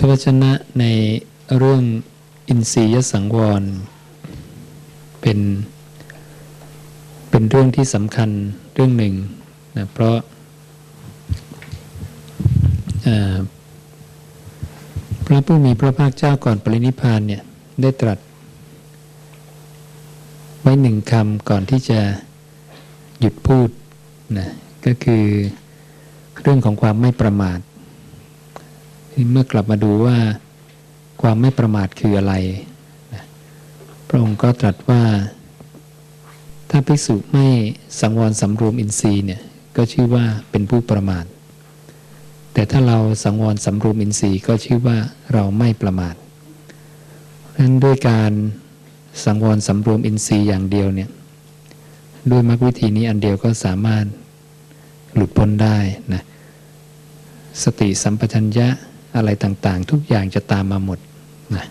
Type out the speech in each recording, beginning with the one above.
ทวจนะในเรื่องอินทรียสังวร เป็น เป็นเรื่องที่สำคัญเรื่องหนึ่งนะเพราะพระผู้มีพระภาคเจ้าก่อนปรินิพานเนี่ยได้ตรัส ไว้หนึ่งคำก่อนที่จะหยุดพูดนะก็คือเรื่องของความไม่ประมาท เมื่อกลับมาดูว่าความไม่ประมาทคืออะไรนะพระองค์ก็ตรัสว่า ถ้าภิกษุไม่สังวรสำรวมอินทรีย์เนี่ยก็ชื่อว่าเป็นผู้ประมาท แต่ถ้าเราสังวรสำรวมอินทรีย์ก็ชื่อว่าเราไม่ประมาทนั้นด้วยการสังวรสำรวมอินทรีย์อย่างเดียวเนี่ยด้วยมรรควิธีนี้อันเดียวก็สามารถหลุดพ้นได้นะสติสัมปชัญญะ อะไรต่างๆ ทุกอย่างจะตามมาหมดนะ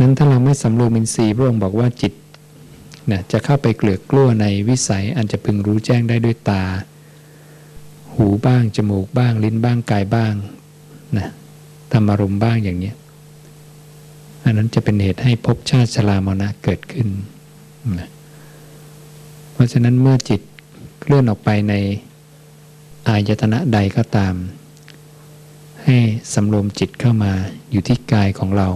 นั้นถ้าเราไม่สำรวมอินทรีย์พระองค์บอกว่าจิตนะจะเข้าไปเกลือกกลั้วในวิสัยอันจะพึงรู้แจ้งได้ด้วยตา หูบ้าง จมูกบ้าง ลิ้นบ้างกายบ้างนะธรรมารมบ้างอย่างนี้อันนั้นจะเป็นเหตุให้ภพชาติชรามนะเกิดขึ้นนะเพราะฉะนั้นเมื่อจิตเคลื่อนออกไปใน อายตนะใดก็ตาม ให้สำรวมจิตเข้ามาอยู่ที่กายของเรา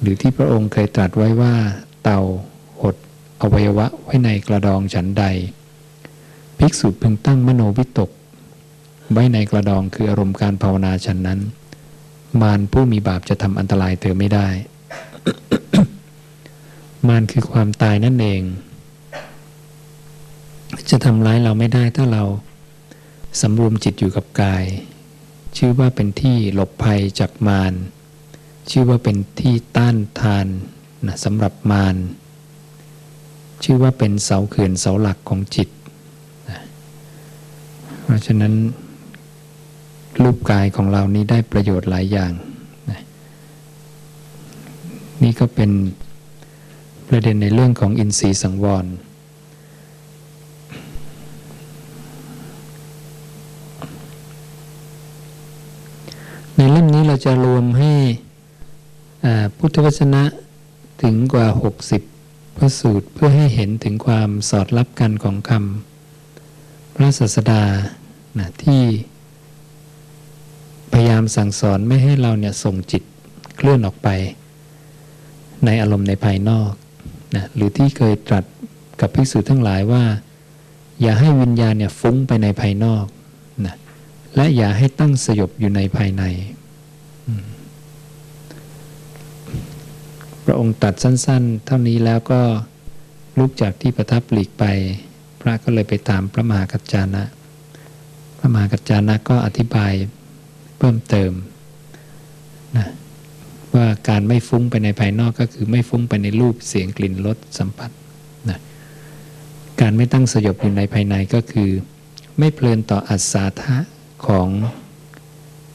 หรือที่พระองค์เคยตรัสไว้ว่า เต่าหดอวัยวะไว้ในกระดองฉันใด ภิกษุพึงตั้งมโนวิตก ไว้ในกระดองคืออารมณ์การภาวนาฉันนั้น มารผู้มีบาปจะทำอันตรายเธอไม่ได้ มารคือความตายนั่นเองจะทำร้ายเราไม่ได้ถ้าเรา สำรวมจิตอยู่กับกาย ชื่อว่าเป็นที่หลบภัยจากมารชื่อว่าเป็นที่ต้านทานนะสำหรับมารชื่อว่าเป็นเสาเขื่อนเสาหลักของจิตนะเพราะฉะนั้น รูปกายของเรานี้ได้ประโยชน์หลายอย่างนะนี่ก็เป็นประเด็นในเรื่องของอินทรีย์สังวร ในเล่มนี้เราจะรวมให้พุทธวจนะถึงกว่า 60 พระสูตรเพื่อให้เห็นถึงความสอดรับกันของคำพระศาสดานะที่พยายามสั่งสอนไม่ให้เราเนี่ยส่งจิตเคลื่อนออกไป ในอารมณ์ในภายนอกนะหรือที่เคยตรัสกับภิกษุทั้งหลายว่า อย่าให้วิญญาณเนี่ยฟุ้งไปในภายนอกนะและอย่าให้ตั้งสยบอยู่ในภายใน พระองค์ตัดสั้น ๆ เท่านี้แล้วก็ลุกจากที่ประทับหลีกไป พระก็เลยไปถามพระมหากัจจานะ พระมหากัจจานะก็อธิบายเพิ่มเติมนะว่าการไม่ฟุ้งไปในภายนอกก็คือไม่ฟุ้งไปในรูปเสียงกลิ่นรสสัมผัสนะการไม่ตั้งสยบอยู่ในภายในก็คือ ไม่เพลินต่ออัศาทะของ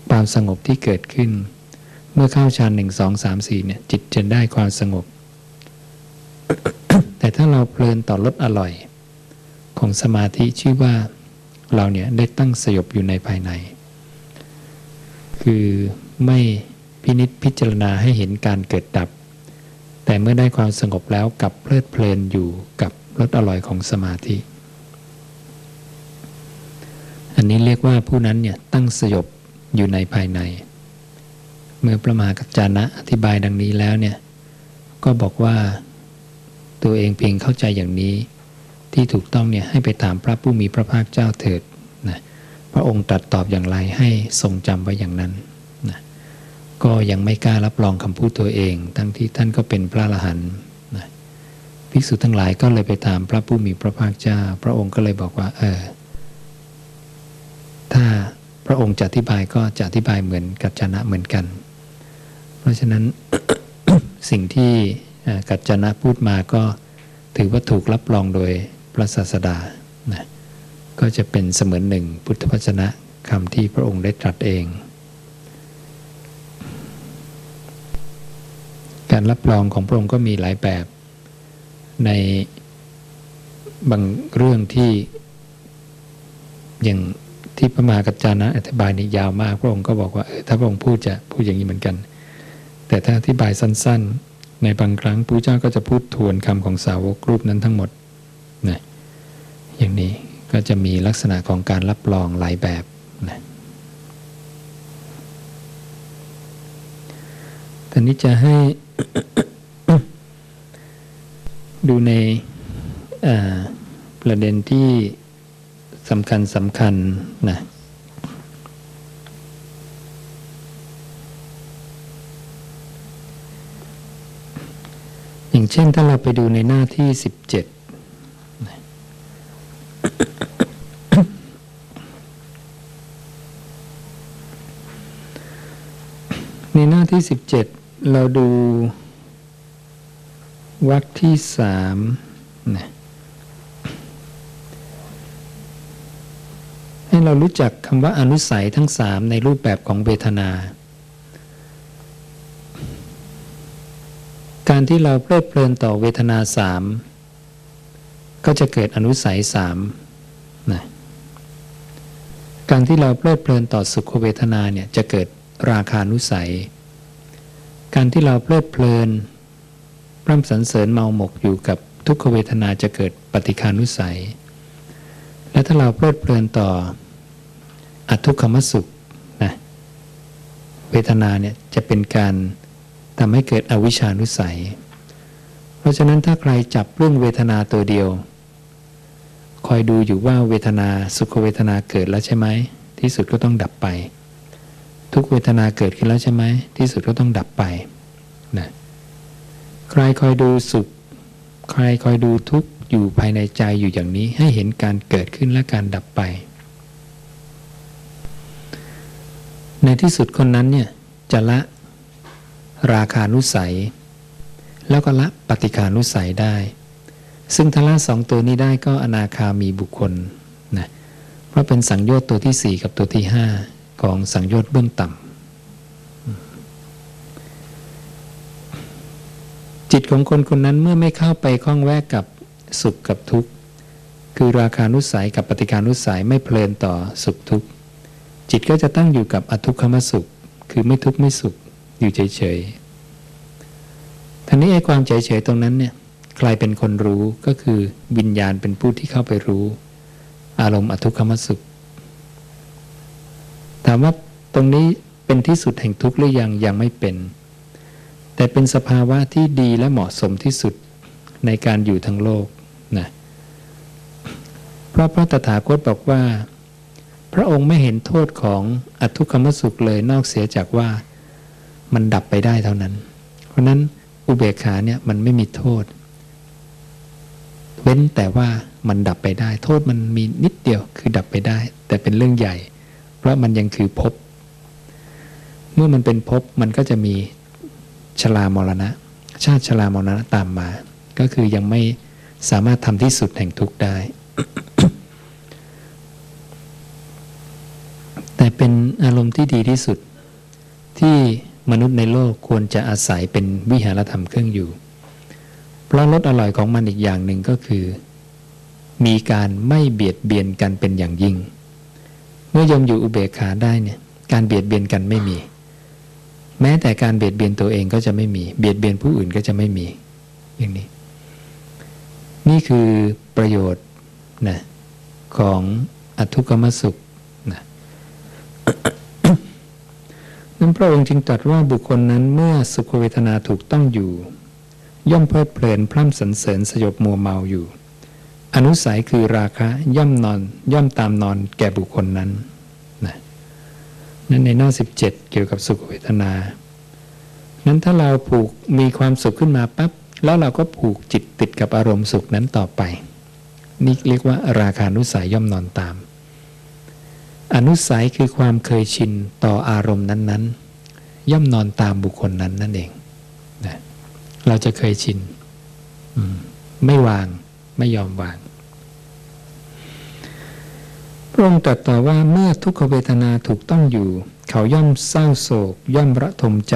ความสงบที่เกิดขึ้น เมื่อเข้าฌานหนึ่งสองสามสี่เนี่ยจิตจะได้ความสงบ แต่ถ้าเราเพลินต่อรสอร่อย ของสมาธิชื่อว่าเราเนี่ยได้ตั้งสยบอยู่ในภายใน คือไม่พินิษพิจารณาให้เห็นการเกิดดับ แต่เมื่อได้ความสงบแล้วกับเพลิดเพลินอยู่กับรสอร่อยของสมาธิ อันนี้เรียกว่าผู้นั้นเนี่ยตั้งสยบอยู่ในภายใน เมื่อพระมหากัจจานะอธิบายดังนี้แล้วเนี่ยก็บอกว่าตัวเองเพียงเข้าใจอย่างนี้ ที่ถูกต้องเนี่ยให้ไปถามพระผู้มีพระภาคเจ้าเถิดนะพระองค์ตรัสตอบอย่างไรให้ทรงจำไว้อย่างนั้นนะก็ยังไม่กล้ารับรองคำพูดตัวเอง ทั้งที่ท่านก็เป็นพระอรหันต์นะภิกษุทั้งหลายก็เลยไปถามพระผู้มีพระภาคเจ้า พระองค์ก็เลยบอกว่าเออถ้าพระองค์จะอธิบายก็จะอธิบายเหมือนกัจจนะเหมือนกัน เพราะฉะนั้นสิ่งที่กัจจนะพูดมาก็ถือว่าถูกรับรองโดยพระศาสดานะก็จะเป็นเสมือนหนึ่งพุทธพจนะคำที่พระองค์ได้ตรัสเอง การรับรองของพระองค์ก็มีหลายแบบ ในบางเรื่องที่อย่างที่พระมหากัจจานะอธิบายนี่ยาวมาก พระองค์ก็บอกว่าถ้าพระองค์พูดจะพูดอย่างนี้เหมือนกัน แต่ถ้าอธิบายสั้น ๆ ในบางครั้งพระเจ้าก็จะพูดทวนคำของสาวกรูปนั้นทั้งหมดนะอย่างนี้ก็จะมีลักษณะของการรับรองหลายแบบนะตอนนี้จะให้ดูในประเด็นที่สำคัญสำคัญนะ อย่างเช่นถ้าเราไปดูในหน้าที่17ในหน้าที่17เราดูวรรคที่สามนะให้เรารู้จักคำว่าอนุสัยทั้งสามในรูปแบบของเวทนา การที่เราเพลิดเพลินต่อเวทนาสามก็จะเกิดอนุสัยสามนะการที่เราเพลิดเพลินต่อสุขเวทนาเนี่ยจะเกิดราคานุสัย การที่เราเพลิดเพลินพร่ำสรรเสริญเมาหมกอยู่กับทุกขเวทนาจะเกิดปฏิคานุสัย และถ้าเราเพลิดเพลินต่ออทุกขมสุขนะเวทนาเนี่ยจะเป็นการ ทำให้เกิดอวิชานุสัย เพราะฉะนั้นถ้าใครจับเรื่องเวทนาตัวเดียว คอยดูอยู่ว่าเวทนาสุขเวทนาเกิดแล้วใช่ไหม ที่สุดก็ต้องดับไป ทุกเวทนาเกิดขึ้นแล้วใช่ไหม ที่สุดก็ต้องดับไปนะใครคอยดูสุข ใครคอยดูทุกข์อยู่ภายในใจอยู่อย่างนี้ให้เห็นการเกิดขึ้นและการดับไป ในที่สุดคนนั้นเนี่ยจะละ ราคานุสัย แล้วก็ละปฏิคานุสัยได้ ซึ่งทละสองตัวนี้ได้ก็อนาคามีบุคคลนะเพราะเป็นสังโยชน์ตัวที่สี่กับตัวที่ห้าของสังโยชน์เบื้องต่ำจิตของคนคนนั้นเมื่อไม่เข้าไปคล้องแวกกับสุขกับทุกข์ คือราคานุสัยกับปฏิการนุสัยไม่เพลินต่อสุขทุกข์ จิตก็จะตั้งอยู่กับอทุกขมสุข คือไม่ทุกข์ไม่สุข อยู่เฉยๆท่านี้ไอ้ความเฉยๆตรงนั้นเนี่ยใครเป็นคนรู้ก็คือวิญญาณเป็นผู้ที่เข้าไปรู้ อารมณ์อทุกขมสุข ถามว่าตรงนี้เป็นที่สุดแห่งทุกข์หรือยังยังไม่เป็น แต่เป็นสภาวะที่ดีและเหมาะสมที่สุดในการอยู่ทั้งโลกนะเพราะพระตถาคตบอกว่า พระองค์ไม่เห็นโทษของอทุกขมสุขเลยนอกเสียจากว่า มันดับไปได้เท่านั้น เพราะนั้นอุเบกขาเนี่ยมันไม่มีโทษ เว้นแต่ว่ามันดับไปได้ โทษมันมีนิดเดียวคือดับไปได้ แต่เป็นเรื่องใหญ่ เพราะมันยังคือภพเมื่อมันเป็นภพมันก็จะมีชรามรณะ ชาติชรามรณะตามมา ก็คือยังไม่สามารถทำที่สุดแห่งทุกข์ได้ แต่เป็นอารมณ์ที่ดีที่สุดที่ มนุษย์ในโลกควรจะอาศัยเป็นวิหารธรรมเครื่องอยู่ เพราะรสอร่อยของมันอีกอย่างหนึ่งก็คือ มีการไม่เบียดเบียนกันเป็นอย่างยิ่ง เมื่อยมอยู่อุเบกขาได้เนี่ยการเบียดเบียนกันไม่มี แม้แต่การเบียดเบียนตัวเองก็จะไม่มี เบียดเบียนผู้อื่นก็จะไม่มี อย่างนี้ นี่คือประโยชน์นะของอทุกขมสุขนะ นั้นพระองค์จึงตรัสว่าบุคคลนั้นเมื่อสุขเวทนาถูกต้องอยู่ ย่อมเพลิดเพลินพร่ำสรรเสริญสยบมัวเมาอยู่ อนุสัยคือราคะย่อมนอนย่อมตามนอนแก่บุคคลนั้นนะนั้นในหน้า 17 เกี่ยวกับสุขเวทนา นั้นถ้าเราผูกมีความสุขขึ้นมาปั๊บแล้วเราก็ผูกจิตติดกับอารมณ์สุขนั้นต่อไป นี่เรียกว่าราคานุสัยย่อมนอนตาม อนุสัยคือความเคยชินต่ออารมณ์นั้น ๆ ย่อมนอนตามบุคคลนั้นนั่นเองนะเราจะเคยชินไม่วางไม่ยอมวาง พระองค์ตรัสต่อว่าเมื่อทุกขเวทนาถูกต้องอยู่ เขาย่อมเศร้าโศก ย่อมระทมใจ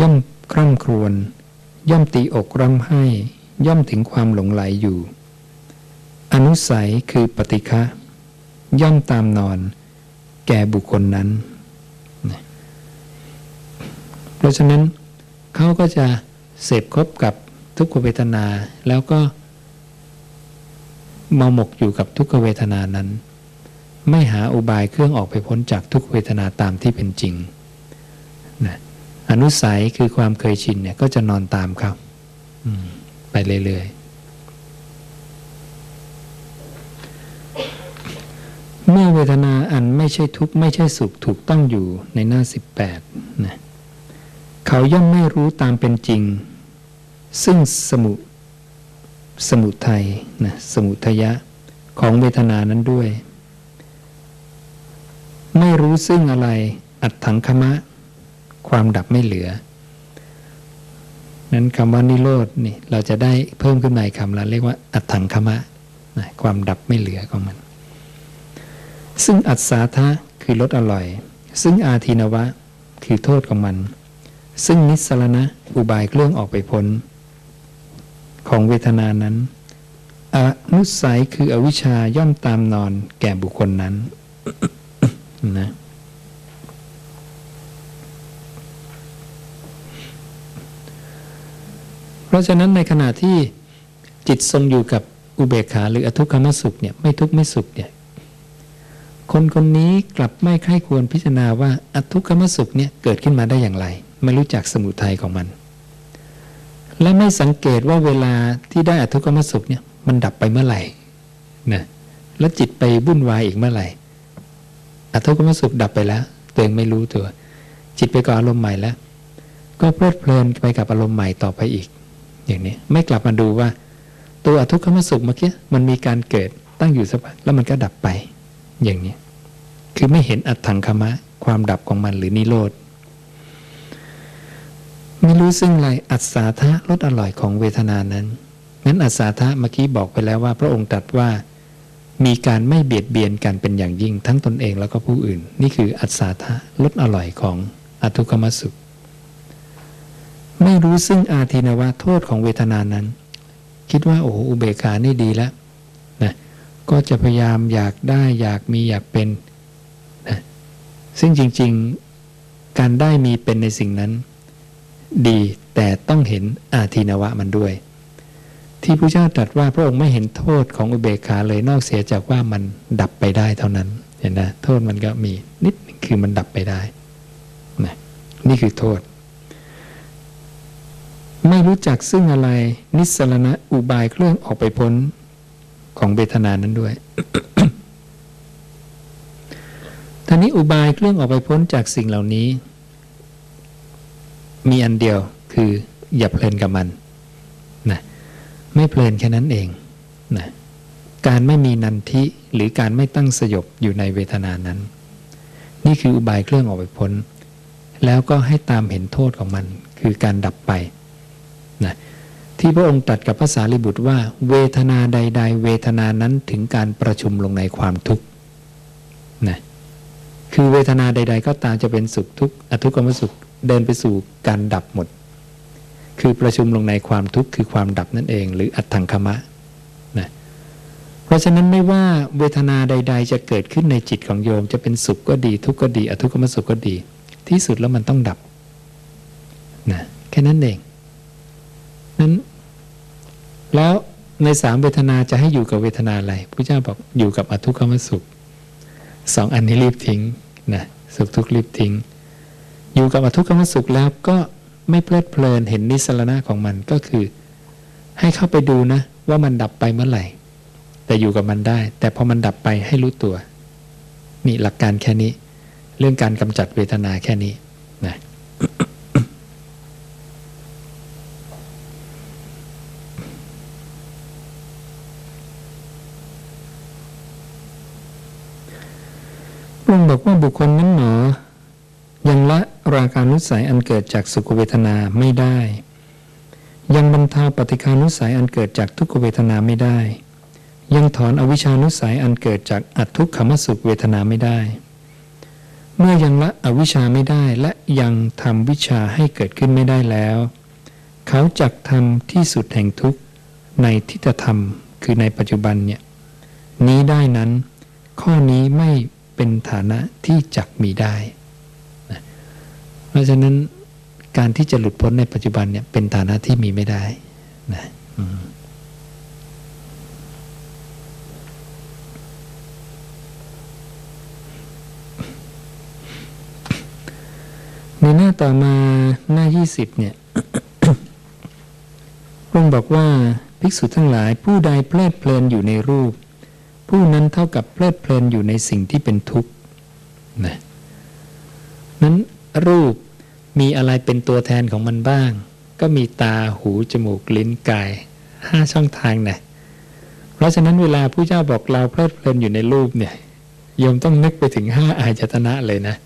ย่อมคร่ำครวญย่อมตีอกร่ำไห้ ย่อมถึงความหลงไหลอยู่ อนุสัยคือปฏิฆะ ย่อมตามนอน แก่บุคคลนั้น เพราะฉะนั้นเขาก็จะเสพคบกับทุกขเวทนา แล้วก็มาหมกอยู่กับทุกขเวทนานั้น ไม่หาอุบายเครื่องออกไปพ้นจากทุกเวทนาตามที่เป็นจริงนะอนุสัยคือความเคยชินเนี่ยก็จะนอนตามเขาไปเรื่อยๆ เมื่อเวทนาอันไม่ใช่ทุกข์ไม่ใช่สุขถูกต้องอยู่ในหน้า 18นะเขาย่อมไม่รู้ตามเป็นจริง ซึ่งสมุสมุทัยนะสมุทยะของเวทนานั้นด้วย ไม่รู้ซึ่งอะไรอัดถังคมะ ความดับไม่เหลือ นั้นคำว่านิโรธนี่เราจะได้เพิ่มขึ้นมาคำละเรียกว่าอัดถังคมะนะความดับไม่เหลือของมัน ซึ่งอัศาทะคือรสอร่อย ซึ่งอาทินวะ คือโทษของมัน ซึ่งนิสรณะอุบายเครื่องออกไปพ้น ของเวทนานั้นอนุสัยคืออวิชชาย่อมตามนอนแก่บุคคลนั้นนะเพราะฉะนั้นในขณะที่จิตทรงอยู่กับอุเบกขาหรืออทุกขมสุขเนี่ยไม่ทุกข์ไม่สุขเนี่ย คนคนนี้กลับไม่ใคร่ควรพิจารณาว่าอทุกขมสุขเนี่ยเกิดขึ้นมาได้อย่างไร ไม่รู้จักสมุทัยของมัน และไม่สังเกตว่าเวลาที่ได้อทุกขมสุขเนี่ยมันดับไปเมื่อไหร่นะแล้วจิตไปวุ่นวายอีกเมื่อไหร่อทุกขมสุขดับไปแล้วตัวเองไม่รู้ตัว จิตไปกับอารมณ์ใหม่แล้ว ก็เพลิดเพลินไปกับอารมณ์ใหม่ต่อไปอีก อย่างนี้ไม่กลับมาดูว่า ตัวอทุกขมสุขเมื่อกี้มันมีการเกิดตั้งอยู่สักพักแล้วมันก็ดับไป อย่างนี้คือไม่เห็นอัตถังคมะ ความดับของมันหรือนิโรธ ไม่รู้ซึ่งไรอัศาธะรสอร่อยของเวทนานั้นนั้นอัศาธะเมื่อกี้บอกไปแล้วว่า พระองค์ตรัสว่า มีการไม่เบียดเบียนกันเป็นอย่างยิ่ง ทั้งตนเองแล้วก็ผู้อื่น นี่คืออัศาธะรสอร่อยของอทุกขมสุข ไม่รู้ซึ่งอาทินวะโทษของเวทนานั้น คิดว่าโอ้อุเบกขานี่ดีแล้วนะ ก็จะพยายามอยากได้อยากมีอยากเป็นนะซึ่งจริง ๆ การได้มีเป็นในสิ่งนั้น ดีแต่ต้องเห็นอาทินวะมันด้วย ที่พระเจ้าตรัสว่าพระองค์ไม่เห็นโทษของอุเบกขาเลยนอกเสียจากว่ามันดับไปได้เท่านั้นเห็นนะโทษมันก็มีนิดคือมันดับไปได้นะนี่คือโทษ ไม่รู้จักซึ่งอะไรนิสรณะอุบายเครื่องออกไปพ้น ของเบทนานั้นด้วยท่านี้อุบายเครื่องออกไปพ้นจากสิ่งเหล่านี้ มีอันเดียวคืออย่าเพลินกับมันนะไม่เพลินแค่นั้นเองนะการไม่มีนันทิหรือการไม่ตั้งสยบอยู่ในเวทนานั้น นี่คืออุบายเครื่องออกไปพ้น แล้วก็ให้ตามเห็นโทษของมัน คือการดับไปนะ ที่พระองค์ตรัสกับภาษาลิบุตรว่า เวทนาใด ๆ เวทนานั้นถึงการประชุมลงในความทุกข์นะคือเวทนาใด ๆ ก็ตามจะเป็นสุขทุกข์อทุกขมสุขเดินไปสู่การดับหมด คือประชุมลงในความทุกข์คือความดับนั่นเอง หรืออัตถังคมะนะเพราะฉะนั้นไม่ว่าเวทนาใด ๆ จะเกิดขึ้นในจิตของโยม จะเป็นสุขก็ดี ทุกข์ก็ดี อทุกขมสุขก็ดี ที่สุดแล้วมันต้องดับนะแค่นั้นเอง นั้นแล้วในสามเวทนาจะให้อยู่กับเวทนาอะไรพระเจ้าบอกอยู่กับอทุกขมสุขสองอันนี้รีบทิ้งนะสุขทุกข์รีบทิ้ง อยู่กับอทุกขมสุขแล้วก็ไม่เพลิดเพลินเห็นนิสรณะของมันก็คือ ให้เข้าไปดูนะ ว่ามันดับไปเมื่อไหร่ แต่อยู่กับมันได้ แต่พอมันดับไปให้รู้ตัว นี่หลักการแค่นี้ เรื่องการกำจัดเวทนาแค่นี้นะ พระองค์บอกว่าบุคคลนั้นหนอ ยังละราคานุสัยอันเกิดจากสุขเวทนาไม่ได้ ยังบรรเทาปฏิคานุสัยอันเกิดจากทุกขเวทนาไม่ได้ ยังถอนอวิชานุสัยอันเกิดจากอัตทุกขมสุขเวทนาไม่ได้ เมื่อยังละอวิชาไม่ได้และยังทำวิชาให้เกิดขึ้นไม่ได้แล้ว เขาจักทำที่สุดแห่งทุกข์ในทิฏฐธรรมคือในปัจจุบันเนี่ยนี้ได้นั้น ข้อนี้ไม่ เป็นฐานะที่จักมีได้นะเพราะฉะนั้นการที่จะหลุดพ้นในปัจจุบันเนี่ยเป็นฐานะที่มีไม่ได้นะในหน้าต่อมาหน้า 20 เนี่ยพระองค์บอกว่าภิกษุทั้งหลายผู้ใดเพลิดเพลินอยู่ในรูป ผู้นั้นเท่ากับเพลิดเพลินอยู่ในสิ่งที่เป็นทุกข์นะนั้นรูปมีอะไรเป็นตัวแทนของมันบ้าง ก็มีตาหู จมูก ลิ้นกายห้าช่องทางนะเพราะฉะนั้นเวลาผู้เจ้าบอกเราเพลิดเพลินอยู่ในรูปเนี่ยโยมต้องนึกไปถึงห้าอายจตนะเลยนะ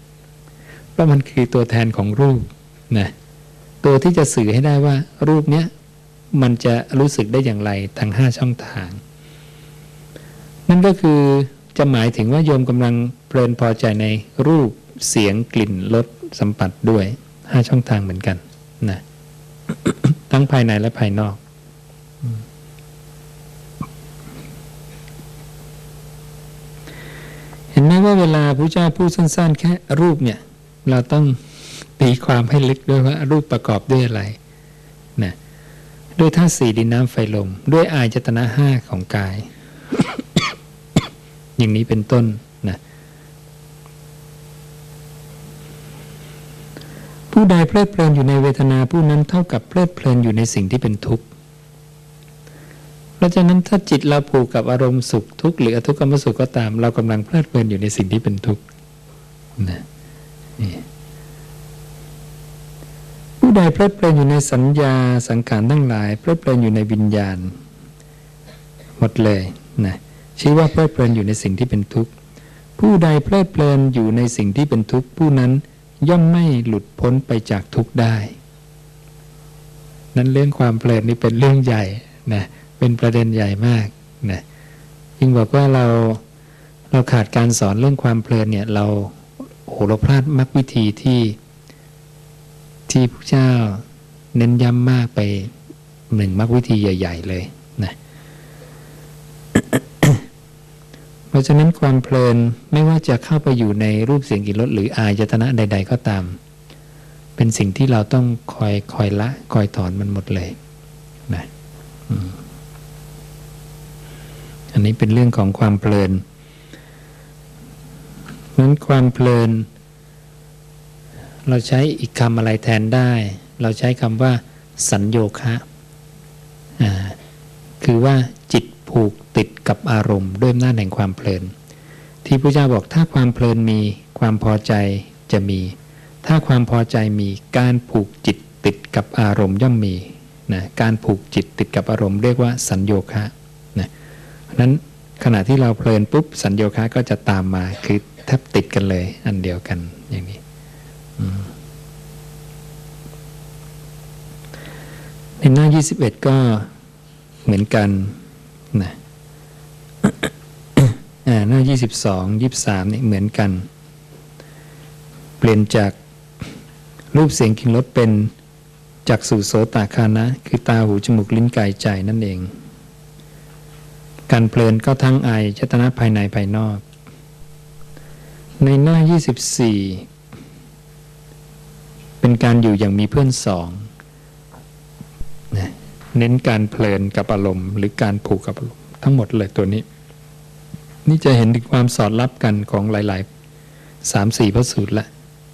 เพราะมันคือตัวแทนของรูปนะตัวที่จะสื่อให้ได้ว่ารูปเนี้ยมันจะรู้สึกได้อย่างไรทางห้าช่องทาง นั่นก็คือจะหมายถึงว่าโยมกำลังเพลินพอใจในรูปเสียงกลิ่นรสสัมผัสด้วยห้าช่องทางเหมือนกันนะทั้งภายในและภายนอก เห็นไหมว่าเวลาพระเจ้าพูดสั้น ๆ แค่รูปเนี่ย เราต้องตีความให้ลึกด้วยว่า รูปประกอบด้วยอะไรนะด้วยธาตุสี่ดินน้ำไฟลม ด้วยอายจตนะห้าของกาย อย่างนี้เป็นต้นนะผู้ใดเพลิดเพลินอยู่ในเวทนาผู้นั้นเท่ากับเพลิดเพลินอยู่ในสิ่งที่เป็นทุกข์เพราะฉะนั้นถ้าจิตเราผูกกับอารมณ์สุขทุกข์หรืออทุกขมสุขก็ตาม เรากำลังเพลิดเพลินอยู่ในสิ่งที่เป็นทุกข์นะผู้ใดเพลิดเพลินอยู่ในสัญญาสังขารทั้งหลายเพลิดเพลินอยู่ในวิญญาณ หมดเลยนะ ชี้ว่าเพลิดเพลินอยู่ในสิ่งที่เป็นทุกข์ ผู้ใดเพลิดเพลินอยู่ในสิ่งที่เป็นทุกข์ ผู้นั้นย่อมไม่หลุดพ้นไปจากทุกข์ได้ นั้นเรื่องความเพลินนี่เป็นเรื่องใหญ่นะเป็นประเด็นใหญ่มากนะยิ่งบอกว่าเราเราขาดการสอนเรื่องความเพลินเนี่ยเราโหเราพลาดมรรควิธีที่ที่พระเจ้าเน้นย้ำมากไปหนึ่งมรรควิธีใหญ่ ๆ เลยนะ เพราะฉะนั้นความเพลินไม่ว่าจะเข้าไปอยู่ในรูปเสียงกลิ่นรสหรืออายตนะใด ๆ ก็ตาม เป็นสิ่งที่เราต้องคอยคอยละ คอยถอนมันหมดเลยนะอันนี้เป็นเรื่องของความเพลินนั้นความเพลิน เราใช้อีกคำอะไรแทนได้ เราใช้คำว่า สัญโยคะ คือว่า ผูกติดกับอารมณ์ด้วยอำนาจแห่งความเพลิน ที่พระเจ้าบอกถ้าความเพลินมีความพอใจจะมี ถ้าความพอใจมีการผูกจิตติดกับอารมณ์ย่อมมีนะการผูกจิตติดกับอารมณ์เรียกว่าสัญโยคะนะนั้นขณะที่เราเพลินปุ๊บสัญโยคะก็จะตามมาคือแทบติดกันเลยอันเดียวกันอย่างนี้ในหน้า 21 ก็เหมือนกัน นะหน้า 22 23นี่เหมือนกัน เปลี่ยนจากรูปเสียงกินรสเป็นจากสู่โสตคานะ คือตาหูจมูกลิ้นกายใจนั่นเอง การเพลินก็ทั้งอายชตนะภายในภายนอก ในหน้า 24 เป็นการอยู่อย่างมีเพื่อนสองนะ เน้นการเพลินกับอารมณ์ หรือการผูกกับอารมณ์ทั้งหมดเลยตัวนี้ นี่จะเห็นถึงความสอดรับกันของหลายๆสามสี่พระสูตรละ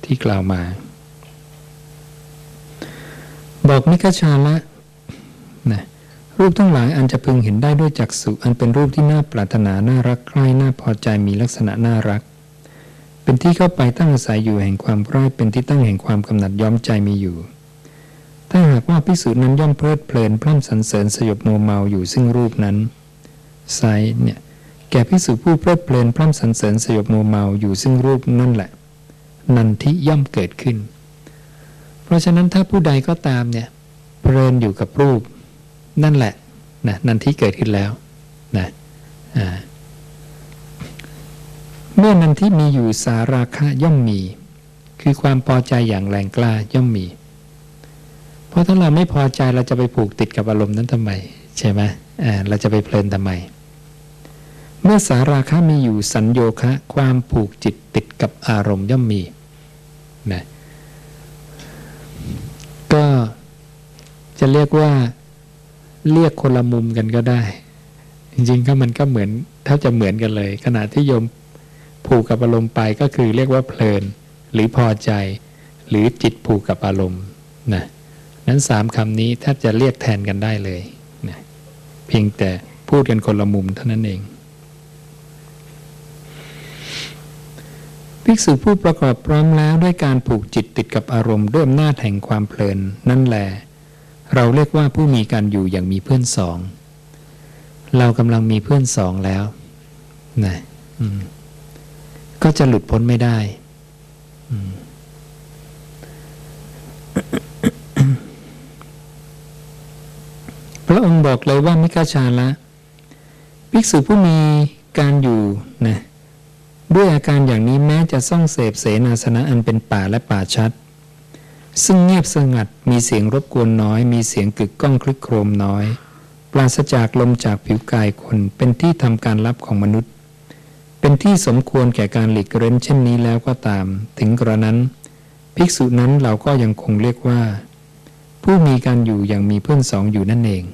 ที่กล่าวมา บอกมิคชาละนะรูปทั้งหลายอันจะพึงเห็นได้ด้วยจักษุอันเป็นรูปที่น่าปรารถนาน่ารักใคร่น่าพอใจมีลักษณะน่ารัก เป็นที่เข้าไปตั้งอาศัยอยู่แห่งความร้ายเป็นที่ตั้งแห่งความกำหนัดย้อมใจมีอยู่ ถ้าหากว่าพิสูจน์นั้นย่อมเพลิดเพลินพร่ำสรรเสริญสยบโมเมาอยู่ซึ่งรูปนั้นไซเนี่ยแก่พิสูจผู้เพลิดเพลินพร่ำสรรเสริญสยบโมเมาอยู่ซึ่งรูปนั่นแหละ นันทิย่อมเกิดขึ้น เพราะฉะนั้นถ้าผู้ใดก็ตามเนี่ยเพลินอยู่กับรูป นั่นแหละนะนันทิเกิดขึ้นแล้วนะเมื่อนันทิมีอยู่สาราคะย่อมมี คือความพอใจอย่างแรงกล้าย่อมมี เพราะถ้าเราไม่พอใจเราจะไปผูกติดกับอารมณ์นั้นทำไม ใช่ไหมอ่าเราจะไปเพลินทำไม เมื่อสาราคะมีอยู่สัญโยคะ ความผูกจิตติดกับอารมณ์ย่อมมีนะก็จะเรียกว่าเรียกคนละมุมกันก็ได้ จริงๆก็มันก็เหมือนถ้าจะเหมือนกันเลย ขณะที่โยมผูกกับอารมณ์ไปก็คือเรียกว่าเพลิน หรือพอใจ หรือจิตผูกกับอารมณ์นะ นั้นสามคำนี้ถ้าจะเรียกแทนกันได้เลยนะเพียงแต่พูดกันคนละมุมเท่านั้นเอง ภิกษุผู้ประกอบพร้อมแล้วด้วยการผูกจิตติดกับอารมณ์ด้วยอำนาจแห่งความเพลิน นั่นแหละเราเรียกว่าผู้มีการอยู่อย่างมีเพื่อนสอง เรากำลังมีเพื่อนสองแล้วนะก็จะหลุดพ้นไม่ได้ พระองค์บอกเลยว่ามิกาชาละภิกษุผู้มีการอยู่นะด้วยอาการอย่างนี้แม้จะซ่องเสพเสนาสนะอันเป็นป่าและป่าชัด ซึ่งเงียบสงัดมีเสียงรบกวนน้อย มีเสียงกึกก้องคลึกโครมน้อย ปราศจากลมจากผิวกายคน เป็นที่ทำการรับของมนุษย์ เป็นที่สมควรแก่การหลีกเร้นเช่นนี้แล้วก็ตาม ถึงกระนั้น ภิกษุนั้นเราก็ยังคงเรียกว่า ผู้มีการอยู่อย่างมีเพื่อนสองอยู่นั่นเอง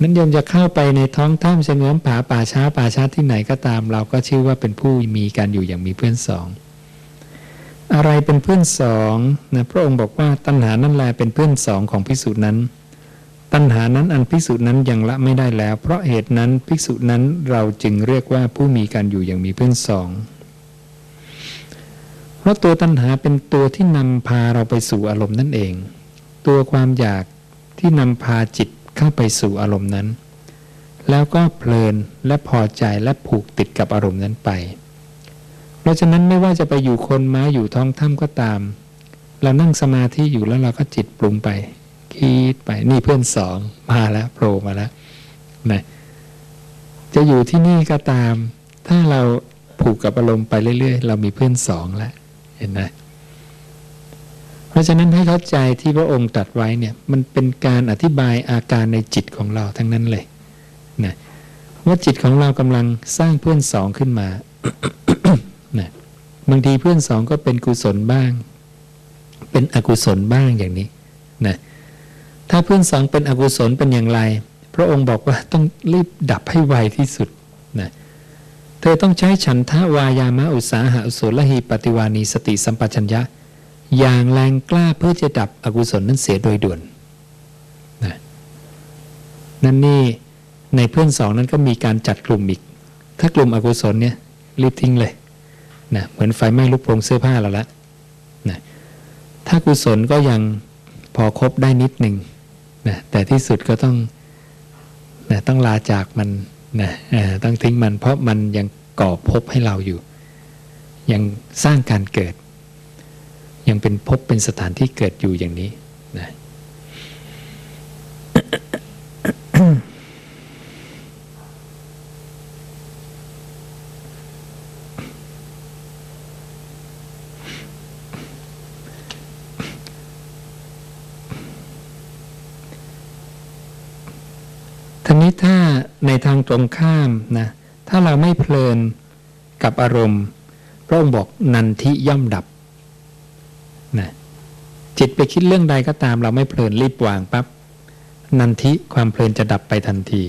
นั้นโยมจะเข้าไปในท้องถ้ำเฉงื้อมผาป่าช้าป่าช้าที่ไหนก็ตาม เราก็ชื่อว่าเป็นผู้มีการอยู่อย่างมีเพื่อนสอง อะไรเป็นเพื่อนสองนะพระองค์บอกว่าตัณหานั่นแหละเป็นเพื่อนสองของภิกษุนั้น ตัณหานั้นอันภิกษุนั้นยังละไม่ได้แล้ว เพราะเหตุนั้นภิกษุนั้นเราจึงเรียกว่าผู้มีการอยู่อย่างมีเพื่อนสอง เพราะตัวตัณหาเป็นตัวที่นำพาเราไปสู่อารมณ์นั่นเอง ตัวความอยากที่นำพาจิตเข้าไปสู่อารมณ์นั้น แล้วก็เพลินและพอใจและผูกติดกับอารมณ์นั้นไป เพราะฉะนั้นไม่ว่าจะไปอยู่คนม้าอยู่ท้องถ้ำก็ตาม เรานั่งสมาธิอยู่แล้วเราก็จิตปรุงไป คิดไปนี่เพื่อนสองมาแล้วโผล่มาแล้วนะจะอยู่ที่นี่ก็ตาม ถ้าเราผูกกับอารมณ์ไปเรื่อย ๆ เรามีเพื่อนสองแล้ว เห็นไหมเพราะฉะนั้นให้เข้าใจที่พระองค์ตรัสไว้เนี่ยมันเป็นการอธิบายอาการในจิตของเราทั้งนั้นเลยนะว่าจิตของเรากำลังสร้างเพื่อนสองขึ้นมานะบางทีเพื่อนสองก็เป็นกุศลบ้าง เป็นอกุศลบ้างอย่างนี้นะถ้าเพื่อนสองเป็นอกุศลเป็นอย่างไร พระองค์บอกว่าต้องรีบดับให้ไวที่สุดนะเธอต้องใช้ฉันทะวายามะอุสาหะอุโสลหีปฏิวานีสติสัมปชัญญะ อย่างแรงกล้าเพื่อจะดับอกุศลนั้นเสียโดยด่วนนะนั่นนี่ในเพื่อนสองนั้นก็มีการจัดกลุ่มอีก ถ้ากลุ่มอกุศลเนี่ยรีบทิ้งเลยนะเหมือนไฟไหม้ลุกโพงเสื้อผ้าเราละนะถ้ากุศลก็ยังพอครบได้นิดหนึ่งนะแต่ที่สุดก็ต้องนะต้องลาจากมัน นะต้องทิ้งมันเพราะมันยังก่อภพให้เราอยู่ ยังสร้างการเกิด ยังเป็นพบเป็นสถานที่เกิดอยู่อย่างนี้นะ ถ้าในทางตรงข้ามนะถ้าเราไม่เพลินกับอารมณ์ พระองค์บอกนันทิย่อมดับนะจิตไปคิดเรื่องใดก็ตาม เราไม่เพลินรีบวางปับ๊บนันทิความเพลินจะดับไปทันที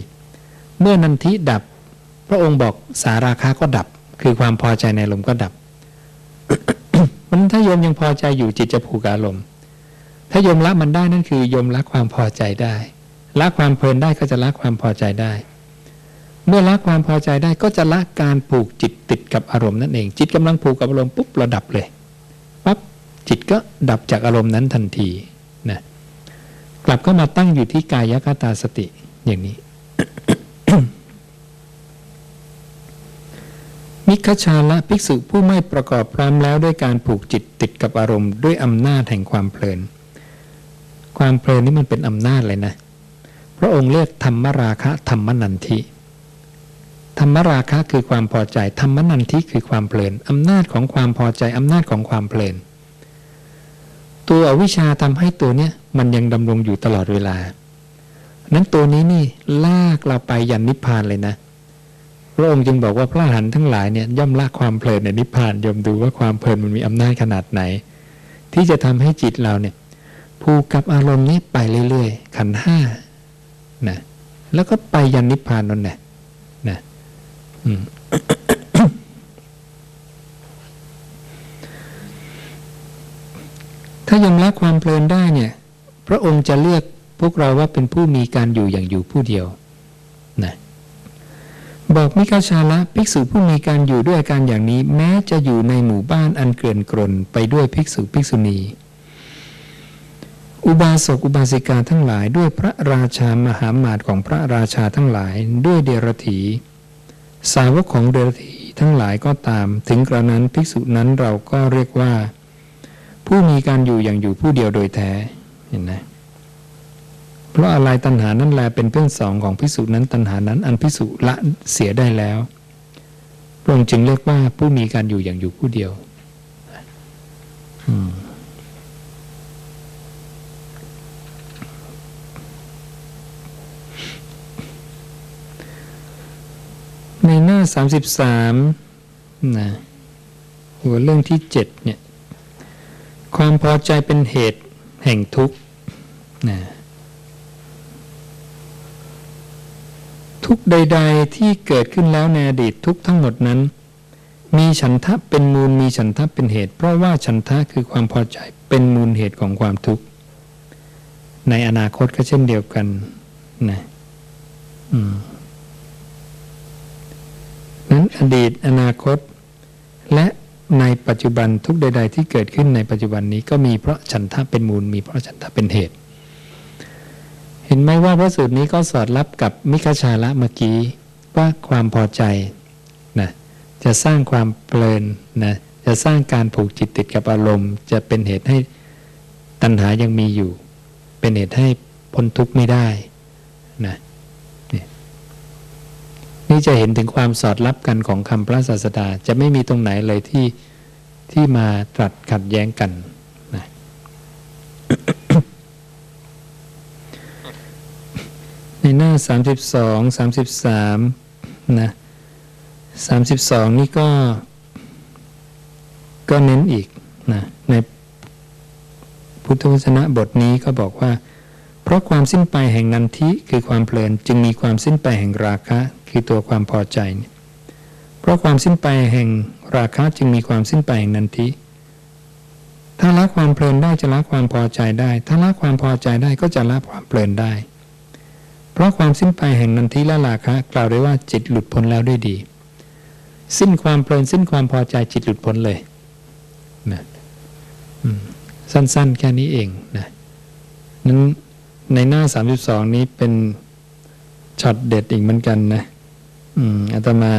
เมื่อนันทิดับ พระองค์บอกสาราคาก็ดับ คือความพอใจในลมก็ดับมันถ้าโยมยังพอใจอยู่จิตจะผูกอารมณ์ถ้าโยมละมันได้นั่นคือโยมละความพอใจได้ ละความเพลินได้ก็จะละความพอใจได้ เมื่อละความพอใจได้ก็จะละการผูกจิตติดกับอารมณ์นั่นเอง จิตกำลังผูกกับอารมณ์ปุ๊บเราดับเลยปั๊บจิตก็ดับจากอารมณ์นั้นทันทีนะกลับเข้ามาตั้งอยู่ที่กายคตาสติอย่างนี้มิคชาละภิกษุผู้ไม่ประกอบพร้อมแล้วด้วยการผูกจิตติดกับอารมณ์ ด้วยอำนาจแห่งความเพลิน ความเพลินนี่มันเป็นอำนาจเลยนะ พระองค์เรียกธรรมราคะธรรมนันทิธรรมราคะคือความพอใจธรรมนันทิคือความเพลินอำนาจของความพอใจอำนาจของความเพลินตัวอวิชชาทำให้ตัวเนี้ยมันยังดำรงอยู่ตลอดเวลา นั้นตัวนี้นี่ลากเราไปยันนิพพานเลยนะ พระองค์จึงบอกว่าพระอรหันต์ทั้งหลายเนี่ยย่อมลากความเพลินในนิพพานยมดูว่าความเพลินมันมีอำนาจขนาดไหน ที่จะทำให้จิตเราเนี่ยผูกกับอารมณ์นี้ไปเรื่อยๆ ขันห้า นะแล้วก็ไปยันนิพพานนั่นแหละนะถ้ายอมรับความเพลินได้เนี่ย พระองค์จะเลือกพวกเราว่าเป็นผู้มีการอยู่อย่างอยู่ผู้เดียวนะบอกมิคาชาละภิกษุผู้มีการอยู่ด้วยการอย่างนี้ แม้จะอยู่ในหมู่บ้านอันเกลื่อนกลนไปด้วยภิกษุภิกษุณี อุบาสกอุบาสิกาทั้งหลาย ด้วยพระราชามหามาตของพระราชาทั้งหลายด้วยเดรถี สาวกของเดรธีทั้งหลายก็ตาม ถึงกระนั้นภิกษุนั้นเราก็เรียกว่า ผู้มีการอยู่อย่างอยู่ผู้เดียวโดยแท้เห็นไหมเพราะอะไรตัณหานั้นแลเป็นเพื่อนสองของภิกษุนั้นตัณหานั้น อันภิกษุละเสียได้แล้วพระองค์จึงเรียกว่าผู้มีการอยู่อย่างอยู่ผู้เดียว อืม ในหน้า33นะหัวเรื่องที่7เนี่ยความพอใจเป็นเหตุแห่งทุกข์นะทุกใด ๆที่เกิดขึ้นแล้วในอดีตทุกทั้งหมดนั้น มีฉันทะเป็นมูลมีฉันทะเป็นเหตุ เพราะว่าฉันทะคือความพอใจเป็นมูลเหตุของความทุกข์ในอนาคตก็เช่นเดียวกันนะอืม นั้นอดีตอนาคต และในปัจจุบันทุกใด ๆ ที่เกิดขึ้นในปัจจุบันนี้ก็มีเพราะฉันทะเป็นมูล มีเพราะฉันทะเป็นเหตุ เห็นไหมว่าพระสูตรนี้ก็สอดรับกับมิคชาละเมื่อกี้ว่าความพอใจนะจะสร้างความเพลินนะจะสร้างการผูกจิตติดกับอารมณ์ จะเป็นเหตุให้ตัณหายังมีอยู่ เป็นเหตุให้พ้นทุกข์ไม่ได้นะ นี่จะเห็นถึงความสอดรับกันของคำพระศาสดา จะไม่มีตรงไหนเลยที่ที่มาตรัสขัดแย้งกันนะในหน้า 32 33นะ32 นี่ก็ก็เน้นอีกนะในพุทธวจนะบทนี้ก็บอกว่า เพราะความสิ้นไปแห่งนันทิคือความเพลินจึงมีความสิ้นไปแห่งราคะ คือตัวความพอใจ เพราะความสิ้นไปแห่งราคะจึงมีความสิ้นไปแห่งนันทิถ้าละความเพลินได้จะละความพอใจได้ ถ้าละความพอใจได้ก็จะละความเพลินได้ เพราะความสิ้นไปแห่งนันทิและราคะ กล่าวได้ว่าจิตหลุดพ้นแล้วด้วยดี สิ้นความเพลินสิ้นความพอใจจิตหลุดพ้นเลยนะสั้นๆ แค่นี้เองนะนั้น ในหน้า32นี้เป็นช็อตเด็ดอีกเหมือนกันนะอาตมา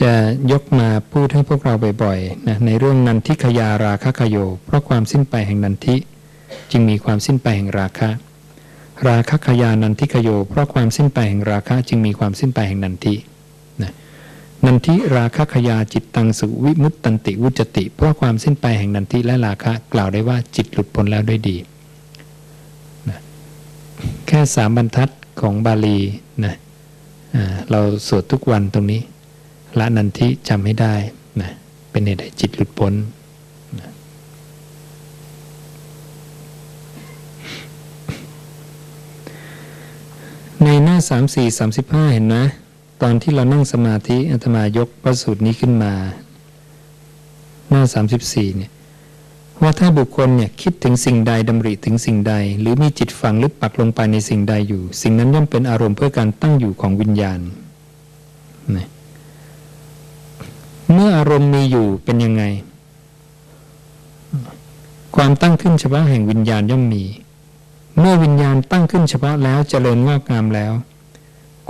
จะยกมาพูดให้พวกเราบ่อยๆนะในเรื่องนันทิขยาราคะขโย เพราะความสิ้นไปแห่งนันทิ จึงมีความสิ้นไปแห่งราคะ ราคะขยานันทิขโย เพราะความสิ้นไปแห่งราคะ จึงมีความสิ้นไปแห่งนันทินะนันทิราคะขยาจิตตังสุวิมุตตันติวุจติ เพราะความสิ้นไปแห่งนันทิและราคะกล่าวได้ว่าจิตหลุดพ้นแล้วด้วยดี แค่สามบรรทัดของบาลีนะเราสวดทุกวันตรงนี้ ละนันทิจำให้ได้นะเป็นเหตุให้จิตหลุดพ้นนะในหน้า 3 4 35 เห็นไหมตอนที่เรานั่งสมาธิอาตมายกพระสูตรนี้ขึ้นมา หน้า 34เนี่ย ว่าถ้าบุคคลเนี่ยคิดถึงสิ่งใดดำริถึงสิ่งใด หรือมีจิตฝังลึกปักลงไปในสิ่งใดอยู่ สิ่งนั้นย่อมเป็นอารมณ์เพื่อการตั้งอยู่ของวิญญาณนะเมื่ออารมณ์มีอยู่เป็นยังไง ความตั้งขึ้นเฉพาะแห่งวิญญาณย่อมมี เมื่อวิญญาณตั้งขึ้นเฉพาะแล้วเจริญงอกงามแล้ว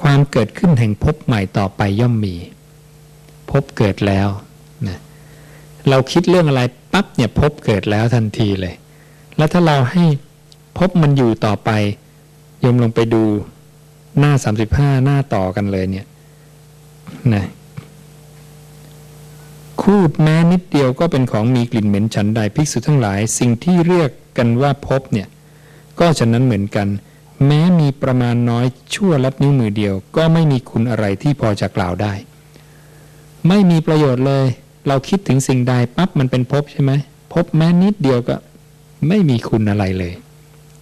ความเกิดขึ้นแห่งภพใหม่ต่อไปย่อมมีภพเกิดแล้วนะเราคิดเรื่องอะไร ปั๊บเนี่ยพบเกิดแล้วทันทีเลย แล้วถ้าเราให้พบมันอยู่ต่อไปยมลงไปดูหน้า35หน้าต่อกันเลยเนี่ยนะคูดแม้นิดเดียวก็เป็นของมีกลิ่นเหม็นฉันใดภิกษุทั้งหลาย สิ่งที่เรียกกันว่าพบเนี่ย ก็ฉะนั้นเหมือนกัน แม้มีประมาณน้อยชั่วลัดนิ้วมือเดียว ก็ไม่มีคุณอะไรที่พอจะกล่าวได้ ไม่มีประโยชน์เลย เราคิดถึงสิ่งใดปั๊บมันเป็นพบใช่ไหมพบแม้นิดเดียวก็ไม่มีคุณอะไรเลย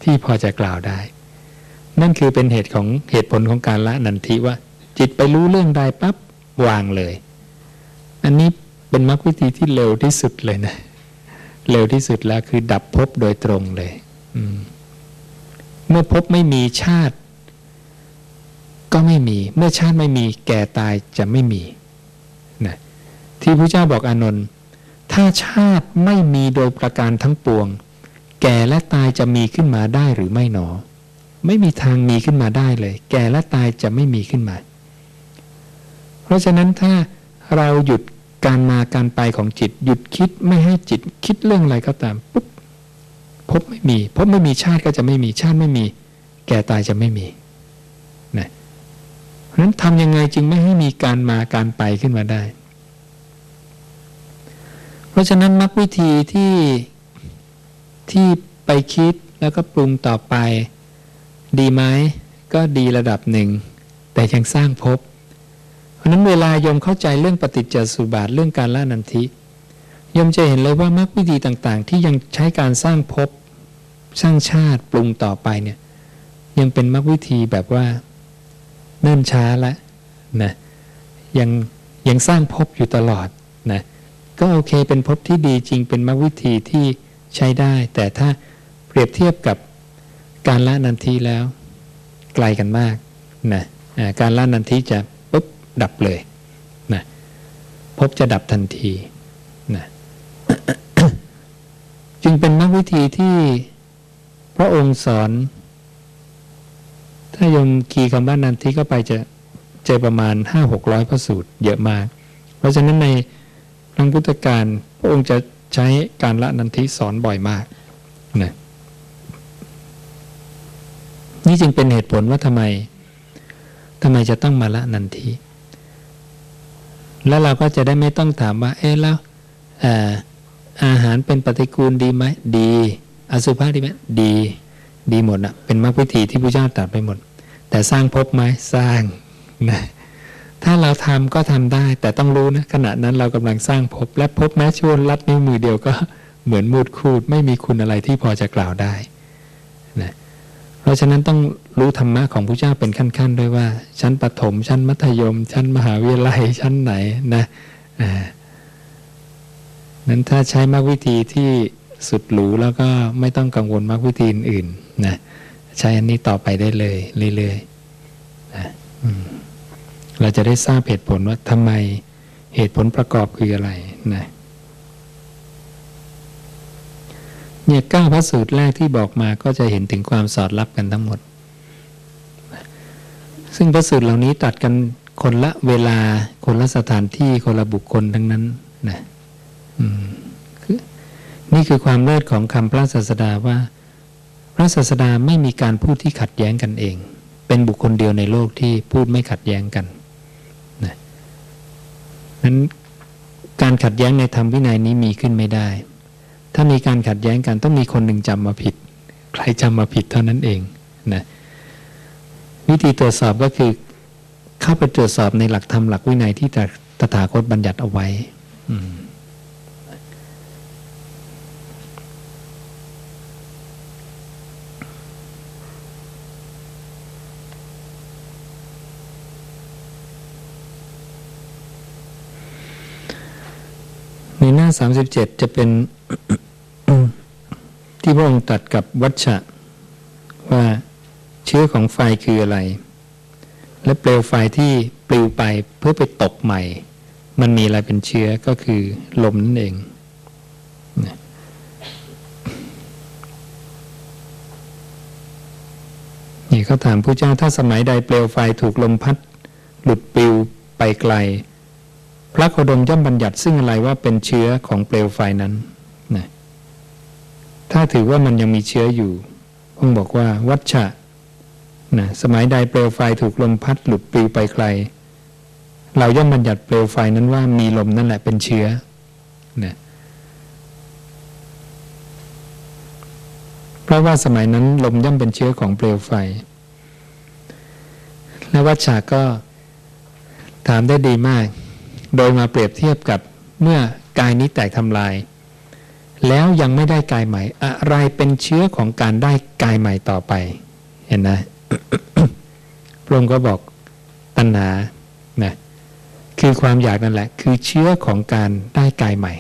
ที่พอจะกล่าวได้ นั่นคือเป็นเหตุของเหตุผลของการละนันทิว่า จิตไปรู้เรื่องใดปั๊บวางเลย อันนี้เป็นมรรควิธีที่เร็วที่สุดเลยนะ เร็วที่สุดแล้วคือดับภพโดยตรงเลยเมื่อภพไม่มีชาติ ก็ไม่มี เมื่อชาติไม่มีแก่ตายจะไม่มี ที่พระเจ้าบอกอานนท์ถ้าชาติไม่มีโดยประการทั้งปวง แก่และตายจะมีขึ้นมาได้หรือไม่หนอ ไม่มีทางมีขึ้นมาได้เลย แก่และตายจะไม่มีขึ้นมา เพราะฉะนั้นถ้าเราหยุดการมาการไปของจิต หยุดคิดไม่ให้จิตคิดเรื่องอะไรก็ตามปุ๊บพบไม่มีพบไม่มีชาติก็จะไม่มีชาติไม่มี แก่ตายจะไม่มีนะเพราะฉะนั้นทำยังไงจึงไม่ให้มีการมาการไปขึ้นมาได้ เพราะฉะนั้นมรรควิธีที่ที่ไปคิดแล้วก็ปรุงต่อไป ดีไหมก็ดีระดับหนึ่ง แต่ยังสร้างภพราะนั้นเวลายมเข้าใจเรื่องปฏิจจสุบาทเรื่องการละนันทิยมจะเห็นเลยว่ามรรควิธีต่างๆ ที่ยังใช้การสร้างภพสร้างชาติปรุงต่อไปเนี่ย ยังเป็นมรรควิธีแบบว่าเนิ่นช้าล้วนะยังยังสร้างภพอยู่ตลอดนะ ก็โอเคเป็นภพที่ดีจริงเป็นมรรควิธีที่ใช้ได้ แต่ถ้าเปรียบเทียบกับการละนันทีแล้ว ไกลกันมากนะการละนันทีจะปุ๊บดับเลยนะพบจะดับทันทีนะจึงเป็นมรรควิธีที่พระองค์สอน ถ้ายมคีคำว่านันทิก็ไปจะเจอประมาณห้าหกร้อยพระสูตรเยอะมาก เพราะฉะนั้นใน ครั้งพุทธกาลพระองค์จะใช้การละนันทิสอนบ่อยมากนะนี่จึงเป็นเหตุผลว่าทำไมทำไมจะต้องมาละนันทิแล้วเราก็จะได้ไม่ต้องถามว่า เอ๊ะแล้วอาหารเป็นปฏิกูลดีไหมดี อสุภะดีไหมดี ดีหมดอะเป็นมรรควิธีที่พระเจ้าตรัสไปหมด แต่สร้างภพไหมสร้างนะ ถ้าเราทำก็ทำได้ แต่ต้องรู้นะขณะนั้นเรากำลังสร้างภพและภพแม้ชวนลัดนิ้วมือเดียวก็เหมือนมูดคูดไม่มีคุณอะไรที่พอจะกล่าวได้นะเพราะฉะนั้นต้องรู้ธรรมะของพระเจ้าเป็นขั้นๆ ด้วยว่า ชั้นปฐมชั้นมัธยม ชั้นมหาวิทยาลัยชั้นไหนนะนั้นถ้าใช้มรรควิธีที่สุดหรูแล้วก็ไม่ต้องกังวลมรรควิธีอื่นๆนะใช้อันนี้ต่อไปได้เลยเรื่อยๆนะ เราจะได้ทราบเหตุผลว่าทำไมเหตุผลประกอบคืออะไรนะเนี่ยเก้าพระสูตรแรกที่บอกมาก็จะเห็นถึงความสอดรับกันทั้งหมด ซึ่งพระสูตรเหล่านี้ตัดกันคนละเวลา คนละสถานที่คนละบุคคลทั้งนั้นนะนี่คือความเลิศของคำพระศาสดาว่า พระศาสดาไม่มีการพูดที่ขัดแย้งกันเอง เป็นบุคคลเดียวในโลกที่พูดไม่ขัดแย้งกัน นั้นการขัดแย้งในธรรมวินัยนี้มีขึ้นไม่ได้ ถ้ามีการขัดแย้งกันต้องมีคนหนึ่งจำมาผิด ใครจำมาผิดเท่านั้นเองนะวิธีตรวจสอบก็คือเข้าไปตรวจสอบในหลักธรรมหลักวินัยที่ตถาคตบัญญัติเอาไว้ ในหน้าสามสิบเจ็ดจะเป็นที่พระองค์ตัดกับวัชชะ ว่าเชื้อของไฟคืออะไร และเปลวไฟที่ปลิวไปเพื่อไปตกใหม่ มันมีอะไรเป็นเชื้อก็คือลมนั่นเองนี่เขาถามผู้เจ้าถ้าสมัยใดเปลวไฟถูกลมพัดหลุดปลิวไปไกล พระโคดมย่อมบัญญัติซึ่งอะไรว่าเป็นเชื้อของเปลวไฟนั้นนะถ้าถือว่ามันยังมีเชื้ออยู่พงบอกว่าวัชชะนะสมัยใดเปลวไฟถูกลมพัดหลุดปลิวไปไกล เราย่อมบัญญัติเปลวไฟนั้นว่ามีลมนั่นแหละเป็นเชื้อนะเพราะว่าสมัยนั้นลมย่อมเป็นเชื้อของเปลวไฟ และวัชชาก็ถามได้ดีมาก โดยมาเปรียบเทียบกับเมื่อกายนี้แตกทำลาย แล้วยังไม่ได้กายใหม่ อะไรเป็นเชื้อของการได้กายใหม่ต่อไป เห็นนะพระองค์ก็บอกตัณหานะคือความอยากนั่นแหละ คือเชื้อของการได้กายใหม่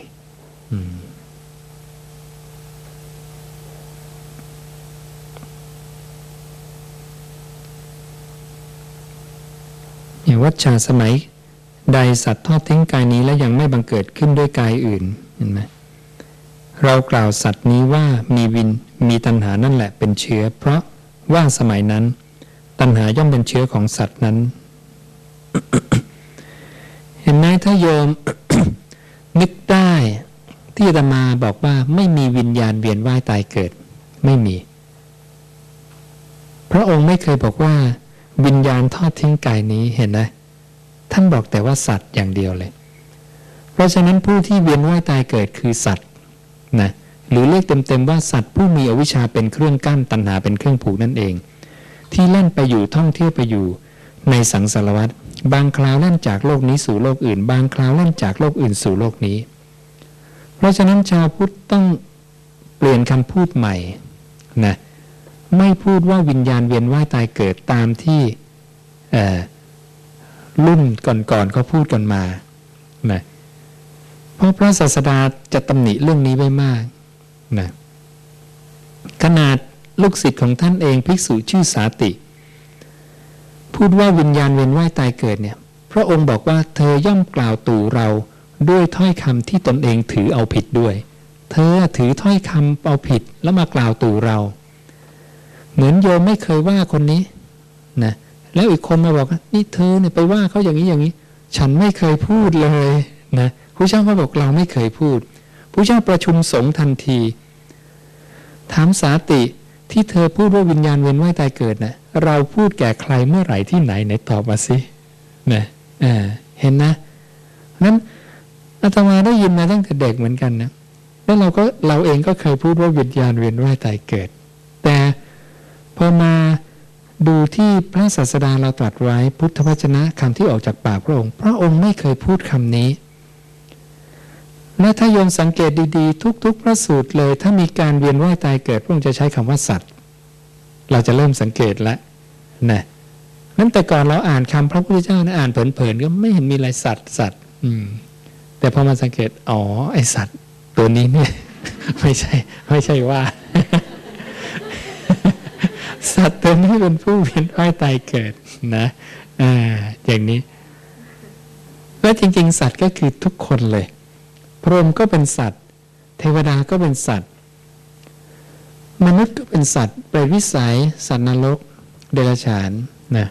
อย่างวัชชาสมัย ใดสัตว์ทอดทิ้งกายนี้และยังไม่บังเกิดขึ้นด้วยกายอื่นเห็นไหมเรากล่าวสัตว์นี้ว่ามีวินมีตัณหานั่นแหละเป็นเชื้อ เพราะว่าสมัยนั้น ตัณหาย่อมเป็นเชื้อของสัตว์นั้น เห็นไหมถ้าโยมนึกได้ที่ตมาบอกว่าไม่มีวิญญาณเวียนว่ายตายเกิด ไม่มี พระองค์ไม่เคยบอกว่า วิญญาณทอดทิ้งกายนี้เห็นไหม ท่านบอกแต่ว่าสัตว์อย่างเดียวเลย เพราะฉะนั้นผู้ที่เวียนว่ายตายเกิดคือสัตว์นะหรือเรียกเต็มๆว่าสัตว์ผู้มีอวิชชาเป็นเครื่องกั้นตัณหาเป็นเครื่องผูกนั่นเอง ที่เล่นไปอยู่ท่องเที่ยวไปอยู่ในสังสารวัฏบางคราวเล่นจากโลกนี้สู่โลกอื่น บางคราวเล่นจากโลกอื่นสู่โลกนี้ เพราะฉะนั้นชาวพุทธต้องเปลี่ยนคำพูดใหม่นะไม่พูดว่าวิญญาณเวียนว่ายตายเกิดตามที่ รุ่นก่อนๆเขาพูดกันมานะเพราะพระศาสดาจะตำหนิเรื่องนี้ไว้มากนะขนาดลูกศิษย์ของท่านเองภิกษุชื่อสาติ พูดว่าวิญญาณเวียนว่ายตายเกิดเนี่ย พระองค์บอกว่าเธอย่อมกล่าวตู่เราด้วยถ้อยคำที่ตนเองถือเอาผิดด้วย เธอถือถ้อยคำเอาผิดแล้วมากล่าวตู่เรา เหมือนโยมไม่เคยว่าคนนี้นะ แล้วอีกคนมาบอกว่านี่เธอเนี่ยไปว่าเขาอย่างนี้อย่างนี้ ฉันไม่เคยพูดเลยนะผู้เจ้าก็บอกเราไม่เคยพูดผู้เจ้าประชุมสงฆ์ทันที ถามสาติที่เธอพูดว่าวิญญาณเวียนว่ายตายเกิดนะเราพูดแก่ใครเมื่อไหร่ที่ไหนไหนตอบมาสินะเห็นนะนั้นอาตมาได้ยินมาตั้งแต่เด็กเหมือนกันนะแล้วเราก็เราเองก็เคยพูดว่าวิญญาณเวียนว่ายตายเกิด แต่พอมา ดูที่พระศาสดาเราตรัสไว้พุทธวจนะคำที่ออกจากปากพระองค์ พระองค์ไม่เคยพูดคำนี้ และถ้าโยมสังเกตดีๆ ทุก ๆ พระสูตรเลย ถ้ามีการเวียนว่ายตายเกิดพระองค์จะใช้คำว่าสัตว์ เราจะเริ่มสังเกตแล้วนะนั้นแต่ก่อนเราอ่านคำพระพุทธเจ้านะอ่านเผินๆก็ไม่เห็นมีอะไรสัตว์สัตว์อืมแต่พอมาสังเกต อ๋อ ไอสัตว์ ตัวนี้เนี่ย ไม่ใช่ ไม่ใช่ว่า สัตว์ตัวนี้เป็นผู้เวียนว่ายตายเกิดนะอ่าอย่างนี้ และจริง ๆ สัตว์ก็คือทุกคนเลย พรหมก็เป็นสัตว์ เทวดาก็เป็นสัตว์ มนุษย์ก็เป็นสัตว์เปรตวิสัย สัตว์นรก เดรัจฉานนะ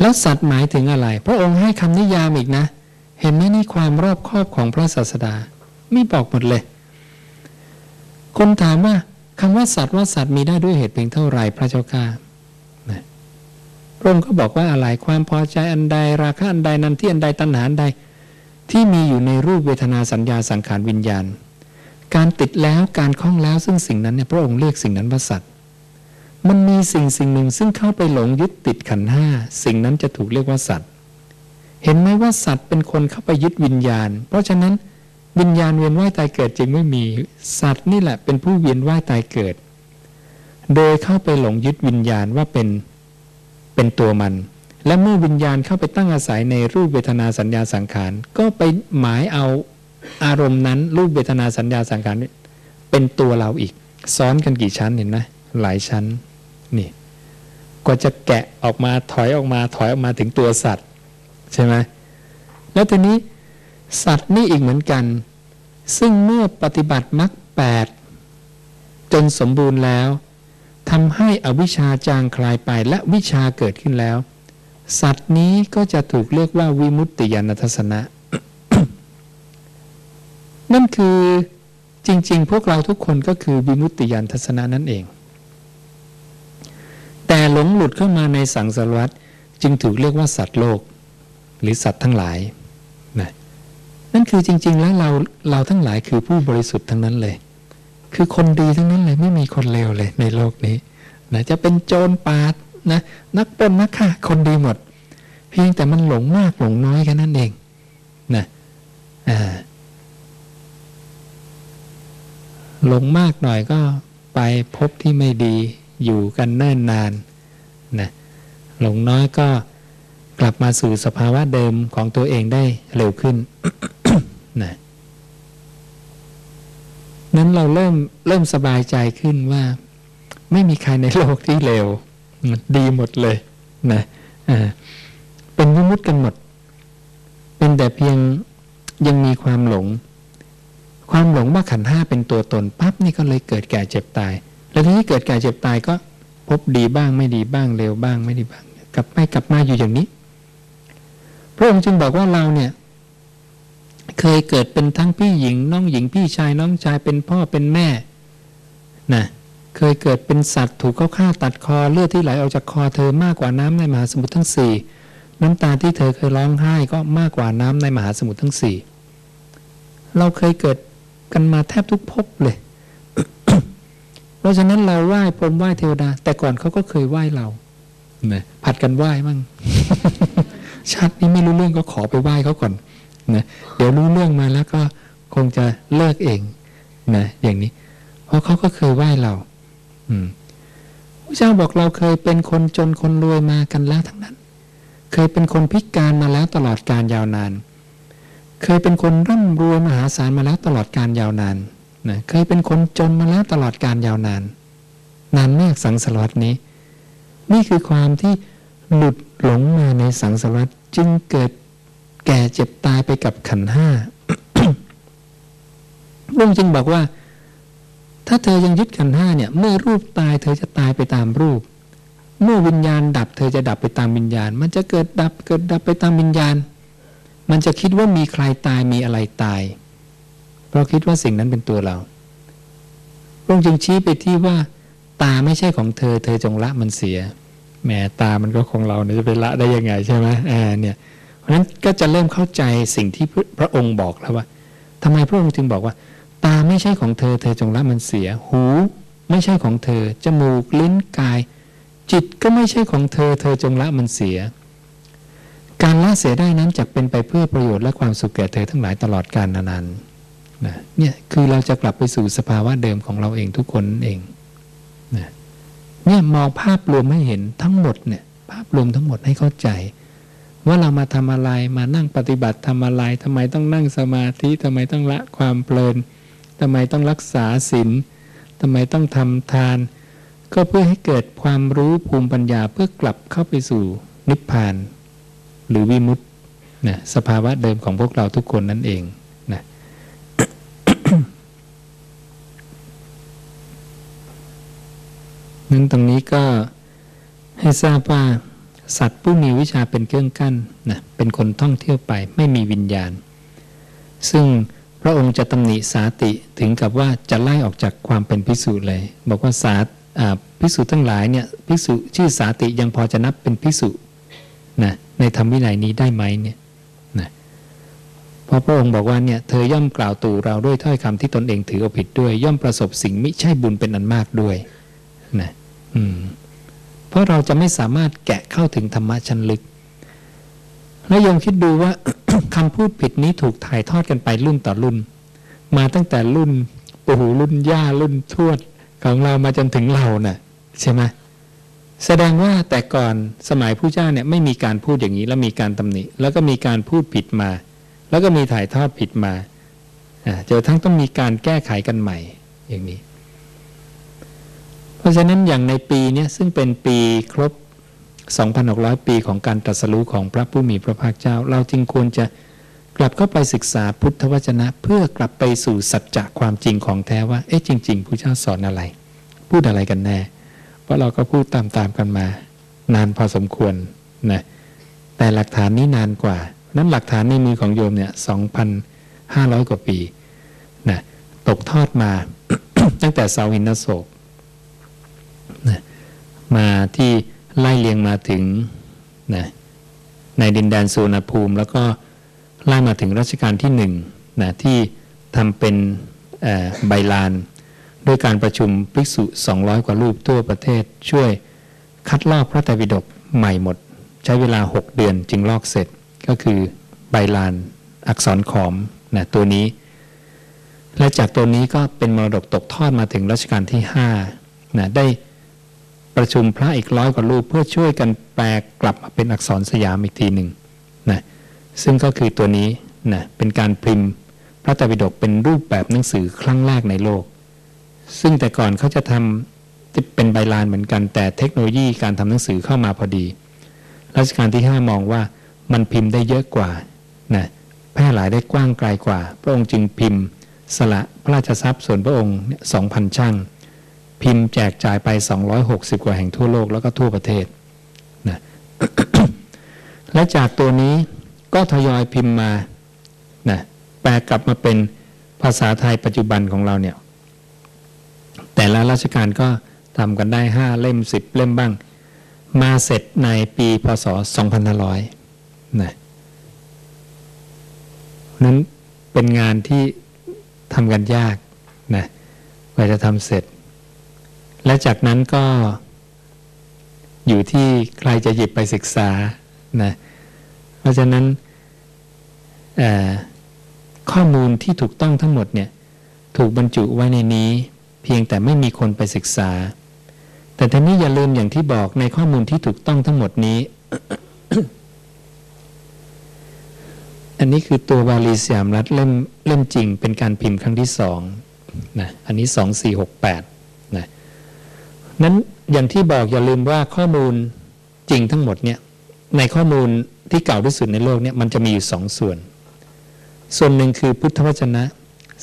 แล้วสัตว์หมายถึงอะไร พระองค์ให้คำนิยามอีกนะ เห็นไหมนี่ความรอบคอบของพระศาสดา ไมีบอกหมดเลย คนถามว่า คำว่าสัตว์ว่าสัตว์มีได้ด้วยเหตุเพียงเท่าไรพระเจ้าข้าพระองค์ก็บอกว่าอะไรความพอใจอันใดราคะอันใดนันที่อันใดตัณหาอันใดที่มีอยู่ในรูปเวทนาสัญญาสังขารวิญญาณ การติดแล้วการคล้องแล้วซึ่งสิ่งนั้นเนี่ยพระองค์เรียกสิ่งนั้นว่าสัตว์ มันมีสิ่งสิ่งหนึ่งซึ่งเข้าไปหลงยึดติดขันห้าสิ่งนั้นจะถูกเรียกว่าสัตว์ เห็นไหมว่าสัตว์เป็นคนเข้าไปยึดวิญญาณ เพราะฉะนั้น วิญญาณเวียนว่ายตายเกิดจริงไม่มี สัตว์นี่แหละเป็นผู้เวียนว่ายตายเกิด โดยเข้าไปหลงยึดวิญญาณว่าเป็นเป็นตัวมัน และเมื่อวิญญาณเข้าไปตั้งอาศัยในรูปเวทนาสัญญาสังขาร ก็ไปหมายเอาอารมณ์นั้น รูปเวทนาสัญญาสังขารเป็นตัวเราอีก ซ้อนกันกี่ชั้นเห็นไหมหลายชั้นนี่กว่าจะแกะออกมาถอยออกมาถอยออกมาถึงตัวสัตว์ ใช่ไหมแล้วทีนี้ สัตว์นี่อีกเหมือนกัน ซึ่งเมื่อปฏิบัติมรรคแปดจนสมบูรณ์แล้วทำให้อวิชชาจางคลายไปและวิชาเกิดขึ้นแล้ว สัตว์นี้ก็จะถูกเรียกว่าวิมุตติยานทัศนะ นั่นคือจริง ๆ พวกเราทุกคนก็คือวิมุตติยานทัศนะนั่นเอง แต่หลงหลุดเข้ามาในสังสารวัฏจึงถูกเรียกว่าสัตว์โลก หรือสัตว์ทั้งหลาย นั่นคือจริง ๆ แล้วเราเราทั้งหลายคือผู้บริสุทธิ์ทั้งนั้นเลย คือคนดีทั้งนั้นเลยไม่มีคนเลวเลยในโลกนี้นะจะเป็นโจรปาดนะนักปนนักฆ่าคนดีหมด เพียงแต่มันหลงมากหลงน้อยแค่นั้นเองนะอ่าหลงมากหน่อยก็ไปพบที่ไม่ดีอยู่กันเนิ่นนานนะหลงน้อยก็กลับมาสู่สภาวะเดิมของตัวเองได้เร็วขึ้น นะนั้นเราเริ่มเริ่มสบายใจขึ้นว่า ไม่มีใครในโลกที่เลวดีหมดเลยนะเป็นวิมุตกันหมด เป็นแต่เพียงยังมีความหลง ความหลงว่าขันห้าเป็นตัวตนปั๊บนี่ก็เลยเกิดแก่เจ็บตาย แล้วทีนี้เกิดแก่เจ็บตายก็ พบดีบ้างไม่ดีบ้างเร็วบ้างไม่ดีบ้าง กลับไปกลับมาอยู่อย่างนี้ พระองค์จึงบอกว่าเราเนี่ย เคยเกิดเป็นทั้งพี่หญิง น้องหญิงพี่ชายน้องชายเป็นพ่อเป็นแม่นะเคยเกิดเป็นสัตว์ถูกเขาฆ่าตัดคอเลือดที่ไหลออกจากคอเธอมากกว่าน้ำในมหาสมุทรทั้งสี่น้ำตาที่เธอเคยร้องไห้ก็มากกว่าน้ำในมหาสมุทรทั้งสี่เราเคยเกิดกันมาแทบทุกภพเลย เพราะฉะนั้นเราไหว้พรมไหว้เทวดา แต่ก่อนเขาก็เคยไหว้เรานะผัดกันไหว้มั่งชาตินี้ไม่รู้เรื่องก็ขอไปไหว้เขาก่อน นะเดี๋ยวรู้เรื่องมาแล้วก็คงจะเลิกเองนะอย่างนี้ เพราะเขาก็เคยไหว้เรา อืมพระเจ้าบอกเราเคยเป็นคนจนคนรวยมากันแล้วทั้งนั้น เคยเป็นคนพิการมาแล้วตลอดการยาวนาน เคยเป็นคนร่ำรวยมหาศาลมาแล้วตลอดการยาวนานนะเคยเป็นคนจนมาแล้วตลอดการยาวนาน นานมากสังสารวัตนี้ นี่คือความที่หลุดหลงมาในสังสารวัฏจึงเกิด แก่เจ็บตายไปกับขันห้าพระองค์จึงบอกว่า ถ้าเธอยังยึดขันห้าเนี่ย เมื่อรูปตาย เธอจะตายไปตามรูป เมื่อวิญญาณดับ เธอจะดับไปตามวิญญาณ มันจะเกิดดับเกิดดับไปตามวิญญาณ มันจะคิดว่ามีใครตายมีอะไรตาย เพราะคิดว่าสิ่งนั้นเป็นตัวเราพระองค์จึงชี้ไปที่ว่า ตาไม่ใช่ของเธอ เธอจงละมันเสียแหมตามันก็ของเราเนี่ยจะไปละได้ยังไงใช่ไหมอ่าเนี่ย เพราะฉะนั้นก็จะเริ่มเข้าใจสิ่งที่พระองค์บอกแล้วว่าทำไมพระองค์จึงบอกว่า ตาไม่ใช่ของเธอ เธอจงละมันเสีย หูไม่ใช่ของเธอ จมูกลิ้นกาย จิตก็ไม่ใช่ของเธอ เธอจงละมันเสีย การละเสียได้นั้นจะเป็นไปเพื่อประโยชน์และความสุขแก่เธอทั้งหลายตลอดกาลนานๆนะเนี่ยคือเราจะกลับไปสู่สภาวะเดิมของเราเองทุกคนเองนะเนี่ยมองภาพรวมให้เห็นทั้งหมดเนี่ยภาพรวมทั้งหมดให้เข้าใจ ว่าเรามาทำอะไรมานั่งปฏิบัติทำอะไรทำไมต้องนั่งสมาธิทำไมต้องละความเพลินทำไมต้องรักษาศีลทำไมต้องทำทาน ก็เพื่อให้เกิดความรู้ภูมิปัญญาเพื่อกลับเข้าไปสู่นิพพาน หรือวิมุตตินะสภาวะเดิมของพวกเราทุกคนนั่นเองนั้นตรงนี้ก็ให้ทราบว่า สัตว์ผู้มีวิชาเป็นเครื่องกั้นนะเป็นคนท่องเที่ยวไปไม่มีวิญญาณ ซึ่งพระองค์จะตำหนิสาติถึงกับว่าจะไล่ออกจากความเป็นพิสูจน์เลย บอกว่าสาพิสูจน์ทั้งหลายเนี่ยพิสูจชื่อสาติยังพอจะนับเป็นพิสูจนะในธรรมวินัยนี้ได้ไหมเนี่ยนะเพราะพระองค์บอกว่าเนี่ยเธอย่อมกล่าวตู่เราด้วยถ้อยคำที่ตนเองถือเอาผิดด้วย ย่อมประสบสิ่งมิใช่บุญเป็นอันมากด้วยนะอืม เพราะเราจะไม่สามารถแกะเข้าถึงธรรมะชั้นลึก แล้วยมคิดดูว่าคำพูดผิดนี้ถูกถ่ายทอดกันไปรุ่นต่อรุ่น มาตั้งแต่รุ่นปู่รุ่นย่ารุ่นทวดของเรามาจนถึงเรานะ่ะใช่ไหมแสดงว่าแต่ก่อนสมัยผู้เจ้าเนี่ยไม่มีการพูดอย่างนี้แล้วมีการตำหนิ แล้วก็มีการพูดผิดมา แล้วก็มีถ่ายทอดผิดมาเจอทั้งต้องมีการแก้ไขกันใหม่อย่างนี้ ราะฉะนั้นอย่างในปีนี้ซึ่งเป็นปีครบ 2,600 ปีของการตรัสรู้ของพระผู้มีพระภาคเจ้า เราจึงควรจะกลับเข้าไปศึกษาพุทธวจนะ เพื่อกลับไปสู่สัจจะความจริงของแท้ว่า เอ๊ะจริงๆผู้เจ้าสอนอะไร พูดอะไรกันแน่ เพราะเราก็พูดตามๆกันมา นานพอสมควรนะแต่หลักฐานนี้นานกว่า นั้นหลักฐานในมือของโยมเนี่ย2,500 กว่าปีนะตกทอดมา ตั้งแต่สาวินโศก มาที่ไล่เลียงมาถึงนะในดินแดนสุนภูมิ แล้วก็ไล่มาถึงรัชกาลที่หนึ่งนะที่ทำเป็นใบลาน ด้วยการประชุมภิกษุ 200 กว่ารูปทั่วประเทศช่วยคัดลอกพระไตรปิฎกใหม่หมด ใช้เวลา 6 เดือนจึงลอกเสร็จก็คือใบลานอักษรขอมนะตัวนี้ และจากตัวนี้ก็เป็นมรดกตกทอดมาถึงรัชกาลที่5นะได้ ประชุมพระอีกร้อยกว่ารูปเพื่อช่วยกันแปลกลับมาเป็นอักษรสยามอีกทีหนึ่งนะซึ่งก็คือตัวนี้นะเป็นการพิมพ์พระไตรปิฎกเป็นรูปแบบหนังสือครั้งแรกในโลก ซึ่งแต่ก่อนเขาจะทำเป็นใบลานเหมือนกัน แต่เทคโนโลยีการทำหนังสือเข้ามาพอดีรัชกาลที่ 5 มองว่ามันพิมพ์ได้เยอะกว่านะแพร่หลายได้กว้างไกลกว่า พระองค์จึงพิมพ์ สละพระราชทรัพย์ส่วนพระองค์สองพันช่าง พิมพ์แจกจ่ายไป 260 กว่าแห่งทั่วโลกแล้วก็ทั่วประเทศนะและจากตัวนี้ก็ทยอยพิมพ์มานะแปลกลับมาเป็นภาษาไทยปัจจุบันของเราเนี่ย แต่ละราชการก็ทำกันได้ 5 เล่ม 10 เล่มบ้าง มาเสร็จในปีพศ 2500นะนั้นเป็นงานที่ทำกันยากนะกว่าจะทำเสร็จ และจากนั้นก็อยู่ที่ใครจะหยิบไปศึกษานะเพราะฉะนั้นข้อมูลที่ถูกต้องทั้งหมดเนี่ยถูกบรรจุไว้ในนี้ เพียงแต่ไม่มีคนไปศึกษา แต่ทีนี้อย่าลืมอย่างที่บอกในข้อมูลที่ถูกต้องทั้งหมดนี้ อันนี้คือตัวบาลีสยามรัฐเล่มเล่มจริงเป็นการพิมพ์ครั้งที่สองนะอันนี้สองสี่หกแปด นั้นอย่างที่บอกอย่าลืมว่าข้อมูลจริงทั้งหมดเนี่ยในข้อมูลที่เก่าที่สุดในโลกเนี่ยมันจะมีอยู่สองส่วน ส่วนหนึ่งคือพุทธวจนะ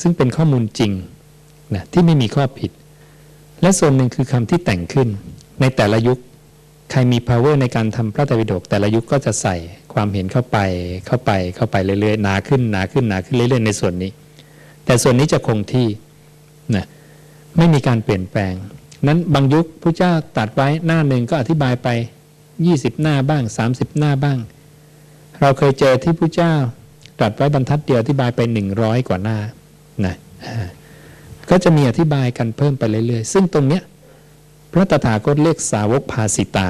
ซึ่งเป็นข้อมูลจริงนะที่ไม่มีข้อผิด และส่วนหนึ่งคือคำที่แต่งขึ้น ในแต่ละยุคใครมี power ในการทำพระไตรปิฎกแต่ละยุคก็จะใส่ความเห็นเข้าไปเข้าไปเข้าไปเรื่อยๆหนาขึ้นหนาขึ้นหนาขึ้นเรื่อยๆ ในส่วนนี้ แต่ส่วนนี้จะคงที่นะไม่มีการเปลี่ยนแปลง นั้นบางยุคพระเจ้าตัดไว้หน้าหนึ่งก็อธิบายไป 20 หน้าบ้าง 30 หน้าบ้าง เราเคยเจอที่พระเจ้าตรัสไว้บรรทัดเดียวอธิบายไปหนึ่งร้อยกว่าหน้านะก็จะมีอธิบายกันเพิ่มไปเรื่อยๆ ซึ่งตรงเนี้ยพระตถาคตเรียกสาวกภาสิตา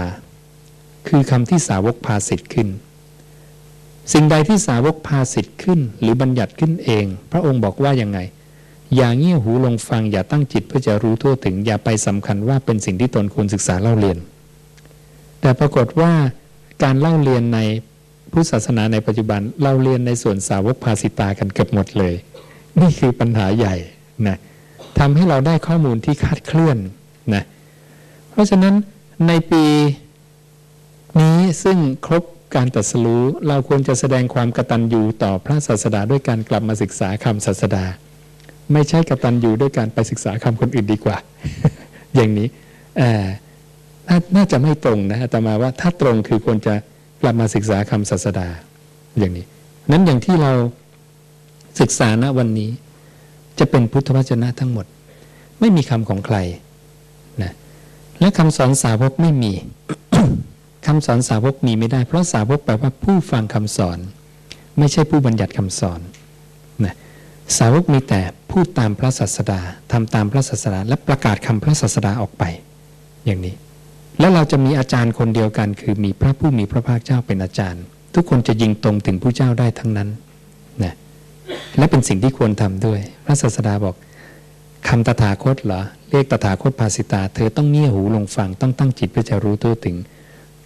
คือคำที่สาวกภาสิทธิ์ขึ้น สิ่งใดที่สาวกภาสิทธิ์ขึ้น หรือบัญญัติขึ้นเอง พระองค์บอกว่ายังไง อย่าเงี่ยหูลงฟังอย่าตั้งจิตเพื่อจะรู้ทั่วถึง อย่าไปสำคัญว่าเป็นสิ่งที่ตนควรศึกษาเล่าเรียน แต่ปรากฏว่าการเล่าเรียนในพุทธศาสนาในปัจจุบันเราเรียนในส่วนสาวกภาสิตากันเกือบหมดเลย นี่คือปัญหาใหญ่นะทำให้เราได้ข้อมูลที่คาดเคลื่อนนะเพราะฉะนั้นในปีนี้ซึ่งครบการตัดสรู้เราควรจะแสดงความกตัญญูต่อพระศาสดาด้วยการกลับมาศึกษาคำศาสดา ไม่ใช่กตัญญูด้วยการไปศึกษาคำคนอื่นดีกว่า อย่างนี้น่าจะไม่ตรงนะแต่มาว่าถ้าตรงคือควรจะกลับมาศึกษาคำศาสดาอย่างนี้ นั้นอย่างที่เราศึกษาณวันนี้ จะเป็นพุทธวจนะทั้งหมด ไม่มีคำของใครนะและคำสอนสาวกไม่มีคำสอนสาวกมีไม่ได้ เพราะสาวกแปลว่าผู้ฟังคำสอน ไม่ใช่ผู้บัญญัติคำสอน สาวกมีแต่พูดตามพระศาสดาทำตามพระศาสดาและประกาศคำพระศาสดาออกไป อย่างนี้ แล้วเราจะมีอาจารย์คนเดียวกัน คือมีพระผู้มีพระภาคเจ้าเป็นอาจารย์ ทุกคนจะยิงตรงถึงผู้เจ้าได้ทั้งนั้นนะและเป็นสิ่งที่ควรทำด้วย พระศาสดาบอกคำตถาคตเหรอเรียกตถาคตภาสิตา เธอต้องเงี่ยหูลงฟังต้องตั้งจิตเพื่อจะรู้ตัวถึง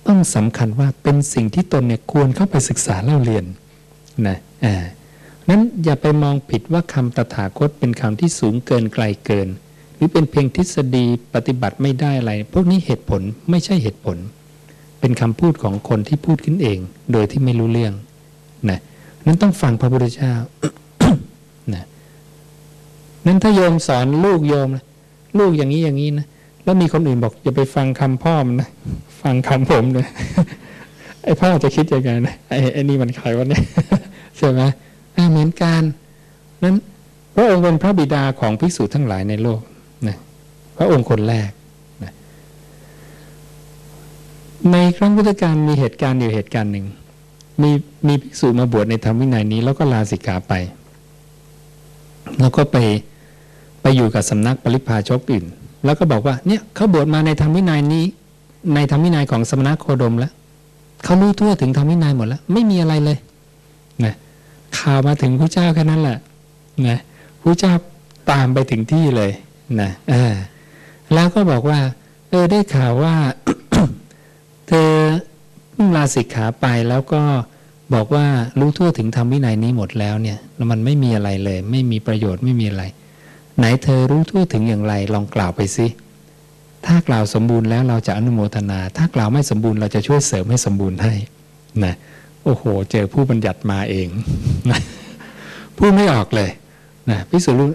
ต้องสำคัญว่าเป็นสิ่งที่ตนเนี่ยควรเข้าไปศึกษาเล่าเรียนนะอ่า นั้นอย่าไปมองผิดว่าคำตถาคตเป็นคำที่สูงเกินไกลเกิน หรือเป็นเพียงทฤษฎีปฏิบัติไม่ได้อะไร พวกนี้เหตุผลไม่ใช่เหตุผล เป็นคำพูดของคนที่พูดขึ้นเอง โดยที่ไม่รู้เรื่องนะนั้นต้องฟังพระพุทธเจ้านะนั้นถ้าโยมสอนลูกโยมลูกอย่างนี้อย่างนี้นะแล้วมีคนอื่นบอกอย่าไปฟังคำพ่อมนะฟังคำผมเลยไอ้พ่อจะคิดยังไงนะไอ้ไอ้นี่มันใครวะเนี่ยใช่ไหม เหมือนกันนั้นพระองค์เป็นพระบิดาของภิกษุทั้งหลายในโลกนะพระองค์คนแรกนะในครั้งพุทธกาลมีเหตุการณ์อยู่เหตุการณ์หนึ่ง มีมีภิกษุมาบวชในธรรมวินัยนี้ แล้วก็ลาสิกขาไป แล้วก็ไปไปอยู่กับสำนักปริพาชกอื่น แล้วก็บอกว่าเนี่ยเขาบวชมาในธรรมวินัยนี้ ในธรรมวินัยของสมณโคดมแล้วเขารู้ทั่วถึงธรรมวินัยหมดแล้ว ไม่มีอะไรเลย ข่าวมาถึงพระเจ้าแค่นั้นแหละนะพระเจ้าตามไปถึงที่เลยนะอแล้วก็บอกว่า เออได้ข่าวว่า เธอเพิ่งลาสิกขาไปแล้วก็บอกว่ารู้ทั่วถึงธรรมวินัยนี้หมดแล้วเนี่ยแล้วมันไม่มีอะไรเลย ไม่มีประโยชน์ไม่มีอะไร ไหนเธอรู้ทั่วถึงอย่างไร ลองกล่าวไปสิถ้ากล่าวสมบูรณ์แล้วเราจะอนุโมทนา ถ้ากล่าวไม่สมบูรณ์เราจะช่วยเสริมให้สมบูรณ์ให้นะ โอ้โห เจอผู้บัญญัติมาเองนะพูดไม่ออกเลยนะพิสุรุ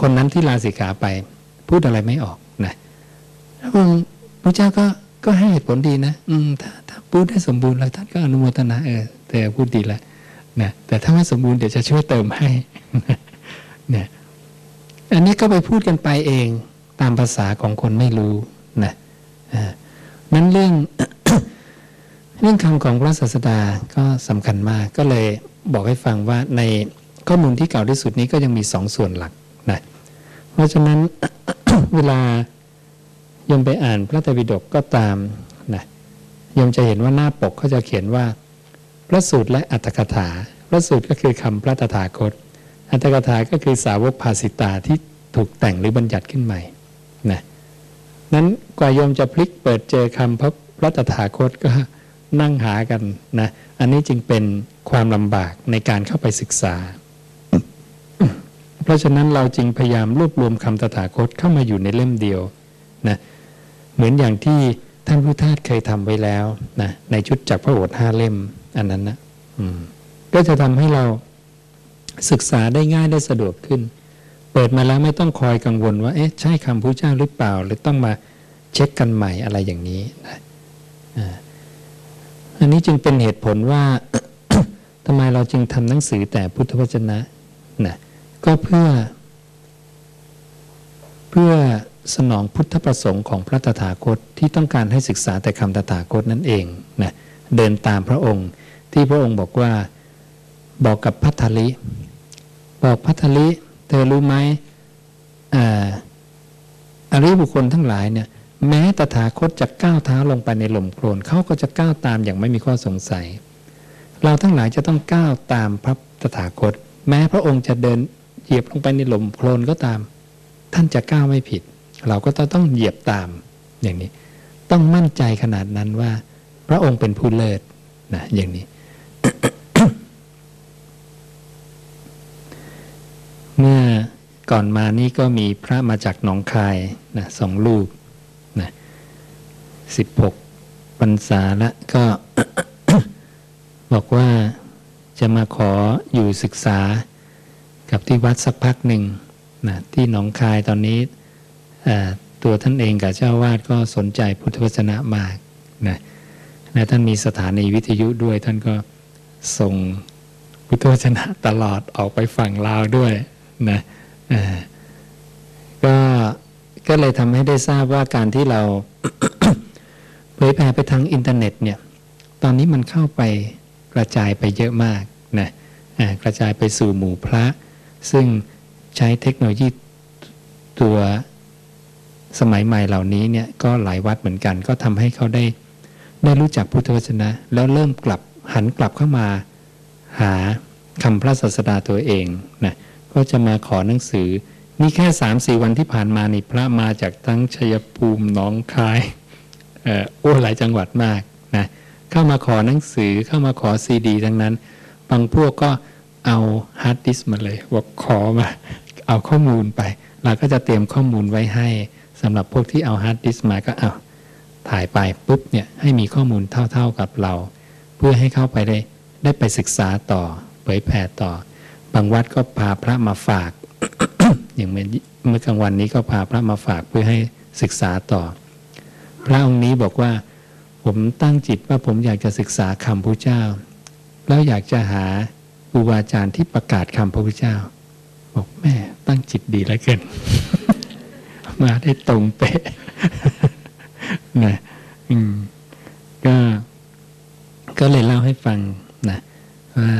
คนนั้นที่ลาสิกขาไป พูดอะไรไม่ออกนะพระองค์พระเจ้าก็ก็ให้เหตุผลดีนะ อืมถ้าถ้าพูดได้สมบูรณ์แล้วท่านก็อนุโมทนาเออแต่พูดดีแล้วนะแต่ถ้าไม่สมบูรณ์เดี๋ยวจะช่วยเติมให้นี่ยอันนี้ก็ไปพูดกันไปเองตามภาษาของคนไม่รู้นะนั้นเรื่อง เรื่องคำของพระศาสดาก็สำคัญมากก็เลยบอกให้ฟังว่าในข้อมูลที่เก่าที่สุดนี้ก็ยังมีสองส่วนหลักนะเพราะฉะนั้น เวลายมไปอ่านพระไตรปิฎกก็ตามนะยมจะเห็นว่าหน้าปกเขาจะเขียนว่า พระสูตรและอัตถกถา พระสูตรก็คือคำพระตถาคต อัตถกถาก็คือสาวกภาสิตาที่ถูกแต่งหรือบัญญัติขึ้นใหม่นะนั้นกว่าโยมจะพลิกเปิดเจอคำพระพระตถาคตก็ นั่งหากันนะ อันนี้จึงเป็นความลำบากในการเข้าไปศึกษา เพราะฉะนั้นเราจึงพยายามรวบรวมคำตถาคตเข้ามาอยู่ในเล่มเดียวนะเหมือนอย่างที่ท่านพุทธทาสเคยทำไว้แล้วนะในชุดจากพระโอษฐ์ห้าเล่ม อันนั้นนะก็จะทำให้เราศึกษาได้ง่ายได้สะดวกขึ้น เปิดมาแล้วไม่ต้องคอยกังวลว่า เอ๊ะ ใช่คำพระเจ้าหรือเปล่า หรือต้องมาเช็คกันใหม่อะไรอย่างนี้นะ อันนี้จึงเป็นเหตุผลว่าทำไมเราจึงทำหนังสือแต่พุทธวจนะนะก็เพื่อ เพื่อสนองพุทธประสงค์ของพระตถาคตที่ต้องการให้ศึกษาแต่คำตถาคตนั่นเองนะเดินตามพระองค์ ที่พระองค์บอกว่าบอกกับพัทธลิ บอกพัทธลิ เธอรู้ไหมอริบุคคลทั้งหลายเนี่ย แม้ตถาคตจะก้าวเท้าลงไปในหล่มโคลนเขาก็จะก้าวตามอย่างไม่มีข้อสงสัย เราทั้งหลายจะต้องก้าวตามพระตถาคต แม้พระองค์จะเดินเหยียบลงไปในหล่มโคลนก็ตาม ท่านจะก้าวไม่ผิด เราก็ต้องเหยียบตามอย่างนี้ ต้องมั่นใจขนาดนั้นว่า พระองค์เป็นผู้เลิศนะอย่างนี้ เมื่อก่อนมานี้ก็มีพระมาจากหนองคายนะสองลูก สิบหกพรรษาละก็บอกว่าจะมาขออยู่ศึกษากับที่วัดสักพักหนึ่งนะที่หนองคายตอนนี้ตัวท่านเองกับเจ้าวาดก็สนใจพุทธวจนะมากนะและท่านมีสถานีวิทยุด้วยท่านก็ส่งพุทธวจนะตลอดออกไปฝั่งลาวด้วยนะก็ก็เลยทำให้ได้ทราบว่าการที่เรา ผยแผ่ไปทางอินเทอร์เน็ตเนี่ยตอนนี้มันเข้าไปกระจายไปเยอะมากนะกระจายไปสู่หมู่พระ ซึ่งใช้เทคโนโลยีตัวสมัยใหม่เหล่านี้เนี่ยก็หลายวัดเหมือนกัน ก็ทำให้เขาได้ได้รู้จักพุทธวจนะ แล้วเริ่มกลับหันกลับเข้ามาหาคำพระศาสดาตัวเองนะก็จะมาขอหนังสือนี่แค่สามสี่วันที่ผ่านมานี่พระมาจากทั้งชัยภูมิหนองคาย โอ้หลายจังหวัดมากนะเข้ามาขอหนังสือเข้ามาขอซีดีทั้งนั้น บางพวกก็เอา hard disk มาเลยบอกขอมาเอาข้อมูลไป เราก็จะเตรียมข้อมูลไว้ให้สำหรับพวกที่เอา hard disk มาก็เอาถ่ายไปปุ๊บเนี่ยให้มีข้อมูลเท่า ๆกับเรา เพื่อให้เข้าไปได้ได้ไปศึกษาต่อเผยแผ่ต่อ บางวัดก็พาพระมาฝาก อย่างเมื่อกลางวันนี้ก็พาพระมาฝากเพื่อให้ศึกษาต่อ พระองค์นี้บอกว่า ผมตั้งจิตว่าผมอยากจะศึกษาคำพระเจ้า แล้วอยากจะหาครูบาอาจารย์ที่ประกาศคำพระพุทธเจ้า บอกแม่ตั้งจิตดีแล้วเกิน มาได้ตรงเป๊ะนะอืมฟังนะว่า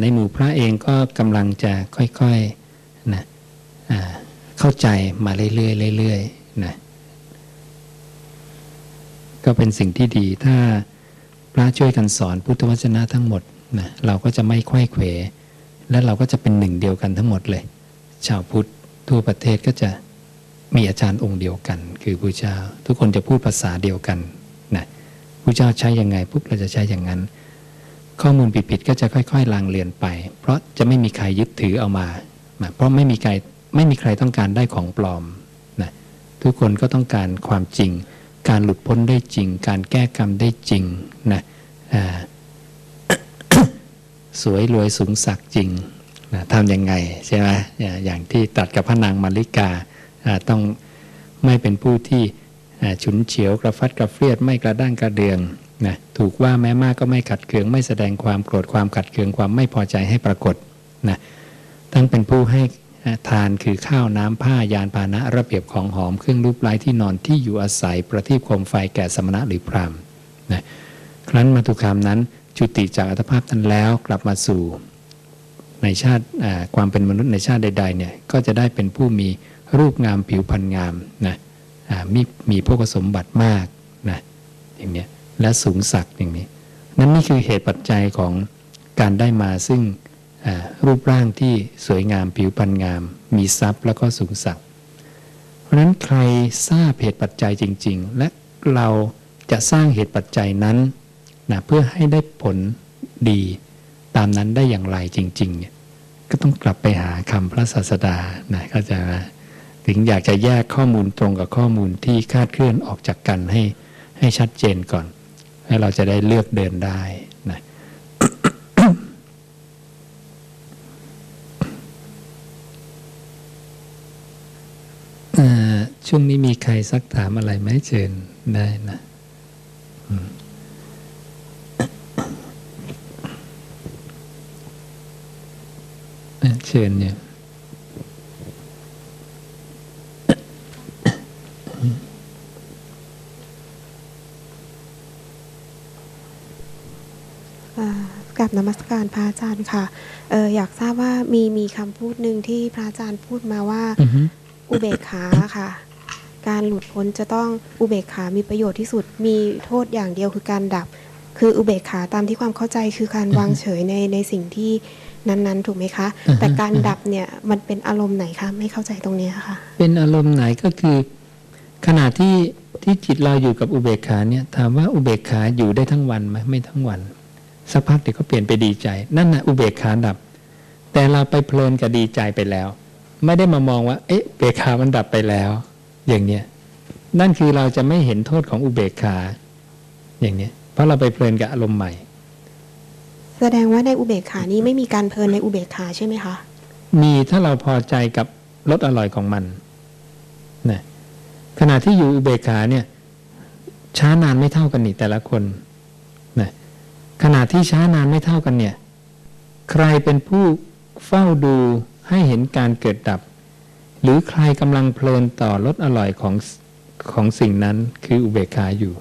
ในหมู่พระเองก็กำลังจะค่อยๆนะเข้าใจมาเรื่อยๆเรื่อยๆนะ ก็เป็นสิ่งที่ดีถ้าพระช่วยกันสอนพุทธวจนะทั้งหมดนะเราก็จะไม่ค่อยเขว และเราก็จะเป็นหนึ่งเดียวกันทั้งหมดเลย ชาวพุทธทั่วประเทศก็จะมีอาจารย์องค์เดียวกัน คือพระเจ้า ทุกคนจะพูดภาษาเดียวกันนะพระเจ้าใช้ยังไงปุ๊บเราจะใช้อย่างนั้น ข้อมูลผิดๆก็จะค่อย ๆ ลางเลียนไป เพราะจะไม่มีใครยึดถือเอามาเพราะไม่มีใครไม่มีใครต้องการได้ของปลอมนะทุกคนก็ต้องการความจริง การหลุดพ้นได้จริง การแก้กรรมได้จริงนะสวยรวยสูงสักจริงนะทำยังไงใช่ไหมอย่างที่ตัดกับพระนางมาริกาต้องไม่เป็นผู้ที่ฉุนเฉียวกระฟัดกระเฟียดไม่กระด้างกระเดืองนะถูกว่าแม้มากก็ไม่ขัดเคือง ไม่แสดงความโกรธความขัดเคืองความไม่พอใจให้ปรากฏนะทั้งเป็นผู้ให้ ทานคือข้าวน้ำผ้ายานพาหนะระเบียบของหอมเครื่องรูปไล้ที่นอนที่อยู่อาศัยประทีปโคมไฟแก่สมณะหรือพรามนะครั้นมาตุคามนั้นจุติจากอัตภาพนั้นแล้วกลับมาสู่ในชาติความเป็นมนุษย์ในชาติใดๆเนี่ยก็จะได้เป็นผู้มีรูปงามผิวพรรณงามนะมีมีพวกสมบัติมากนะอย่างนี้และสูงสักอย่างนี้นั่นนี่คือเหตุปัจจัยของการได้มาซึ่ง รูปร่างที่สวยงามผิวพรรณงาม มีทรัพย์แล้วก็สูงสักเพราะนั้นใครทราบเหตุปัจจัยจริง ๆ และเราจะสร้างเหตุปัจจัยนั้นนะเพื่อให้ได้ผลดีตามนั้นได้อย่างไรจริงๆเนี่ยก็ต้องกลับไปหาคำพระศาสดานะก็จะถึงอยากจะแยกข้อมูลตรงกับข้อมูลที่คาดเคลื่อนออกจากกันให้ให้ชัดเจนก่อนให้เราจะได้เลือกเดินได้นะ ช่วงนี้มีใครซักถามอะไรไหมเชิญได้นะเชิญเนี่ยกับนมัสการพระอาจารย์ค่ะอออยากทราบว่ามีมีคำพูดหนึ่งที่พระอาจารย์พูดมาว่า อุเบกขาค่ะ การหลุดพ้นจะต้องอุเบกขามีประโยชน์ที่สุด มีโทษอย่างเดียวคือการดับ คืออุเบกขาตามที่ความเข้าใจคือการวางเฉยในในสิ่งที่นั้นๆ ถูกไหมคะ แต่การดับเนี่ยมันเป็นอารมณ์ไหนคะไม่เข้าใจตรงนี้ค่ะ เป็นอารมณ์ไหนก็คือขณะที่ที่จิตเราอยู่กับอุเบกขาเนี่ยถามว่าอุเบกขาอยู่ได้ทั้งวันไหมไม่ทั้งวัน สักพักเดี๋ยวก็เปลี่ยนไปดีใจ นั่นนะอุเบกขาดับ แต่เราไปเพลินกับดีใจไปแล้ว ไม่ได้มามองว่า เอ๊ะเบกขามันดับไปแล้ว อย่างเนี้ยนั่นคือเราจะไม่เห็นโทษของอุเบกขา อย่างเนี้ยเพราะเราไปเพลินกับอารมณ์ใหม่ แสดงว่าในอุเบกขานี้ไม่มีการเพลินในอุเบกขาใช่ไหมคะมีถ้าเราพอใจกับรสอร่อยของมันนะขณะที่อยู่อุเบกขาเนี่ย ช้านานไม่เท่ากันนี่แต่ละคนนะขณะที่ช้านานไม่เท่ากันเนี่ย ใครเป็นผู้เฝ้าดู ให้เห็นการเกิดดับ หรือใครกำลังเพลินต่อรสอร่อยของของสิ่งนั้นคืออุเบกขาอยู่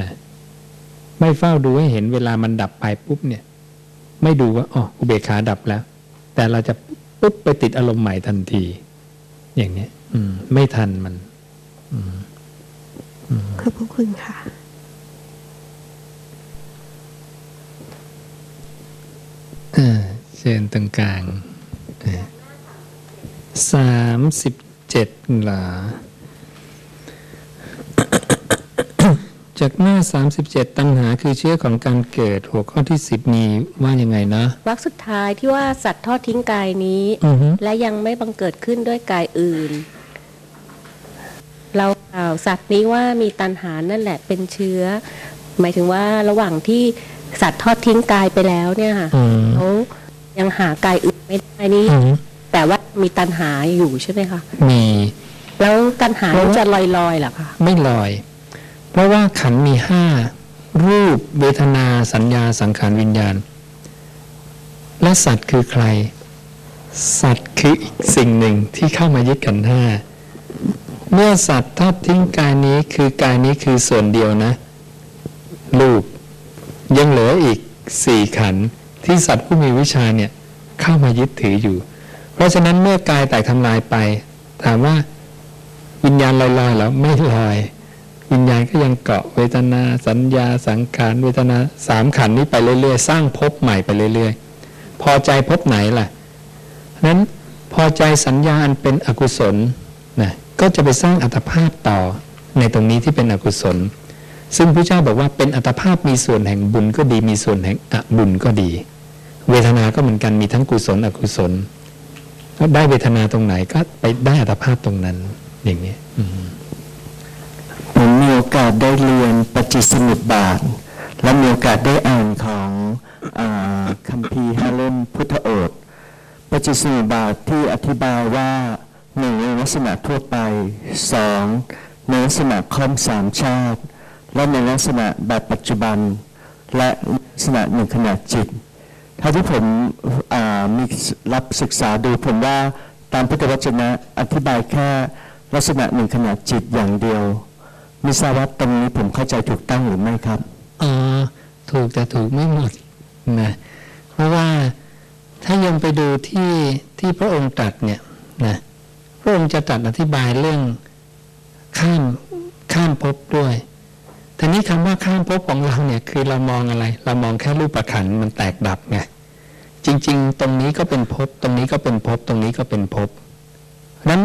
นะไม่เฝ้าดูให้เห็นเวลามันดับไปปุ๊บเนี่ย ไม่ดูว่าอ๋ออุเบกขาดับแล้ว แต่เราจะปุ๊บไปติดอารมณ์ใหม่ทันที อย่างนี้อืม ไม่ทันมันขอบคุณค่ะ เชิญตรงกลาง สามสิบเจ็ดหลา จากหน้า37ตัณหาคือเชื้อของการเกิด หัวข้อที่10มีว่ายังไงนะวรรคสุดท้ายที่ว่าสัตว์ทอดทิ้งกายนี้ และยังไม่บังเกิดขึ้นด้วยกายอื่น เรากล่าวสัตว์นี้ว่ามีตัณหานั่นแหละเป็นเชื้อ หมายถึงว่าระหว่างที่สัตว์ทอดทิ้งกายไปแล้วเนี่ยค่ะเขา ยังหากายอื่นไม่ได้นี่แต่ว่ามีตัณหาอยู่ใช่ไหมคะมีแล้วตัณหาจะลอยๆหรอคะไม่ลอย เพราะว่าขันมีห้ารูปเวทนาสัญญาสังขารวิญญาณ และสัตว์คือใคร สัตว์คืออีกสิ่งหนึ่งที่เข้ามายึดขันห้าเมื่อสัตว์ทอดทิ้งกายนี้คือกายนี้คือส่วนเดียวนะ รูปนธ์ ที่สัตว์ผู้มีวิชาเนี่ยเข้ามายึดถืออยู่ เพราะฉะนั้นเมื่อกายแตกทำลายไป ถามว่าวิญญาณลอยๆแล้วไม่ลอย วิญญาณก็ยังเกาะเวทนาสัญญาสังขารเวทนาสามขันนี้ไปเรื่อยๆ สร้างภพใหม่ไปเรื่อยๆ พอใจภพไหนล่ะนั้นพอใจสัญญาอันเป็นอกุศลนะก็จะไปสร้างอัตภาพต่อในตรงนี้ที่เป็นอกุศล ซึ่งพระเจ้าบอกว่าเป็นอัตภาพมีส่วนแห่งบุญก็ดี มีส่วนแห่งอบุญก็ดี เวทนาก็เหมือนกันมีทั้งกุศลอกุศลก็ได้เวทนาตรงไหนก็ไปได้อัตภาพตรงนั้นอย่างนี้ผมมีโอกาสได้เรียนปฏิสมุติบาท และมีโอกาสได้อ่านของอคัมภีร์ฮาเล่มพุทธโอษปฏิสมุติบาทที่อธิบายว่าหนึ่งในลักษณะทั่วไปสองในลักษณะคอมสามชาติ และในลักษณะแบบปัจจุบัน และลักษณะหนึ่งขนาดจิตถ้าที่ผมอ่ามีรับศึกษาดูผมว่าตามพุทธวจนะอธิบายแค่ลักษณะหนึ่งขนาดจิตอย่างเดียวม่ทราบว่าตรงนี้ผมเข้าใจถูกต้องหรือไม่ครับอ๋อถูกแต่ถูกไม่หมดนะเพราะว่าถ้ายังไปดูที่ที่พระองค์ตรัสเนี่ยนะพระองค์จะตรัสอธิบายเรื่องข้ามข้ามภพด้วย ทีนี้คำว่าข้ามภพของเราเนี่ยคือเรามองอะไร เรามองแค่รูปประขันมันแตกดับไงจริง ๆ ตรงนี้ก็เป็นภพตรงนี้ก็เป็นภพตรงนี้ก็เป็นภพนั้น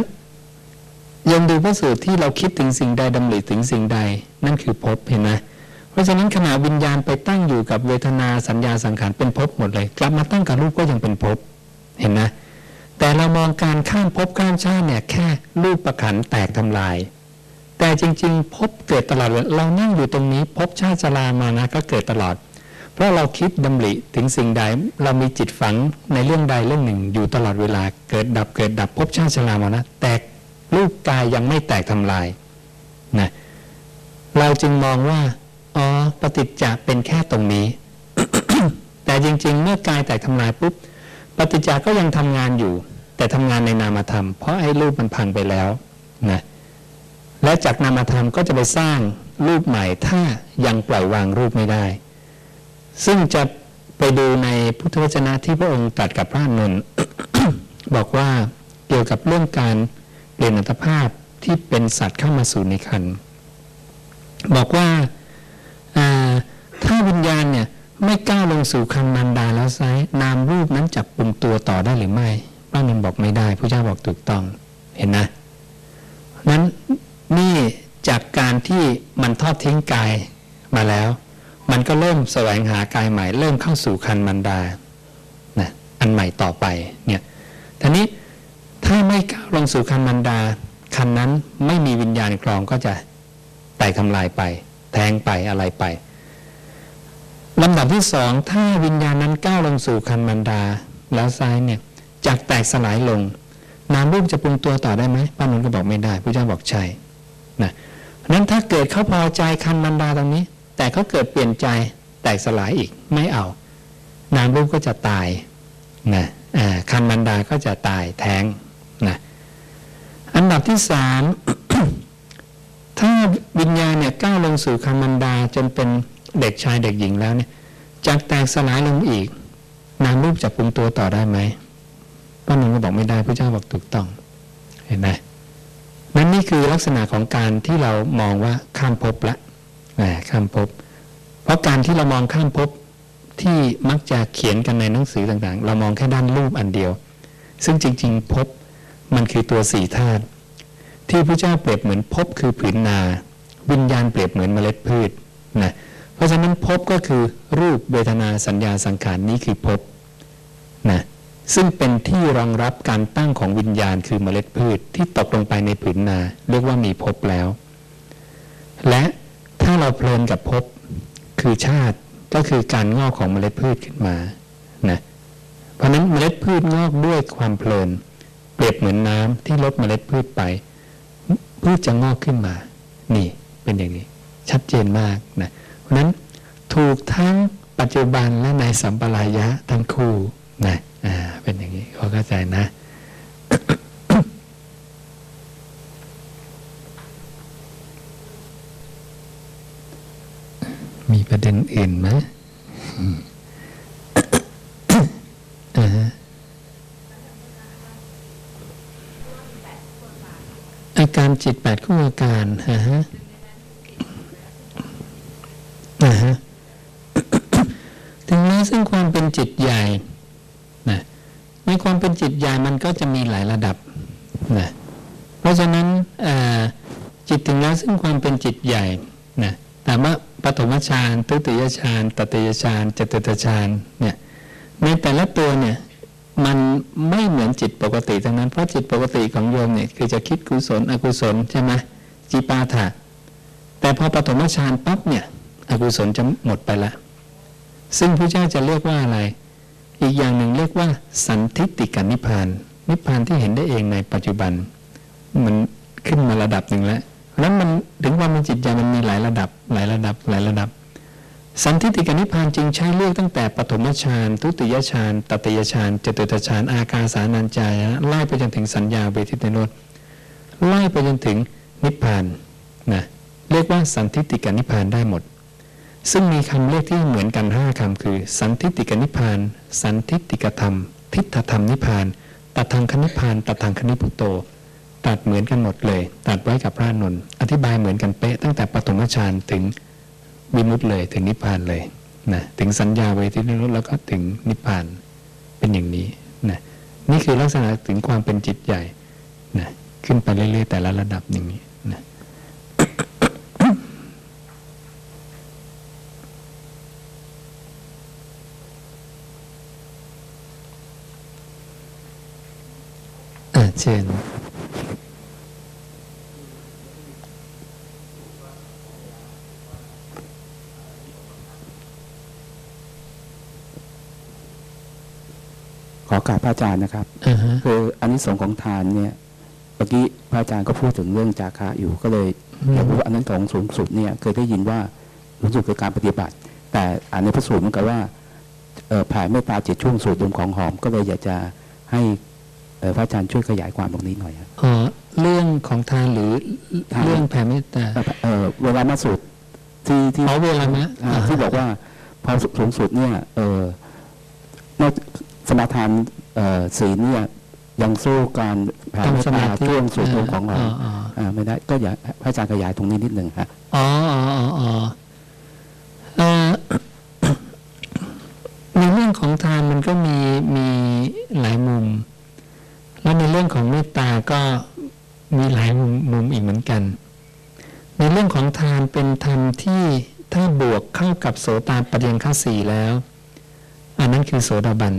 ยังดูพระสูตรที่เราคิดถึงสิ่งใดดำริถึงสิ่งใด นั่นคือภพเห็นไหมเพราะฉะนั้นขณะวิญญาณไปตั้งอยู่กับเวทนาสัญญาสังขารเป็นภพหมดเลย กลับมาตั้งกับรูปก็ยังเป็นภพเห็นไหมแต่เรามองการข้ามภพข้ามชาติเนี่ยแค่รูปประขันแตกทำลาย แต่จริงๆภพเกิดตลอดเลาเรานั่งอยู่ตรงนี้ภพชาติชรามานะก็เกิดตลอด เพราะเราคิดดำริถึงสิ่งใดเรามีจิตฝังในเรื่องใดเรื่องหนึ่ง อยู่ตลอดเวลาเกิดดับเกิดดับภพชาติชรามานะแต่รูปกายยังไม่แตกทำลายนะเราจึงมองว่าอ๋อปฏิจจะเป็นแค่ตรงนี้ แต่จริง ๆ เมื่อกายแตกทำลายปุ๊บปฏิจจาก็ยังทำงานอยู่ แต่ทำงานในนามธรรม เพราะไอ้รูปมันพังไปแล้วนะ และจากนามธรรมก็จะไปสร้างรูปใหม่ถ้ายังปล่อยวางรูปไม่ได้ ซึ่งจะไปดูในพุทธวจนะที่พระองค์ตรัสกับพระนนท์บอกว่าเกี่ยวกับเรื่องการเปลี่ยนอัตภาพที่เป็นสัตว์เข้ามาสู่ในคันบอกว่าถ้าวิญญาณเนี่ยไม่ก้าวลงสู่คันมารดาแล้วไซนามรูปนั้นจะปรุงตัวต่อได้หรือไม่พระนนท์บอกไม่ได้พระเจ้าบอกถูกต้องเห็นนะนั้น นี่จากการที่มันทอดทิ้งกายมาแล้ว มันก็เริ่มแสวงหากายใหม่ เริ่มเข้าสู่คันมันดานะอันใหม่ต่อไปเนี่ยทีนี้ถ้าไม่ก้าวลงสู่คันมันดา คันนั้นไม่มีวิญญาณครองก็จะแตกทำลายไป แทงไปอะไรไปลำดับที่สองถ้าวิญญาณนั้นก้าวลงสู่คันมันดา แล้วซ้ายเนี่ยจากแตกสลายลง นามรูปจะปรุงตัวต่อได้ไหมป้านุนก็บอกไม่ได้พระเจ้าบอกใช่ นะนั้นถ้าเกิดเขาพอใจคันมันดาตรงนี้ แต่เขาเกิดเปลี่ยนใจแตกสลายอีกไม่เอา นามรูปก็จะตายนะคันมันดาก็จะตายแท้งนะอันดับที่สามถ้าวิญญาณเนี่ยก้าวลงสู่คันมันดาจนเป็นเด็กชายเด็กหญิงแล้วเนี่ยจากแตกสลายลงอีก นามรูปจะปรุงตัวต่อได้ไหมป้าหนึ่งก็บอกไม่ได้พระเจ้าบอกถูกต้อง เห็นไหม นั่นนี่คือลักษณะของการที่เรามองว่าข้ามภพละนะข้ามภพเพราะการที่เรามองข้ามภพที่มักจะเขียนกันในหนังสือต่างๆ เรามองแค่ด้านรูปอันเดียว ซึ่งจริงๆภพมันคือตัวสี่ธาตุที่พระเจ้าเปรียบเหมือนภพคือผืนนา วิญญาณเปรียบเหมือนเมล็ดพืชนะเพราะฉะนั้นภพก็คือรูปเวทนาสัญญาสังขารนี้คือภพนะ ซึ่งเป็นที่รองรับการตั้งของวิญญาณคือเมล็ดพืชที่ตกลงไปในผืนนา เรียกว่ามีภพแล้ว และถ้าเราเพลินกับภพคือชาติก็คือการงอกของเมล็ดพืชขึ้นมานะเพราะนั้นเมล็ดพืชงอกด้วยความเพลิน เปรียบเหมือนน้ำที่ลดเมล็ดพืชไป พืชจะงอกขึ้นมา นี่เป็นอย่างนี้ ชัดเจนมากนะเพราะฉะนั้นถูกทั้งปัจจุบันและในสัมปรายะทั้งคู่นะ เป็นอย่างนี้เข้าใจนะมีประเด็นอื่นไหมอาการจิตแปดขั้วอาการฮะฮะฮะถึงแม้ซึ่งความเป็นจิตใหญ่ มันก็จะมีหลายระดับนะเพราะฉะนั้นจิตถึงแล้วซึ่งความเป็นจิตใหญ่นะแต่ว่าปฐมฌานทุติยฌานตติยฌานจตุตฌานเนี่ยในแต่ละตัวเนี่ยมันไม่เหมือนจิตปกติทั้งนั้นเพราะจิตปกติของโยมเนี่ยคือจะคิดกุศลอกุศลใช่ไหมจิปาถะแต่พอปฐมฌานปั๊บเนี่ยอกุศลจะหมดไปละ ซึ่งพระเจ้าจะเรียกว่าอะไร อีกอย่างหนึ่งเรียกว่า สันทิฏฐิกนิพพาน นิพพานที่เห็นได้เองในปัจจุบัน มันขึ้นมาระดับหนึ่งแล้วแล้วมันถึงความเป็นจิตใจมันมีหลายระดับ หลายระดับ หลายระดับ สันทิฏฐิกนิพพานจึงใช้เรียกตั้งแต่ปฐมฌานทุติยฌานตติยฌานจตุตฌานอากาสานัญจายะไล่ไปจนถึงสัญญาเวทิตโนตไล่ไปจนถึงนิพพานนะเรียกว่าสันทิฏฐิกนิพพานได้หมด ซึ่งมีคำเรียกที่เหมือนกันห้าคำคือ สันทิฏฐิกนิพาน สันทิฏฐิกธรรม ทิฏฐธรรมนิพานตัดทางคณิพานตัดทางคณิพุโต ตัดเหมือนกันหมดเลย ตัดไว้กับพระนนท์อธิบายเหมือนกันเป๊ะตั้งแต่ปฐมฌานถึงวิมุตเลยถึงนิพพานเลยนะถึงสัญญาเวทินิโรธแล้วก็ถึงนิพพานเป็นอย่างนี้นะนี่คือลักษณะถึงความเป็นจิตใหญ่นะขึ้นไปเรื่อยๆแต่ละระดับอย่างนี้นะ อ่า เชิญขอกราบพระอาจารย์นะครับอ่าฮะคืออันนี้สงส์ของทานเนี่ยเมื่อกี้พระอาจารย์ก็พูดถึงเรื่องจาคะอยู่ก็เลยอืมอยากรู้ว่าอันนั้นของสูงสุดเนี่ย เคยได้ยินว่าสูงสุดคือการปฏิบัติ แต่อ่านในพระสูตรเหมือนกับว่าเอ่อแผ่เมตตาเจ็ดช่วงสูตรดมของหอมก็เลยอยากจะให้เอ่อ พระอาจารย์ช่วยขยายความตรงนี้หน่อยครับอ๋อเรื่องของทานหรือทานเรื่องแผ่เมตตาเอ่อเอ่อเวลามาสูตรที่ที่อ๋อเวลามะอ่าอ่าที่บอกว่าพอสูงสุดเนี่ยเออนอกสมาทานเอ่อศีลเนี่ยยังสู้การแผ่ต้องเมตสมาตาธิช่วงสูตรดมของหอมอ๋ออ่าไม่ได้ก็อยากให้พระอาจารย์ขยายตรงนี้นิดหนึ่งฮะอ๋ออ๋ออ๋ออ๋อเอ่อในเรื่องของทานมันก็มีมีหลายมุม แล้วในเรื่องของเมตตา ก็มีหลายมุมมุมอีกเหมือนกัน ในเรื่องของทานเป็นธรรมที่ถ้าบวกเข้ากับโสตาปฏิยังฆสี่แล้ว อันนั้นคือโสดาบัน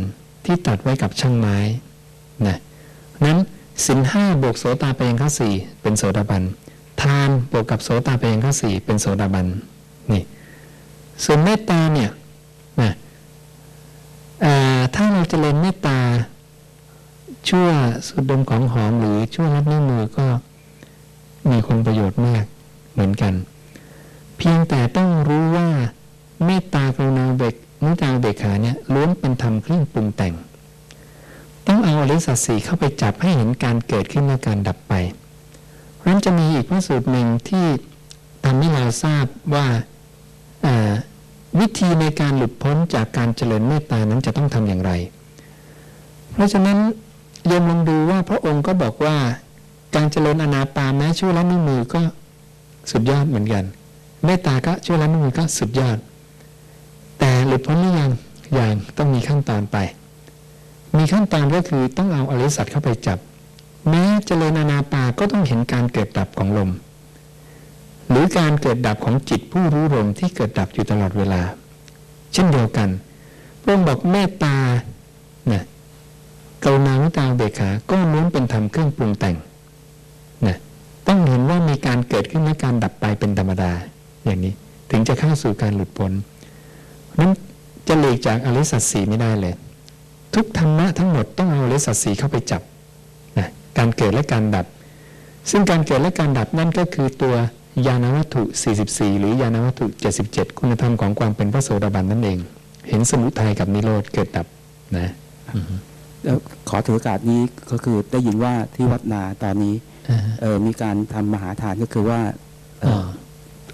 ที่ตัดไว้กับช่างไม้นะนั้นสินห้าบวกโสตาปฏิยังฆสี่เป็นโสดาบันทานบวกกับโสตาปฏิยังฆสี่เป็นโสดาบันนี่ส่วนเมตตาเนี่ยนะอ่าถ้าเราเจริญเมตตา ชั่ว สุดดมของหอมหรือชั่วรับนิ้วมือก็มีคุณประโยชน์มากเหมือนกัน เพียงแต่ต้องรู้ว่าเมตตากรุณาเบกเมตตาเบกขาเนี่ยล้วนเป็นธรรมเครื่องปรุงแต่ง ต้องเอาอริยสัจสี่เข้าไปจับให้เห็นการเกิดขึ้นและการดับไปเพราะฉะนั้นจะมีอีกพระสูตรหนึ่งที่ทำให้เราทราบว่าวิธีในการหลุดพ้นจากการเจริญเมตตานั้นจะต้องทำอย่างไร เพราะฉะนั้น โยมลองดูว่าพระองค์ก็บอกว่า การเจริญอนาปานแม้ช่วยละนิ้วมือก็สุดยอดเหมือนกันเมตตาก็ช่วยละนิ้วมือก็สุดยอด แต่หลุดพ้นหรือยังยังต้องมีขั้นตอนไป มีขั้นตอนก็คือต้องเอาอริสัจเข้าไปจับ แม้เจริญอนาปาก็ต้องเห็นการเกิดดับของลม หรือการเกิดดับของจิตผู้รู้ลมที่เกิดดับอยู่ตลอดเวลา เช่นเดียวกันพระองค์บอกเมตตานะ กรุณาวิตาเบกขา ก็ล้วนเป็นธรรมเครื่องปรุงแต่งนะต้องเห็นว่ามีการเกิดขึ้นและการดับไปเป็นธรรมดา อย่างนี้ ถึงจะเข้าสู่การหลุดพ้นนั้นจะหลีกจากอริสัจสีไม่ได้เลย ทุกธรรมะทั้งหมดต้องเอาอริสัจสีเข้าไปจับนะการเกิดและการดับ ซึ่งการเกิดและการดับนั่นก็คือตัวยานวัตถุ 44 หรือยานวัตถุ 77 คุณธรรมของความเป็นพระโสดาบันนั่นเอง เห็นสมุทัยกับนิโรธเกิดดับนะแล้ว ขอถือโอกาสนี้ก็คือได้ยินว่าที่วัดนาตอนนี้อ่าเออมีการทำมหาทานก็คือว่าเอ่อ๋อออ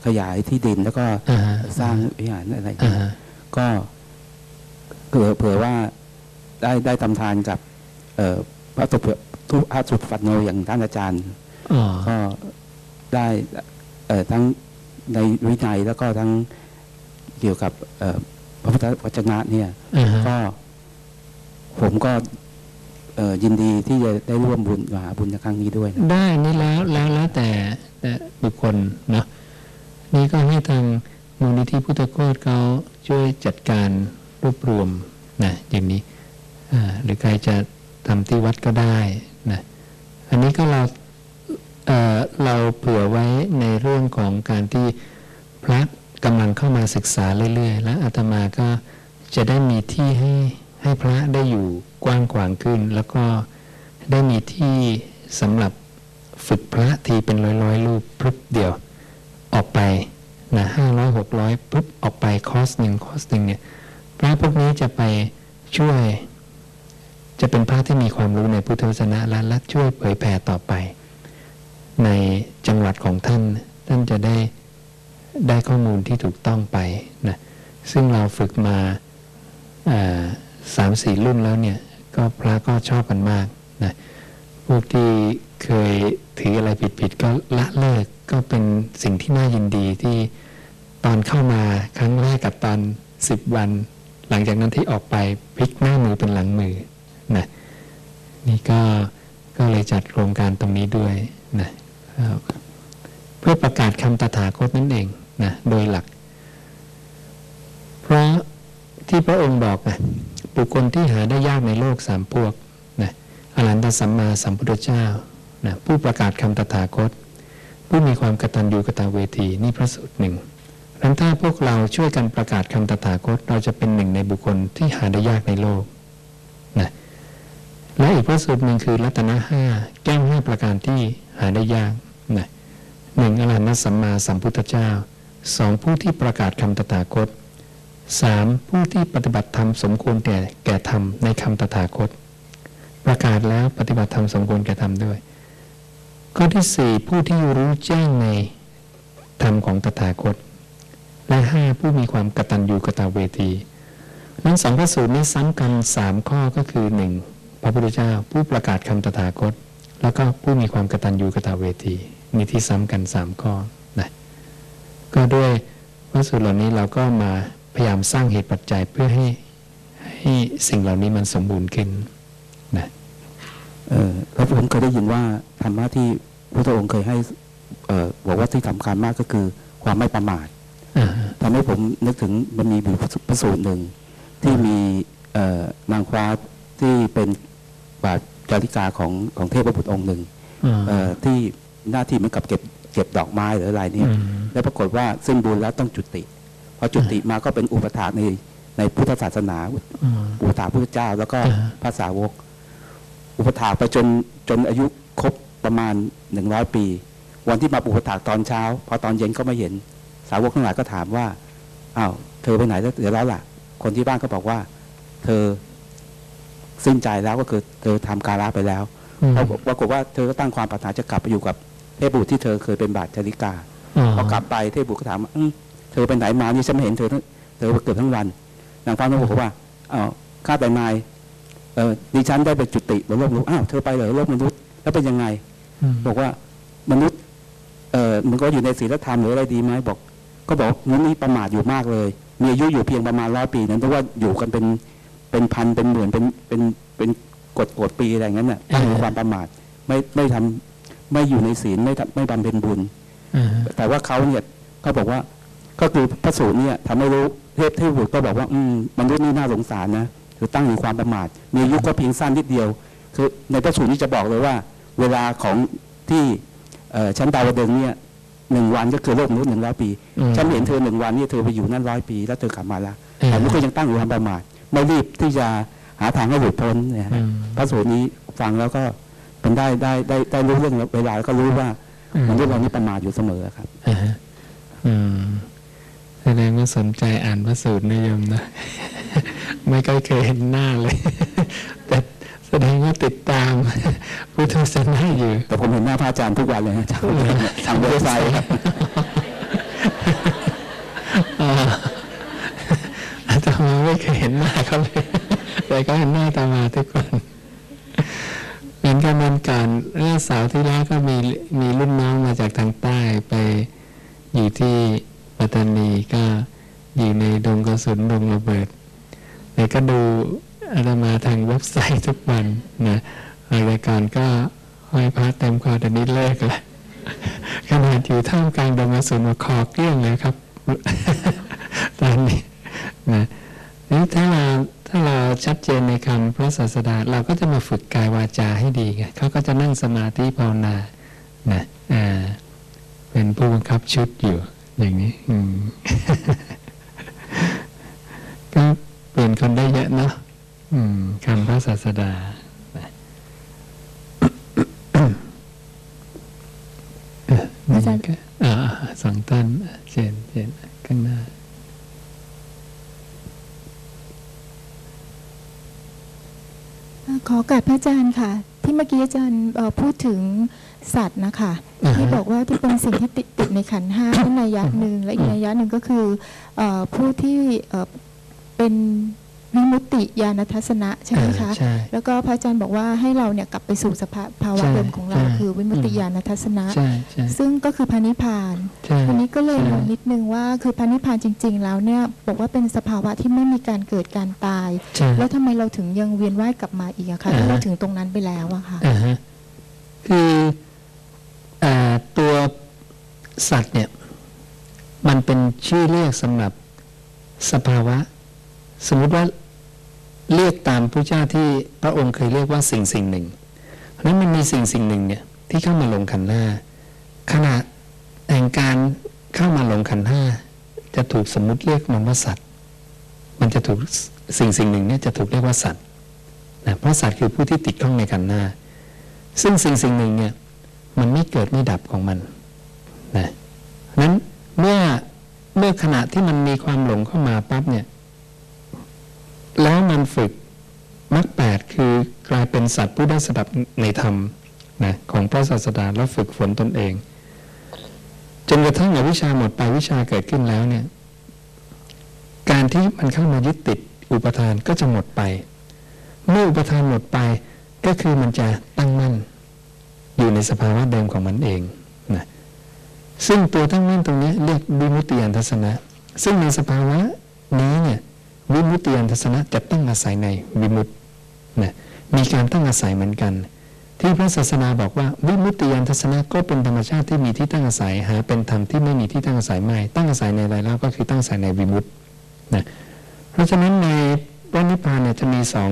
ขยายที่ดินแล้วก็อ่าฮะสร้างวิหารอะไรอ่าเนี่ยฮะก็เผื่อเผื่อว่าได้ได้ทำทานกับ เอ่อพระสุภทุพระสุดฟัดโนอย่างท่านอาจารย์อ๋อก็ได้เอ่อทั้งในวินัยแล้วก็ทั้งเกี่ยวกับ เอ่อพระพุทธวจนะเนี่ยอ่าฮะก็ ผมก็ยินดีที่จะได้ร่วมบุญมหาบุญในครั้งนี้ด้วยนะได้นี่แล้วแล้วแล้วแต่แต่บุคคลเนาะนี่ก็ให้ทางมูลนิธิพุทธโคตเขาช่วยจัดการรวบรวมนะอย่างนี้หรือใครจะทำที่วัดก็ได้นะอันนี้ก็เราเเราเผื่อไว้ในเรื่องของการที่พระกำลังเข้ามาศึกษาเรื่อยๆ และอาตมาก็จะได้มีที่ให้ ให้พระได้อยู่กว้างขวางขึ้น แล้วก็ได้มีที่สำหรับฝึกพระทีเป็นร้อยๆรูปพรึบเดียวออกไปนะห้าร้อยหกร้อยปุ๊บออกไปคอร์สหนึ่งคอร์สหนึ่งเนี่ยพระพวกนี้จะไปช่วย จะเป็นพระที่มีความรู้ในพุทธวจนะและและช่วยเผยแผ่ต่อไป ในจังหวัดของท่าน ท่านจะได้ได้ข้อมูลที่ถูกต้องไปนะซึ่งเราฝึกมาอ่า สามสี่รุ่นแล้วเนี่ยก็พระก็ชอบกันมากนะพวกที่เคยถืออะไรผิดๆก็ละเลิกก็เป็นสิ่งที่น่ายินดีที่ตอนเข้ามาครั้งแรกกับตอนสิบวัน หลังจากนั้นที่ออกไปพลิกหน้ามือเป็นหลังมือนะนี่ก็ก็เลยจัดโครงการตรงนี้ด้วยนะเพื่อประกาศคำตถาคตนั่นเองนะโดยหลัก เพราะที่พระองค์บอกนะ บุคคลที่หาได้ยากในโลกสามพวกนะอรหันตสัมมาสัมพุทธเจ้านะผู้ประกาศคำตถาคต ผู้มีความกตัญญูกตเวทีนี่พระสูตรหนึ่งดังถ้าพวกเราช่วยกันประกาศคำตถาคต เราจะเป็นหนึ่งในบุคคลที่หาได้ยากในโลกนะและอีกพระสูตรหนึ่งคือรัตนะห้าแก้วห้าประการที่หาได้ยากนะหนึ่งอรหันตสัมมาสัมพุทธเจ้าสองผู้ที่ประกาศคำตถาคต สามผู้ที่ปฏิบัติธรรมสมควรแก่แก่ธรรมในคำตถาคต ประกาศแล้วปฏิบัติธรรมสมควรแก่ธรรมด้วย ข้อที่สี่ผู้ที่รู้แจ้งในธรรมของตถาคต และห้าผู้มีความกตัญญูกตเวทีนั้นสองพระสูตรนี้ซ้ำกันสามข้อก็คือหนึ่งพระพุทธเจ้าผู้ประกาศคำตถาคต แล้วก็ผู้มีความกตัญญูกตเวทีมีที่ซ้ำกันสามข้อนะก็ด้วยพระสูตรเหล่านี้เราก็มา พยายามสร้างเหตุปัจจัยเพื่อให้ให้สิ่งเหล่านี้มันสมบูรณ์ขึ้นนะเออแล้วผมเคยได้ยินว่าธรรมะที่พระองค์เคยให้เอ่อบอกว่าที่สำคัญมากก็คือความไม่ประมาทอ่าทำให้ผมนึกถึงมันมีอยู่พระสูตรหนึ่งที่มีเอ่อนางฟ้าที่เป็นบาทจาริกาของของเทพบุตรองค์หนึ่งอ่าเอ่อที่หน้าที่เหมือนกับเก็บเก็บดอกไม้หรืออะไรเนี่ยอืมแล้วปรากฏว่าสิ้นบุญแล้วต้องจุติพ อจุติมาก็เป็นอุปถากในในพุทธศาสนาอืมอุปถากพุทธเจ้า แล้วก็อ่าพระสาวก อุปถากไปจนจนอายุครบประมาณหนึ่งร้อยปี วันที่มาอุปถากตอนเช้า พอตอนเย็นก็ไม่เห็น สาวกทั้งหลายก็ถามว่าอ้าวเธอไปไหนแล้วเดี๋ยวแล้วล่ะ คนที่บ้านก็บอกว่า เธอสิ้นใจแล้วก็คือเธอทำการละไปแล้วอืมปรากฏปรากฏว่าเธอก็ตั้งความปรารถนาจะกลับไปอยู่กับเทพบุตรที่เธอเคยเป็นบาทจาริกาพอกลับไปเทพบุตรก็ถามว่าอืม เธอไปไหนมานี่ฉันไม่เห็นเธอทั้งเธอเกือบทั้งวัน นางฟ้าก็บอกว่าอ้าวข้าแต่นายเออดิฉันได้ไปจุติบนโลกมนุษย์อ้าวเธอไปเหรอโลกมนุษย์แล้วเป็นยังไงอืมบอกว่ามนุษย์เออมันก็อยู่ในศีลธรรมหรืออะไรดีไหมบอก ก็บอกมนุษย์นี่ประมาทอยู่มากเลย มีอายุอยู่เพียงประมาณร้อยปีนั้นเพราะว่าอยู่กันเป็นเป็นพันเป็นหมื่นเป็นเป็นเป็นกดกดปีอะไรอย่างนั้นน่ะตั้งอยู่ความประมาทไม่ไม่ทำไม่อยู่ในศีลไม่ทำไม่บำเพ็ญบุญอ่าแต่ว่าเขาเนี่ยเขาบอกว่า ก็คือพระสูตรเนี่ยทำให้รู้เทพเทพบุตรก็บอกว่า อืมมนุษย์นี่น่าสงสารนะคือตั้งอยู่ความประมาท มีอายุก็เพียงสั้นนิดเดียว คือในพระสูตรนี้จะบอกเลยว่า เวลาของที่เอ่อชั้นดาวดึงส์เนี่ยหนึ่งวันก็คือโลกมนุษย์หนึ่งร้อยปีอืมฉันเห็นเธอหนึ่งวันเนี่ยเธอไปอยู่นั่นร้อยปี แล้วเธอกลับมาแล้วอืมแต่มันก็ยังตั้งอยู่ความประมาทไม่รีบที่จะหาทางให้หลุดพ้นเนี่ยอืฮะมพระสูตรนี้ฟังแล้วก็เป็นได้ได้ได้ได้รู้เรื่องเวลาแล้วก็รู้ว่าอืมมนุษย์เรานี่ประมาทอยู่เสมอครับอ่าฮะอืม แสดงว่าสนใจอ่านพระสูตรนิยมนะ ไม่ค่อยเคยเห็นหน้าเลย แต่แสดงว่าติดตามพุทธศาสนาอยู่ แต่ผมเห็นหน้าพระอาจารย์ทุกวันเลยฮะทางทางเว็บไซต์ครับอ่าอาตมาไม่เคยเห็นหน้าเขาเลย แต่ก็เห็นหน้าอาตมาทุกคนงั้นกันวันก่อนเมื่อเสาร์ที่แล้วก็มีมีรุ่นน้องมาจากทางใต้ไปอยู่ที่ ปัตตานีก็อยู่ในดงกระสุนดงระเบิดแต่ก็ดูอาตมาทางเว็บไซต์ทุกวันนะรายการก็ห้อยพระเต็มคอแต่นี้เลิกแล้วขนาดอยู่ท่ามกลางดงกระสุนมาคอเกลี้ยงเลยครับ ตอนนี้นะนี่ถ้าเราถ้าเราชัดเจนในคำพระศาสดาเราก็จะมาฝึกกายวาจาให้ดีไงเขาก็จะนั่งสมาธิภาวนานะอ่าเป็นผู้บังคับชุดอยู่ อย่างนี้ อืมก็เปลี่ยนคนได้เยอะเนาะอืมคำพระศาสดานะเอ่ออาจารย์ก็อ่าสองท่านเจนเจนข้างหน้าขอโอการพระอาจารย์ค่ะ ที่เมื่อกี้อาจารย์เอ่อพูดถึงสัตว์นะคะอ่าฮะ ที่บอกว่าที่เป็นสิ่งที่ติดติดในขันธ์ห้านั่นนัยยะหนึ่งและอีกนัยยะหนึ่งก็คือเอ่อผู้ที่เอ่อเป็นวิมุตติญาณทัศนะใช่ไหมคะอ่าใช่แล้วก็พระอาจารย์บอกว่าให้เราเนี่ยกลับไปสู่สภาภาวะใช่เดิมของเราใช่คือวิมุตติญาณทัศนะใช่ใช่ซึ่งก็คือพระนิพพานใช่ทีนี้ก็เลยใช่งงนิดนึงว่าคือพระนิพพานจริง ๆ แล้วเนี่ยบอกว่าเป็นสภาวะที่ไม่มีการเกิดการตายใช่แล้วทำไมเราถึงยังเวียนว่ายกลับมาอีกอะคะอ่าฮะถ้าเราถึงตรงนั้นไปแล้วอะค่ะอ่าฮะคืออาตัว สัตว์เนี่ยมันเป็นชื่อเรียกสำหรับสภาวะ สมมุติว่าเรียกตามพระเจ้าที่พระองค์เคยเรียกว่าสิ่งสิ่งหนึ่งเพราะฉะนั้นมันมีสิ่งสิ่งหนึ่งเนี่ยที่เข้ามาลงขันธ์ห้าขณะแห่งการเข้ามาลงขันธ์ห้าจะถูกสมมุติเรียกมันว่าสัตว์ มันจะถูกสิ่งสิ่งหนึ่งเนี่ยจะถูกเรียกว่าสัตว์นะเพราะสัตว์คือผู้ที่ติดข้องในขันธ์หน้าซึ่งสิ่งสิ่งหนึ่งเนี่ยมันไม่เกิดไม่ดับของมัน นะนั้นเมื่อเมื่อขณะที่มันมีความหลงเข้ามาปั๊บเนี่ย แล้วมันฝึกมรรคแปดคือกลายเป็นสัตว์ผู้ได้สดับในธรรมนะของพระศาสดาแล้วฝึกฝนตนเอง จนกระทั่งอวิชาหมดไปวิชาเกิดขึ้นแล้วเนี่ย การที่มันเข้ามายึดติดอุปทานก็จะหมดไป เมื่ออุปทานหมดไปก็คือมันจะตั้งมั่น อยู่ในสภาวะเดิมของมันเอง ซึ่งตัวตั้งมั่นตรงนี้เรียกวิมุตติยานทัศนะ ซึ่งในสภาวะนี้เนี่ยวิมุตติยานทัศนะจะตั้งอาศัยในวิมุตตินะมีการตั้งอาศัยเหมือนกัน ที่พระศาสนาบอกว่าวิมุตติยานทัศนะก็เป็นธรรมชาติที่มีที่ตั้งอาศัยหาเป็นธรรมที่ไม่มีที่ตั้งอาศัยไม่ ตั้งอาศัยในอะไรแล้วก็คือตั้งอาศัยในวิมุตตินะเพราะฉะนั้นในพระนิพพานเนี่ยจะมีสอง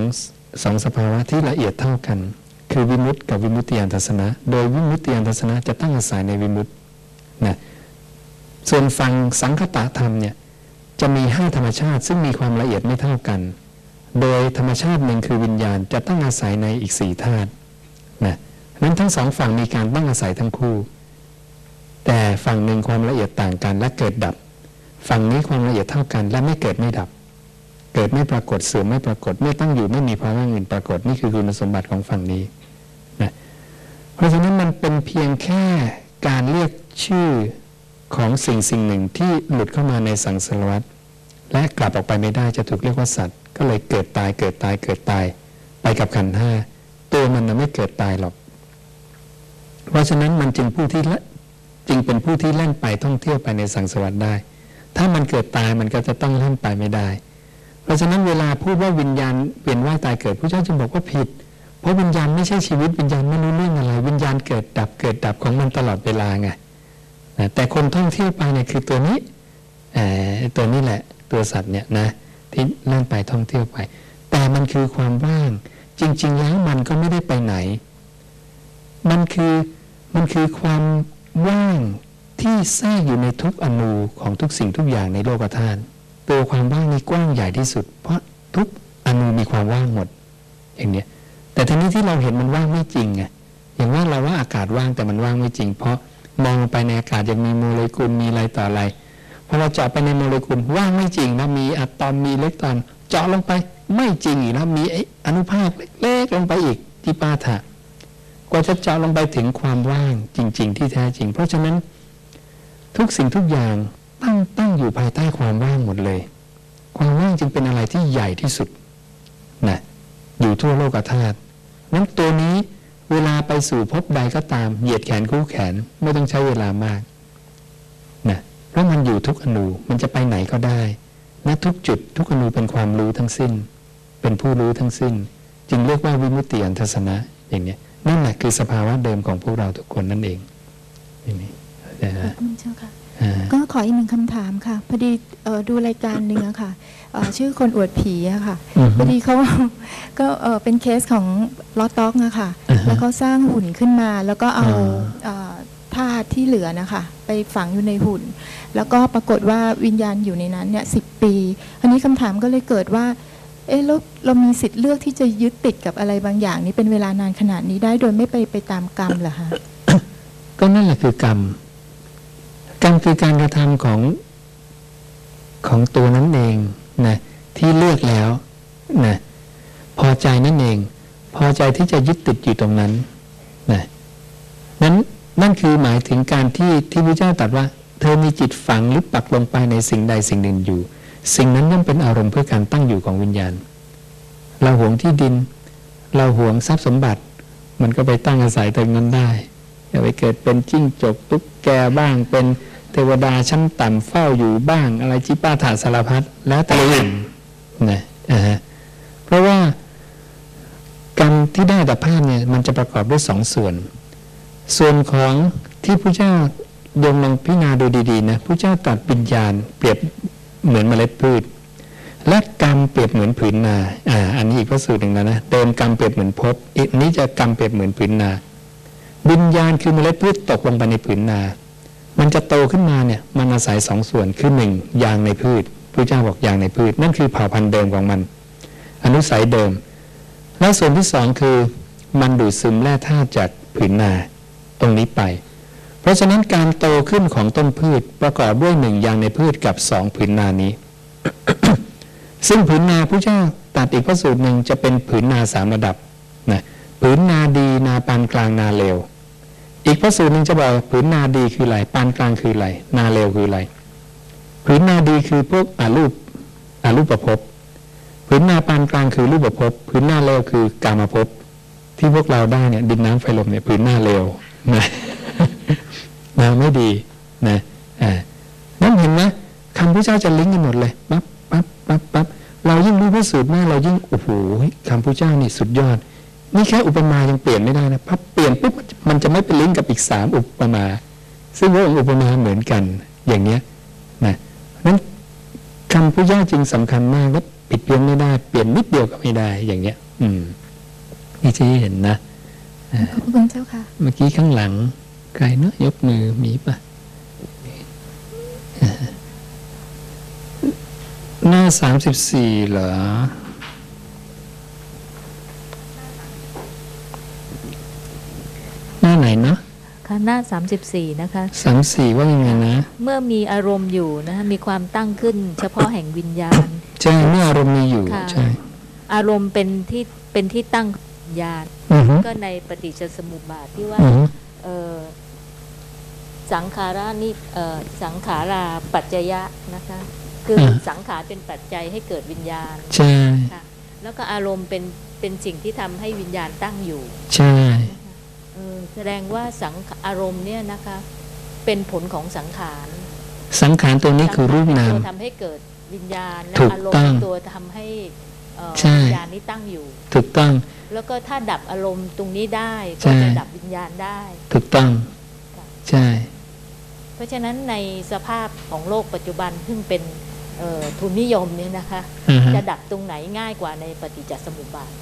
สองสภาวะที่ละเอียดเท่ากัน คือวิมุตติกับวิมุตติยานทัศนะ โดยวิมุตติยานทัศนะจะตั้งอาศัยในวิมุตติ นะส่วนฝั่งสังคตะธรรมเนี่ยจะมีห้าธรรมชาติซึ่งมีความละเอียดไม่เท่ากัน โดยธรรมชาติหนึ่งคือวิญญาณจะตั้งอาศัยในอีกสี่ธาตุนะนั้นทั้งสองฝั่งมีการตั้งอาศัยทั้งคู่ แต่ฝั่งหนึ่งความละเอียดต่างกันและเกิดดับ ฝั่งนี้ความละเอียดเท่ากันและไม่เกิดไม่ดับ เกิดไม่ปรากฏเสื่อมไม่ปรากฏไม่ตั้งอยู่ไม่มีภาวะอื่นปรากฏนี่คือคุณสมบัติของฝั่งนี้นะเพราะฉะนั้นมันเป็นเพียงแค่การเรียก ชื่อของสิ่งสิ่งหนึ่งที่หลุดเข้ามาในสังสารวัฏและกลับออกไปไม่ได้จะถูกเรียกว่าสัตว์ ก็เลยเกิดตายเกิดตายเกิดตาย ไปกับขันธ์ห้าตัวมันนะไม่เกิดตายหรอก เพราะฉะนั้นมันจึงผู้ที่ละจึงเป็นผู้ที่เล่นไปท่องเที่ยวไปในสังสารวัฏได้ ถ้ามันเกิดตายมันก็จะต้องเล่นไปไม่ได้ เพราะฉะนั้นเวลาพูดว่าวิญญาณเปลี่ยนว่ายตายเกิดพระเจ้าจึงบอกว่าผิด เพราะวิญญาณไม่ใช่ชีวิตวิญญาณไม่รู้เรื่องอะไร วิญญาณเกิดดับเกิดดับของมันตลอดเวลาไง นะแต่คนท่องเที่ยวไปเนี่ยคือตัวนี้ตัวนี้แหละตัวสัตว์เนี่ยนะที่เล่นไปท่องเที่ยวไป แต่มันคือความว่าง จริง ๆ แล้วมันก็ไม่ได้ไปไหน มันคือมันคือความว่างที่แทรกอยู่ในทุกอนูของทุกสิ่งทุกอย่างในโลกธาตุตัวความว่างนี้กว้างใหญ่ที่สุด เพราะทุกอนูมีความว่างหมด อย่างเนี้ยแต่ทีนี้ที่เราเห็นมันว่างไม่จริงไงอย่างว่าเราว่าอากาศว่างแต่มันว่างไม่จริง เพราะ มองไปในอากาศยังมีโมเลกุลมีอะไรต่ออะไรพอเราเจาะไปในโมเลกุลว่างไม่จริงนะมีอะตอมมีอิเล็กตรอนเจาะลงไปไม่จริงอีกนะมีไออนุภาคเล็กๆลงไปอีกที่ปาถะกว่าจะเจาะลงไปถึงความว่างจริง ๆ ที่แท้จริง เพราะฉะนั้น ทุกสิ่งทุกอย่างตั้งตั้งอยู่ภายใต้ความว่างหมดเลย ความว่างจึงเป็นอะไรที่ใหญ่ที่สุดนะอยู่ทั่วโลกธาตุนั้นตัวนี้ เวลาไปสู่ภพใดก็ตาม เหยียดแขนคู่แขนไม่ต้องใช้เวลามากนะเพราะมันอยู่ทุกอนูมันจะไปไหนก็ได้ณทุกจุดทุกอนูเป็นความรู้ทั้งสิ้น เป็นผู้รู้ทั้งสิ้น จึงเรียกว่าวิมุตติอันทัศนะอย่างนี้นั่นแหละคือสภาวะเดิมของพวกเราทุกคนนั่นเองอย่างนี้นะขอฮะบคุณเจ้าค่ะอ่าก็ขออีกหนึ่งคำถามค่ะพอดีเอ่อดูรายการหนึ่งอะค่ะเอ่อ ชื่อคนอวดผีอะค่ะอือพฮึอดีเขาก็เอ่อเป็นเคสของลอตต็อกอะค่ะอ่าฮะแล้วก็สร้างหุ่นขึ้นมา แล้วก็เอาอ่าเอ่อธาตุที่เหลือนะคะ ไปฝังอยู่ในหุ่น แล้วก็ปรากฏว่าวิญญาณอยู่ในนั้นเนี่ยสิปีอันนี้คำถามก็เลยเกิดว่า เอ๊ะแล้วเรามีสิทธิ์เลือกที่จะยึดติดกับอะไรบางอย่าง นี้เป็นเวลานานขนาดนี้ได้โดยไม่ไปไปตามกรรมเหรอคะก็นั่นแหละคือกรรมกรรมคือการกระทำของของตัวนั้นเอง นะที่เลือกแล้วนะพอใจนั่นเอง พอใจที่จะยึดติดอยู่ตรงนั้นนะนั้นนั่นคือหมายถึงการที่ที่พระเจ้าตรัสว่า เธอมีจิตฝังหรือปักลงไปในสิ่งใดสิ่งหนึ่งอยู่ สิ่งนั้นย่อมเป็นอารมณ์เพื่อการตั้งอยู่ของวิญญาณ เราหวงที่ดิน เราหวงทรัพย์สมบัติ มันก็ไปตั้งอาศัยตรงนั้นได้อย่าไปเกิดเป็นจิ้งจกตุ๊กแกบ้างเป็น เทวดาชั้นต่ำเฝ้าอยู่บ้าง อะไรจิป้าถาสารพัดแล้วแต่อื่นนะอ่าฮะเพราะว่ากรรมที่ได้แต่ภาพเนี่ยมันจะประกอบด้วยสองส่วน ส่วนของที่พระเจ้าโยมลองพิจารณาดูดีๆนะพระเจ้าตรัสวิญญาณ เปรียบเหมือนเมล็ดพืช และกรรมเปรียบเหมือนผืนนาอ่าอันนี้อีกพระสูตรหนึ่งแล้วนะเดิมกรรมเปรียบเหมือนภพอีกนี้จะกรรมเปรียบเหมือนผืนนาวิญญาณคือเมล็ดพืชตกลงไปในผืนนา มันจะโตขึ้นมาเนี่ยมันอาศัยสองส่วนคือหนึ่งยางในพืชพระเจ้าบอกยางในพืช นั่นคือเผ่าพันธุ์เดิมของมัน อนุสัยเดิม และส่วนที่สองคือมันดูดซึมแร่ธาตุจากผืนนาตรงนี้ไป เพราะฉะนั้นการโตขึ้นของต้นพืชประกอบด้วยหนึ่งยางในพืชกับสองผืนนานี้ ซึ่งผืนนาพระเจ้าตัดอีกพระสูตรหนึ่งจะเป็นผืนนาสามระดับนะผืนนาดีนาปานกลางนาเลว อีกพระสูตรหนึ่งจะบอกผืนนาดีคืออะไรปานกลางคืออะไรนาเลวคืออะไรผืนนาดีคือพวกอารูปอารูปประพบผืนนาปานกลางคือรูปประพบผืนนาเลวคือกามภพบที่พวกเราได้เนี่ย ดินน้ำไฟลมเนี่ยผืนนาเลวนะนาไม่ดีนะอ่านั่นเห็นไหมคำพระเจ้าจะลิงก์กันหมดเลยปั๊บปั๊บปั๊บปั๊บเรายิ่งรู้พระสูตรมากเรายิ่งโอ้โหคำพระเจ้านี่สุดยอดนี่แค่อุปมายังเปลี่ยนไม่ได้นะพับเปลี่ยนปุ๊บ มันจะไม่เป็นลิงก์กับอีกสามอุปมา ซึ่งพระองค์อุปมาเหมือนกันอย่างเนี้ยนะนั้นคำพระเจ้าจึงสำคัญมากและปิดเพี้ยนไม่ได้ เปลี่ยนนิดเดียวก็ไม่ได้อย่างเนี้ย อืมนี่จะเห็นนะขอบคุณเจ้าค่ะ เมื่อกี้ข้างหลังใครเนอะยกมือมีปะอ่าหน้าสามสิบสี่เหรอ หน้าไหนเนาะค่ะหน้า 34 นะคะสามสี่ว่ายังไงนะ เมื่อมีอารมณ์อยู่นะคะมีความตั้งขึ้น เฉพาะแห่งวิญญาณ ใช่ เมื่ออารมณ์มีอยู่ค่ะใช่ อารมณ์เป็นที่เป็นที่ตั้งของวิญญาณอือฮึก็ในปฏิจจสมุปบาทที่ว่าอือฮึเอ่อสังขารานี่เอ่อสังขาราปัจจยะนะคะ คืออสังขารเป็นปัจจัยให้เกิดวิญญาณ ใช่ค่ะแล้วก็อารมณ์เป็นเป็นสิ่งที่ทำให้วิญญาณตั้งอยู่ ใช่เออ แสดงว่าสังขอารมณ์เนี่ยนะคะเป็นผลของสังขาร สังขารตัวนี้คือรูปนามตัวทำให้เกิดวิญญาณและถูกอารมต้ณ์องเป็นตัวทำให้เอ่อใช่วิญญาณนี้ตั้งอยู่ ถูกต้อง แล้วก็ถ้าดับอารมณ์ตรงนี้ได้ใช่ก็จะดับวิญญาณได้ ถูกต้องใช่ เพราะฉะนั้นในสภาพของโลกปัจจุบันซึ่งเป็นเอ่อทุนนิยมเนี่ยนะคะอ่าฮะจะดับตรงไหนง่ายกว่าในปฏิจจสมุปบาท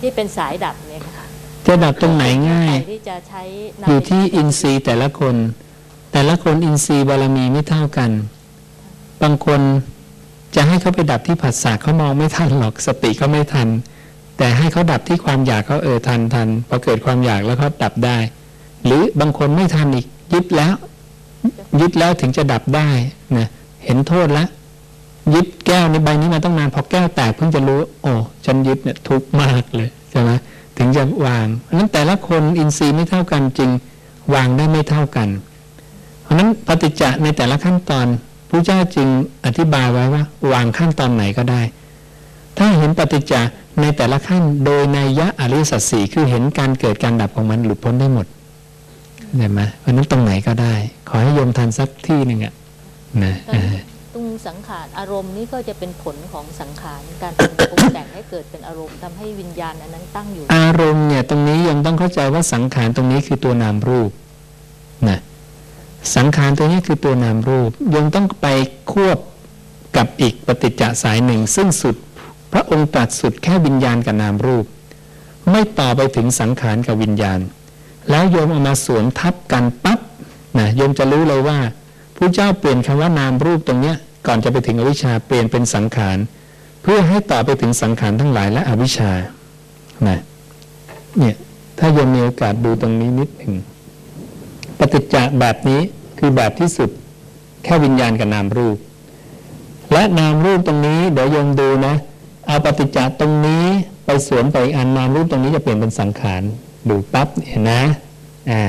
ที่เป็นสายดับเนี่ยค่ะ จะดับตรงไหนง่ายใครที่จะใช้นำอยู่ที่ไปอินทรีย์แต่ละคน แต่ละคนอินทรีย์บารมีไม่เท่ากัน บางคนจะให้เขาไปดับที่ผัสสะเขามองไม่ทันหรอกสติเขาไม่ทัน แต่ให้เขาดับที่ความอยากเขาเออทันทันพอเกิดความอยากแล้วเขาดับได้ หรือบางคนไม่ทันอีกยึดแล้ว ยึดแล้วถึงจะดับได้นะเห็นโทษแล้วยึดแก้วในใบนี้มาต้องนานพอแก้วแตกเพิ่งจะรู้ โอ้ฉันยึดเนี่ยทุกข์มากเลยใช่ไหม ถึงจะวางนั้นแต่ละคนอินทรีย์ไม่เท่ากันจริง วางได้ไม่เท่ากัน เพราะนั้นปฏิจจะในแต่ละขั้นตอนพระเจ้าจึงอธิบายไว้ว่า วางขั้นตอนไหนก็ได้ ถ้าเห็นปฏิจจะในแต่ละขั้นโดยในยยะอริสัจสี่คือเห็นการเกิดการดับของมันหลุดพ้นได้หมดเห็นไหมเพราะฉะนั้นตรงไหนก็ได้ ขอให้โยมทันสักที่หนึ่งอะนะ ตรงสังขารอารมณ์นี่ก็จะเป็นผลของสังขารการปรุงแต่งให้เกิดเป็นอารมณ์ทำให้วิญญาณอันนั้นตั้งอยู่ อารมณ์เนี่ยตรงนี้ยังต้องเข้าใจว่าสังขารตรงนี้คือตัวนามรูปนะสังขารตัวนี้คือตัวนามรูปยังต้องไปควบกับอีกปฏิจจสายหนึ่ง ซึ่งสุดพระองค์ตรัสสุดแค่วิญญาณกับนามรูป ไม่ต่อไปถึงสังขารกับวิญญาณ แล้วโยมเอามาสวมทับกันปั๊บนะโยมจะรู้เลยว่า ผู้เจ้าเปลี่ยนคำว่านามรูปตรงเนี้ยก่อนจะไปถึงอวิชชาเปลี่ยนเป็นสังขารเพื่อให้ต่อไปถึงสังขารทั้งหลายและอวิชชานะเนี่ยถ้าโยมมีโอกาสดูตรงนี้นิดหนึ่งปฏิจจะแบบนี้คือแบบที่สุดแค่วิญญาณกับนามรูป และนามรูปตรงนี้เดี๋ยวโยมดูนะเอาปฏิจจตรงนี้ไปสวมไปอันนามรูปตรงนี้จะเปลี่ยนเป็นสังขารดูปั๊บเห็นนะอ่า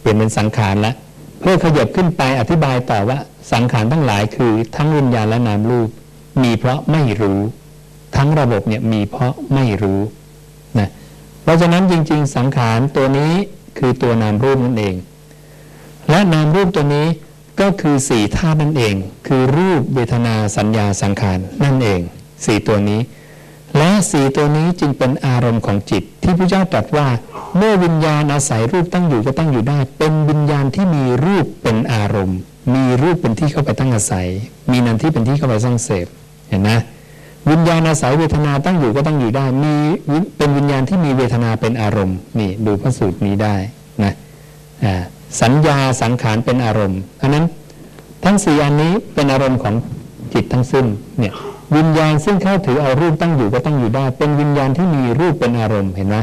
เปลี่ยนเป็นสังขารแล้ว เพื่อขยับขึ้นไปอธิบายต่อว่าสังขารทั้งหลายคือทั้งวิญญาณและนามรูป มีเพราะไม่รู้ ทั้งระบบเนี่ยมีเพราะไม่รู้นะเพราะฉะนั้นจริง ๆ สังขารตัวนี้คือตัวนามรูปนั่นเอง และนามรูปตัวนี้ก็คือสี่ธาตุนั่นเอง คือรูปเวทนาสัญญาสังขารนั่นเองสี่ตัวนี้ และสี่ตัวนี้จึงเป็นอารมณ์ของจิต ที่พระเจ้าตรัสว่า เมื่อวิญญาณอาศัยรูปตั้งอยู่ก็ตั้งอยู่ได้ เป็นวิญญาณที่มีรูปเป็นอารมณ์ มีรูปเป็นที่เข้าไปตั้งอาศัย มีนันที่เป็นที่เข้าไปสร้างเสพเห็นนะวิญญาณอาศัยเวทนาตั้งอยู่ก็ตั้งอยู่ได้ มีเป็นวิญญาณที่มีเวทนาเป็นอารมณ์นี่ดูพระสูตรนี้ได้นะอ่าสัญญาสังขารเป็นอารมณ์เพราะนั้นทั้งสี่อันนี้เป็นอารมณ์ของจิตทั้งสิ้นเนี่ย วิญญาณซึ่งเข้าถือเอารูปตั้งอยู่ก็ตั้งอยู่ได้ เป็นวิญญาณที่มีรูปเป็นอารมณ์เห็นไหม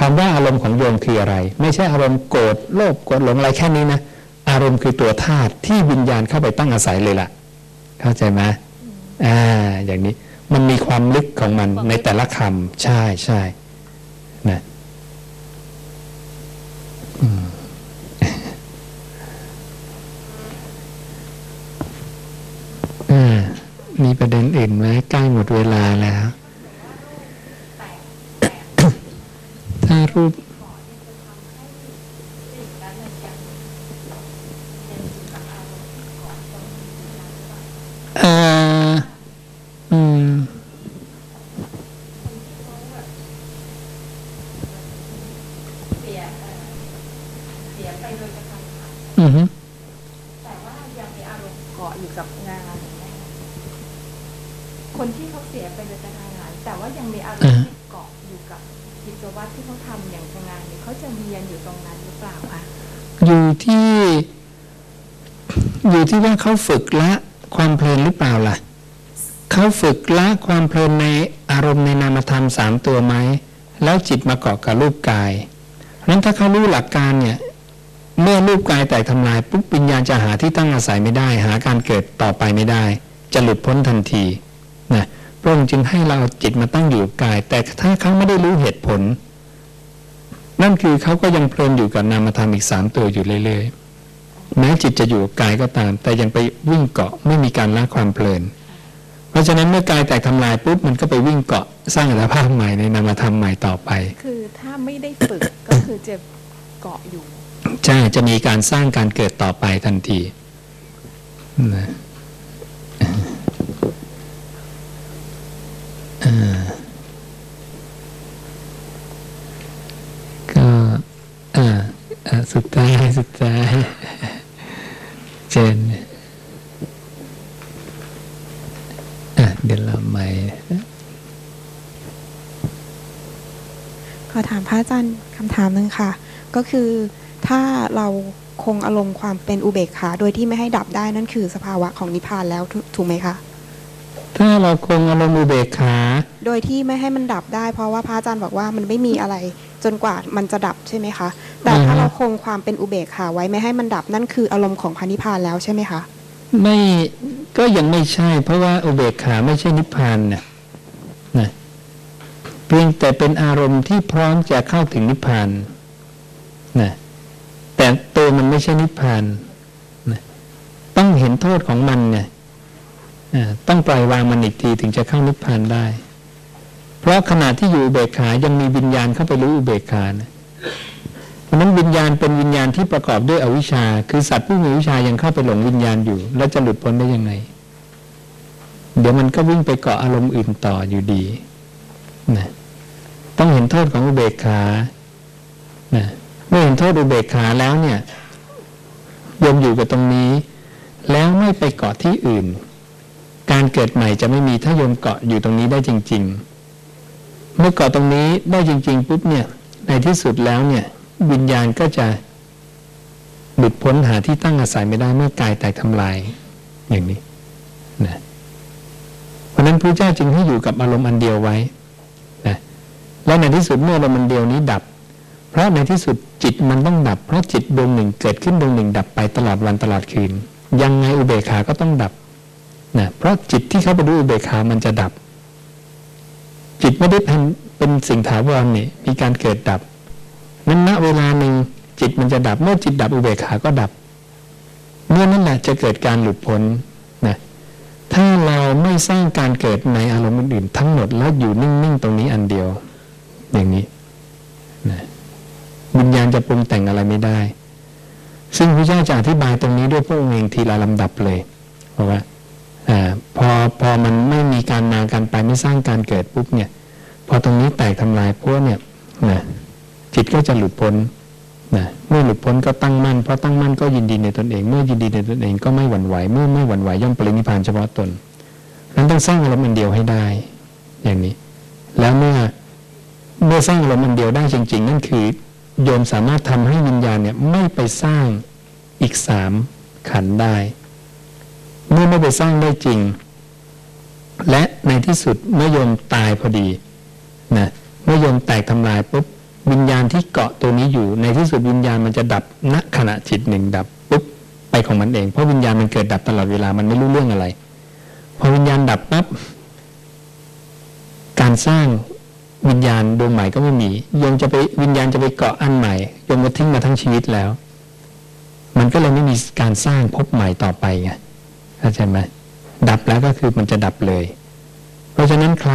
คำว่าอารมณ์ของโยมคืออะไร ไม่ใช่อารมณ์โกรธโลภโกรธหลงอะไรแค่นี้นะอารมณ์คือตัวธาตุที่วิญญาณเข้าไปตั้งอาศัยเลยล่ะ เข้าใจไหมอ่าอย่างนี้มันมีความลึกของมันในแต่ละคำใช่ใช่นะอืมอ่า มีประเด็นอื่นไหมใกล้หมดเวลาแล้ว ถ้ารูปเอออืมอือฮึ เกาะอยู่กับงานคนที่เขาเสียไปโดยกระทันหันแต่ว่ายังมีอารมณ์ที่ เกาะอยู่กับกิจวัตรที่เขาทำอย่างงานเนี่ยเขาจะเวียนอยู่ตรงนั้นหรือเปล่าคะอยู่ที่ อยู่ที่ว่าเขาฝึกละความเพลินหรือเปล่าล่ะเขาฝึกละความเพลินในอารมณ์ในนามธรรมสามตัวไหมแล้วจิตมาเกาะกับรูปกายเพราะฉะนั้นถ้าเขารู้หลักการเนี่ย เมื่อรูปกายแตกทำลายปุ๊บวิญญาณจะหาที่ตั้งอาศัยไม่ได้ หาการเกิดต่อไปไม่ได้ จะหลุดพ้นทันที พระองค์จึงให้เราเอาจิตมาตั้งอยู่กับกาย แต่ถ้าเขาไม่ได้รู้เหตุผล นั่นคือเขาก็ยังเพลินอยู่กับนามธรรมอีกสามตัวอยู่เรื่อยๆแม้จิตจะอยู่กับกายก็ตาม แต่ยังไปวิ่งเกาะไม่มีการละความเพลิน เพราะฉะนั้นเมื่อกายแตกทำลายปุ๊บมันก็ไปวิ่งเกาะสร้างอัตภาพใหม่ในนามธรรมใหม่ต่อไป คือถ้าไม่ได้ฝึกก็คือจะเกาะอยู่ใช่จะมีการสร้างการเกิดต่อไปทันทีนะอ่า ก็อ่าอ่าสุดท้ายสุดท้ายเจนอะเดี๋ยวเราใหม่ขอถามพระอาจารย์คำถามหนึ่งค่ะ ก็คือถ้าเราคงอารมณ์ความเป็นอุเบกขา โดยที่ไม่ให้ดับได้นั่นคือสภาวะของนิพพานแล้วถูกไหมคะ ถ้าเราคงอารมณ์อุเบกขา โดยที่ไม่ให้มันดับได้ เพราะว่าพระอาจารย์บอกว่ามันไม่มีอะไรจนกว่ามันจะดับใช่ไหมคะ แต่ถ้าอ่าฮะเราคงความเป็นอุเบกขาไว้ไม่ให้มันดับนั่นคืออารมณ์ของพระนิพพานแล้วใช่ไหมคะ ไม่ก็ยังไม่ใช่ เพราะว่าอุเบกขาไม่ใช่นิพพานนะนะเพียงแต่เป็นอารมณ์ที่พร้อมจะเข้าถึงนิพพานนะแต่ตัวมันไม่ใช่นิพพานนะต้องเห็นโทษของมันเนี่ยอ่า ต้องปล่อยวางมันอีกทีถึงจะเข้านิพพานได้ เพราะขณะที่อยู่อุเบกขายังมีวิญญาณเข้าไปรู้อุเบกขานะเพราะนั้นวิญญาณเป็นวิญญาณที่ประกอบด้วยอวิชชา คือสัตว์ผู้มีวิชายังเข้าไปหลงวิญญาณอยู่ แล้วจะหลุดพ้นได้ยังไง เดี๋ยวมันก็วิ่งไปเกาะอารมณ์อื่นต่ออยู่ดีนะต้องเห็นโทษของอุเบกขานะเมื่อเห็นโทษอุเบกขาแล้วเนี่ยยมอยู่กับตรงนี้ แล้วไม่ไปเกาะที่อื่น การเกิดใหม่จะไม่มีถ้าโยมเกาะอยู่ตรงนี้ได้จริง ๆ เมื่อเกาะตรงนี้ได้จริง ๆ ปุ๊บเนี่ยในที่สุดแล้วเนี่ยวิญญาณก็จะหลุดพ้นหาที่ตั้งอาศัยไม่ได้เมื่อกายแตกทำลายอย่างนี้นะเพราะนั้นพระเจ้าจึงให้อยู่กับอารมณ์อันเดียวไว้นะและในที่สุดเมื่ออารมณ์อันเดียวนี้ดับ เพราะในที่สุดจิตมันต้องดับ เพราะจิตดวงหนึ่งเกิดขึ้นดวงหนึ่งดับไปตลอดวันตลอดคืน ยังไงอุเบกขาก็ต้องดับ นะเพราะจิตที่เข้าไปดูอุเบกขามันจะดับ จิตไม่ได้เป็นเป็นสิ่งถาวรนี่มีการเกิดดับนั้นณเวลาหนึ่งจิตมันจะดับ เมื่อจิตดับอุเบกขาก็ดับ เมื่อนั้นแหละจะเกิดการหลุดพ้นนะถ้าเราไม่สร้างการเกิดในอารมณ์อื่นทั้งหมดแล้วอยู่นิ่งๆตรงนี้อันเดียว อย่างนี้นะวิญญาณจะปรุงแต่งอะไรไม่ได้ ซึ่งพระเจ้าจะอธิบายตรงนี้ด้วยพระองค์เองทีละลำดับเลย เพราะว่า ที่สร้างการเกิดปุ๊บเนี่ย พอตรงนี้แตกทำลายพวกเนี่ยนะจิตก็จะหลุดพ้นนะเมื่อหลุดพ้นก็ตั้งมั่นเพราะตั้งมั่นก็ยินดีในตนเอง เมื่อยินดีในตนเองก็ไม่หวั่นไหว เมื่อไม่หวั่นไหวย่อมปรินิพานเฉพาะตนนั้นต้องสร้างอารมณ์อันเดียวให้ได้ อย่างนี้ แล้วเมื่อเมื่อสร้างอารมณ์อันเดียวได้จริง ๆ นั่นคือ โยมสามารถทำให้วิญญาณเนี่ยไม่ไปสร้างอีกสามขันได้ เมื่อไม่ไปสร้างได้จริง และในที่สุดเมื่อโยมตายพอดีนะเมื่อโยมแตกทำลายปุ๊บวิญญาณที่เกาะตัวนี้อยู่ ในที่สุดวิญญาณมันจะดับณขณะจิตหนึ่งดับปุ๊บไปของมันเองเพราะวิญญาณมันเกิดดับตลอดเวลามันไม่รู้เรื่องอะไร พอวิญญาณดับปั๊บการสร้างวิญญาณดวงใหม่ก็ไม่มีโยมจะไปวิญญาณจะไปเกาะอันใหม่โยมก็ทิ้งมาทั้งชีวิตแล้ว มันก็เลยไม่มีการสร้างพบใหม่ต่อไปไงเข้าใจไหม ดับแล้วก็คือมันจะดับเลย เพราะฉะนั้นใคร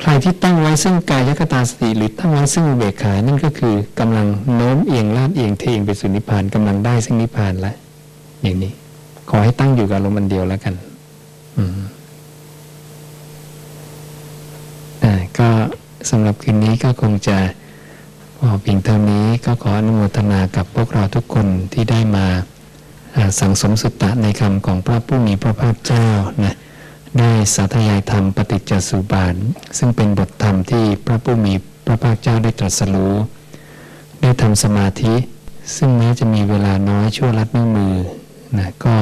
ใครที่ตั้งไว้ซึ่งกายคตาสติหรือตั้งไว้ซึ่งเบกขา นั่นก็คือกำลังโน้มเอียงลาดเอียงเทเองไปสู่นิพพานกำลังได้ซึ่งนิพพานแล้วอย่างนี้ ขอให้ตั้งอยู่กับลมอันเดียวแล้วกัน อืมอ่าก็สำหรับคืนนี้ก็คงจะพอเพียงเท่านี้ก็ขออนุโมทนากับพวกเราทุกคนที่ได้มา สังสมสุตตะในคำของพระผู้มีพระภาคเจ้านะได้สาธยายธรรมปฏิจจสุบาทซึ่งเป็นบทธรรมที่พระผู้มีพระภาคเจ้าได้ตรัสรู้ได้ทำสมาธิ ซึ่งแม้จะมีเวลาน้อยชั่วลัดนิ้วมือนะก็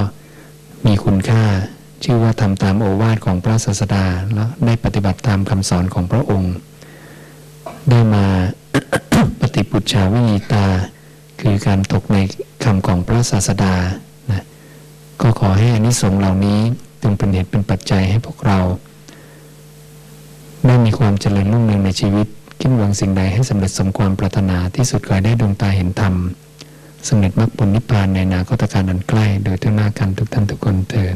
มีคุณค่า ชื่อว่าทำตามโอวาทของพระศาสดาแล้วได้ปฏิบัติตามคำสอนของพระองค์ ได้มาปฏิปุจฉาวิญตา คือการตกในคำของพระศาสดานะก็ขอให้อานิสงส์เหล่านี้จงเป็นเหตุเป็นปัจจัยให้พวกเรา ได้มีความเจริญรุ่งเรืองในชีวิตคิดหวังสิ่งใดให้สำเร็จสมความปรารถนาที่สุดขอให้ได้ดวงตาเห็นธรรมสำเร็จมรรคผลนิพพานในนาคตการอันใกล้ โดยทั่วหน้ากันทุกท่านทุกคนเถิด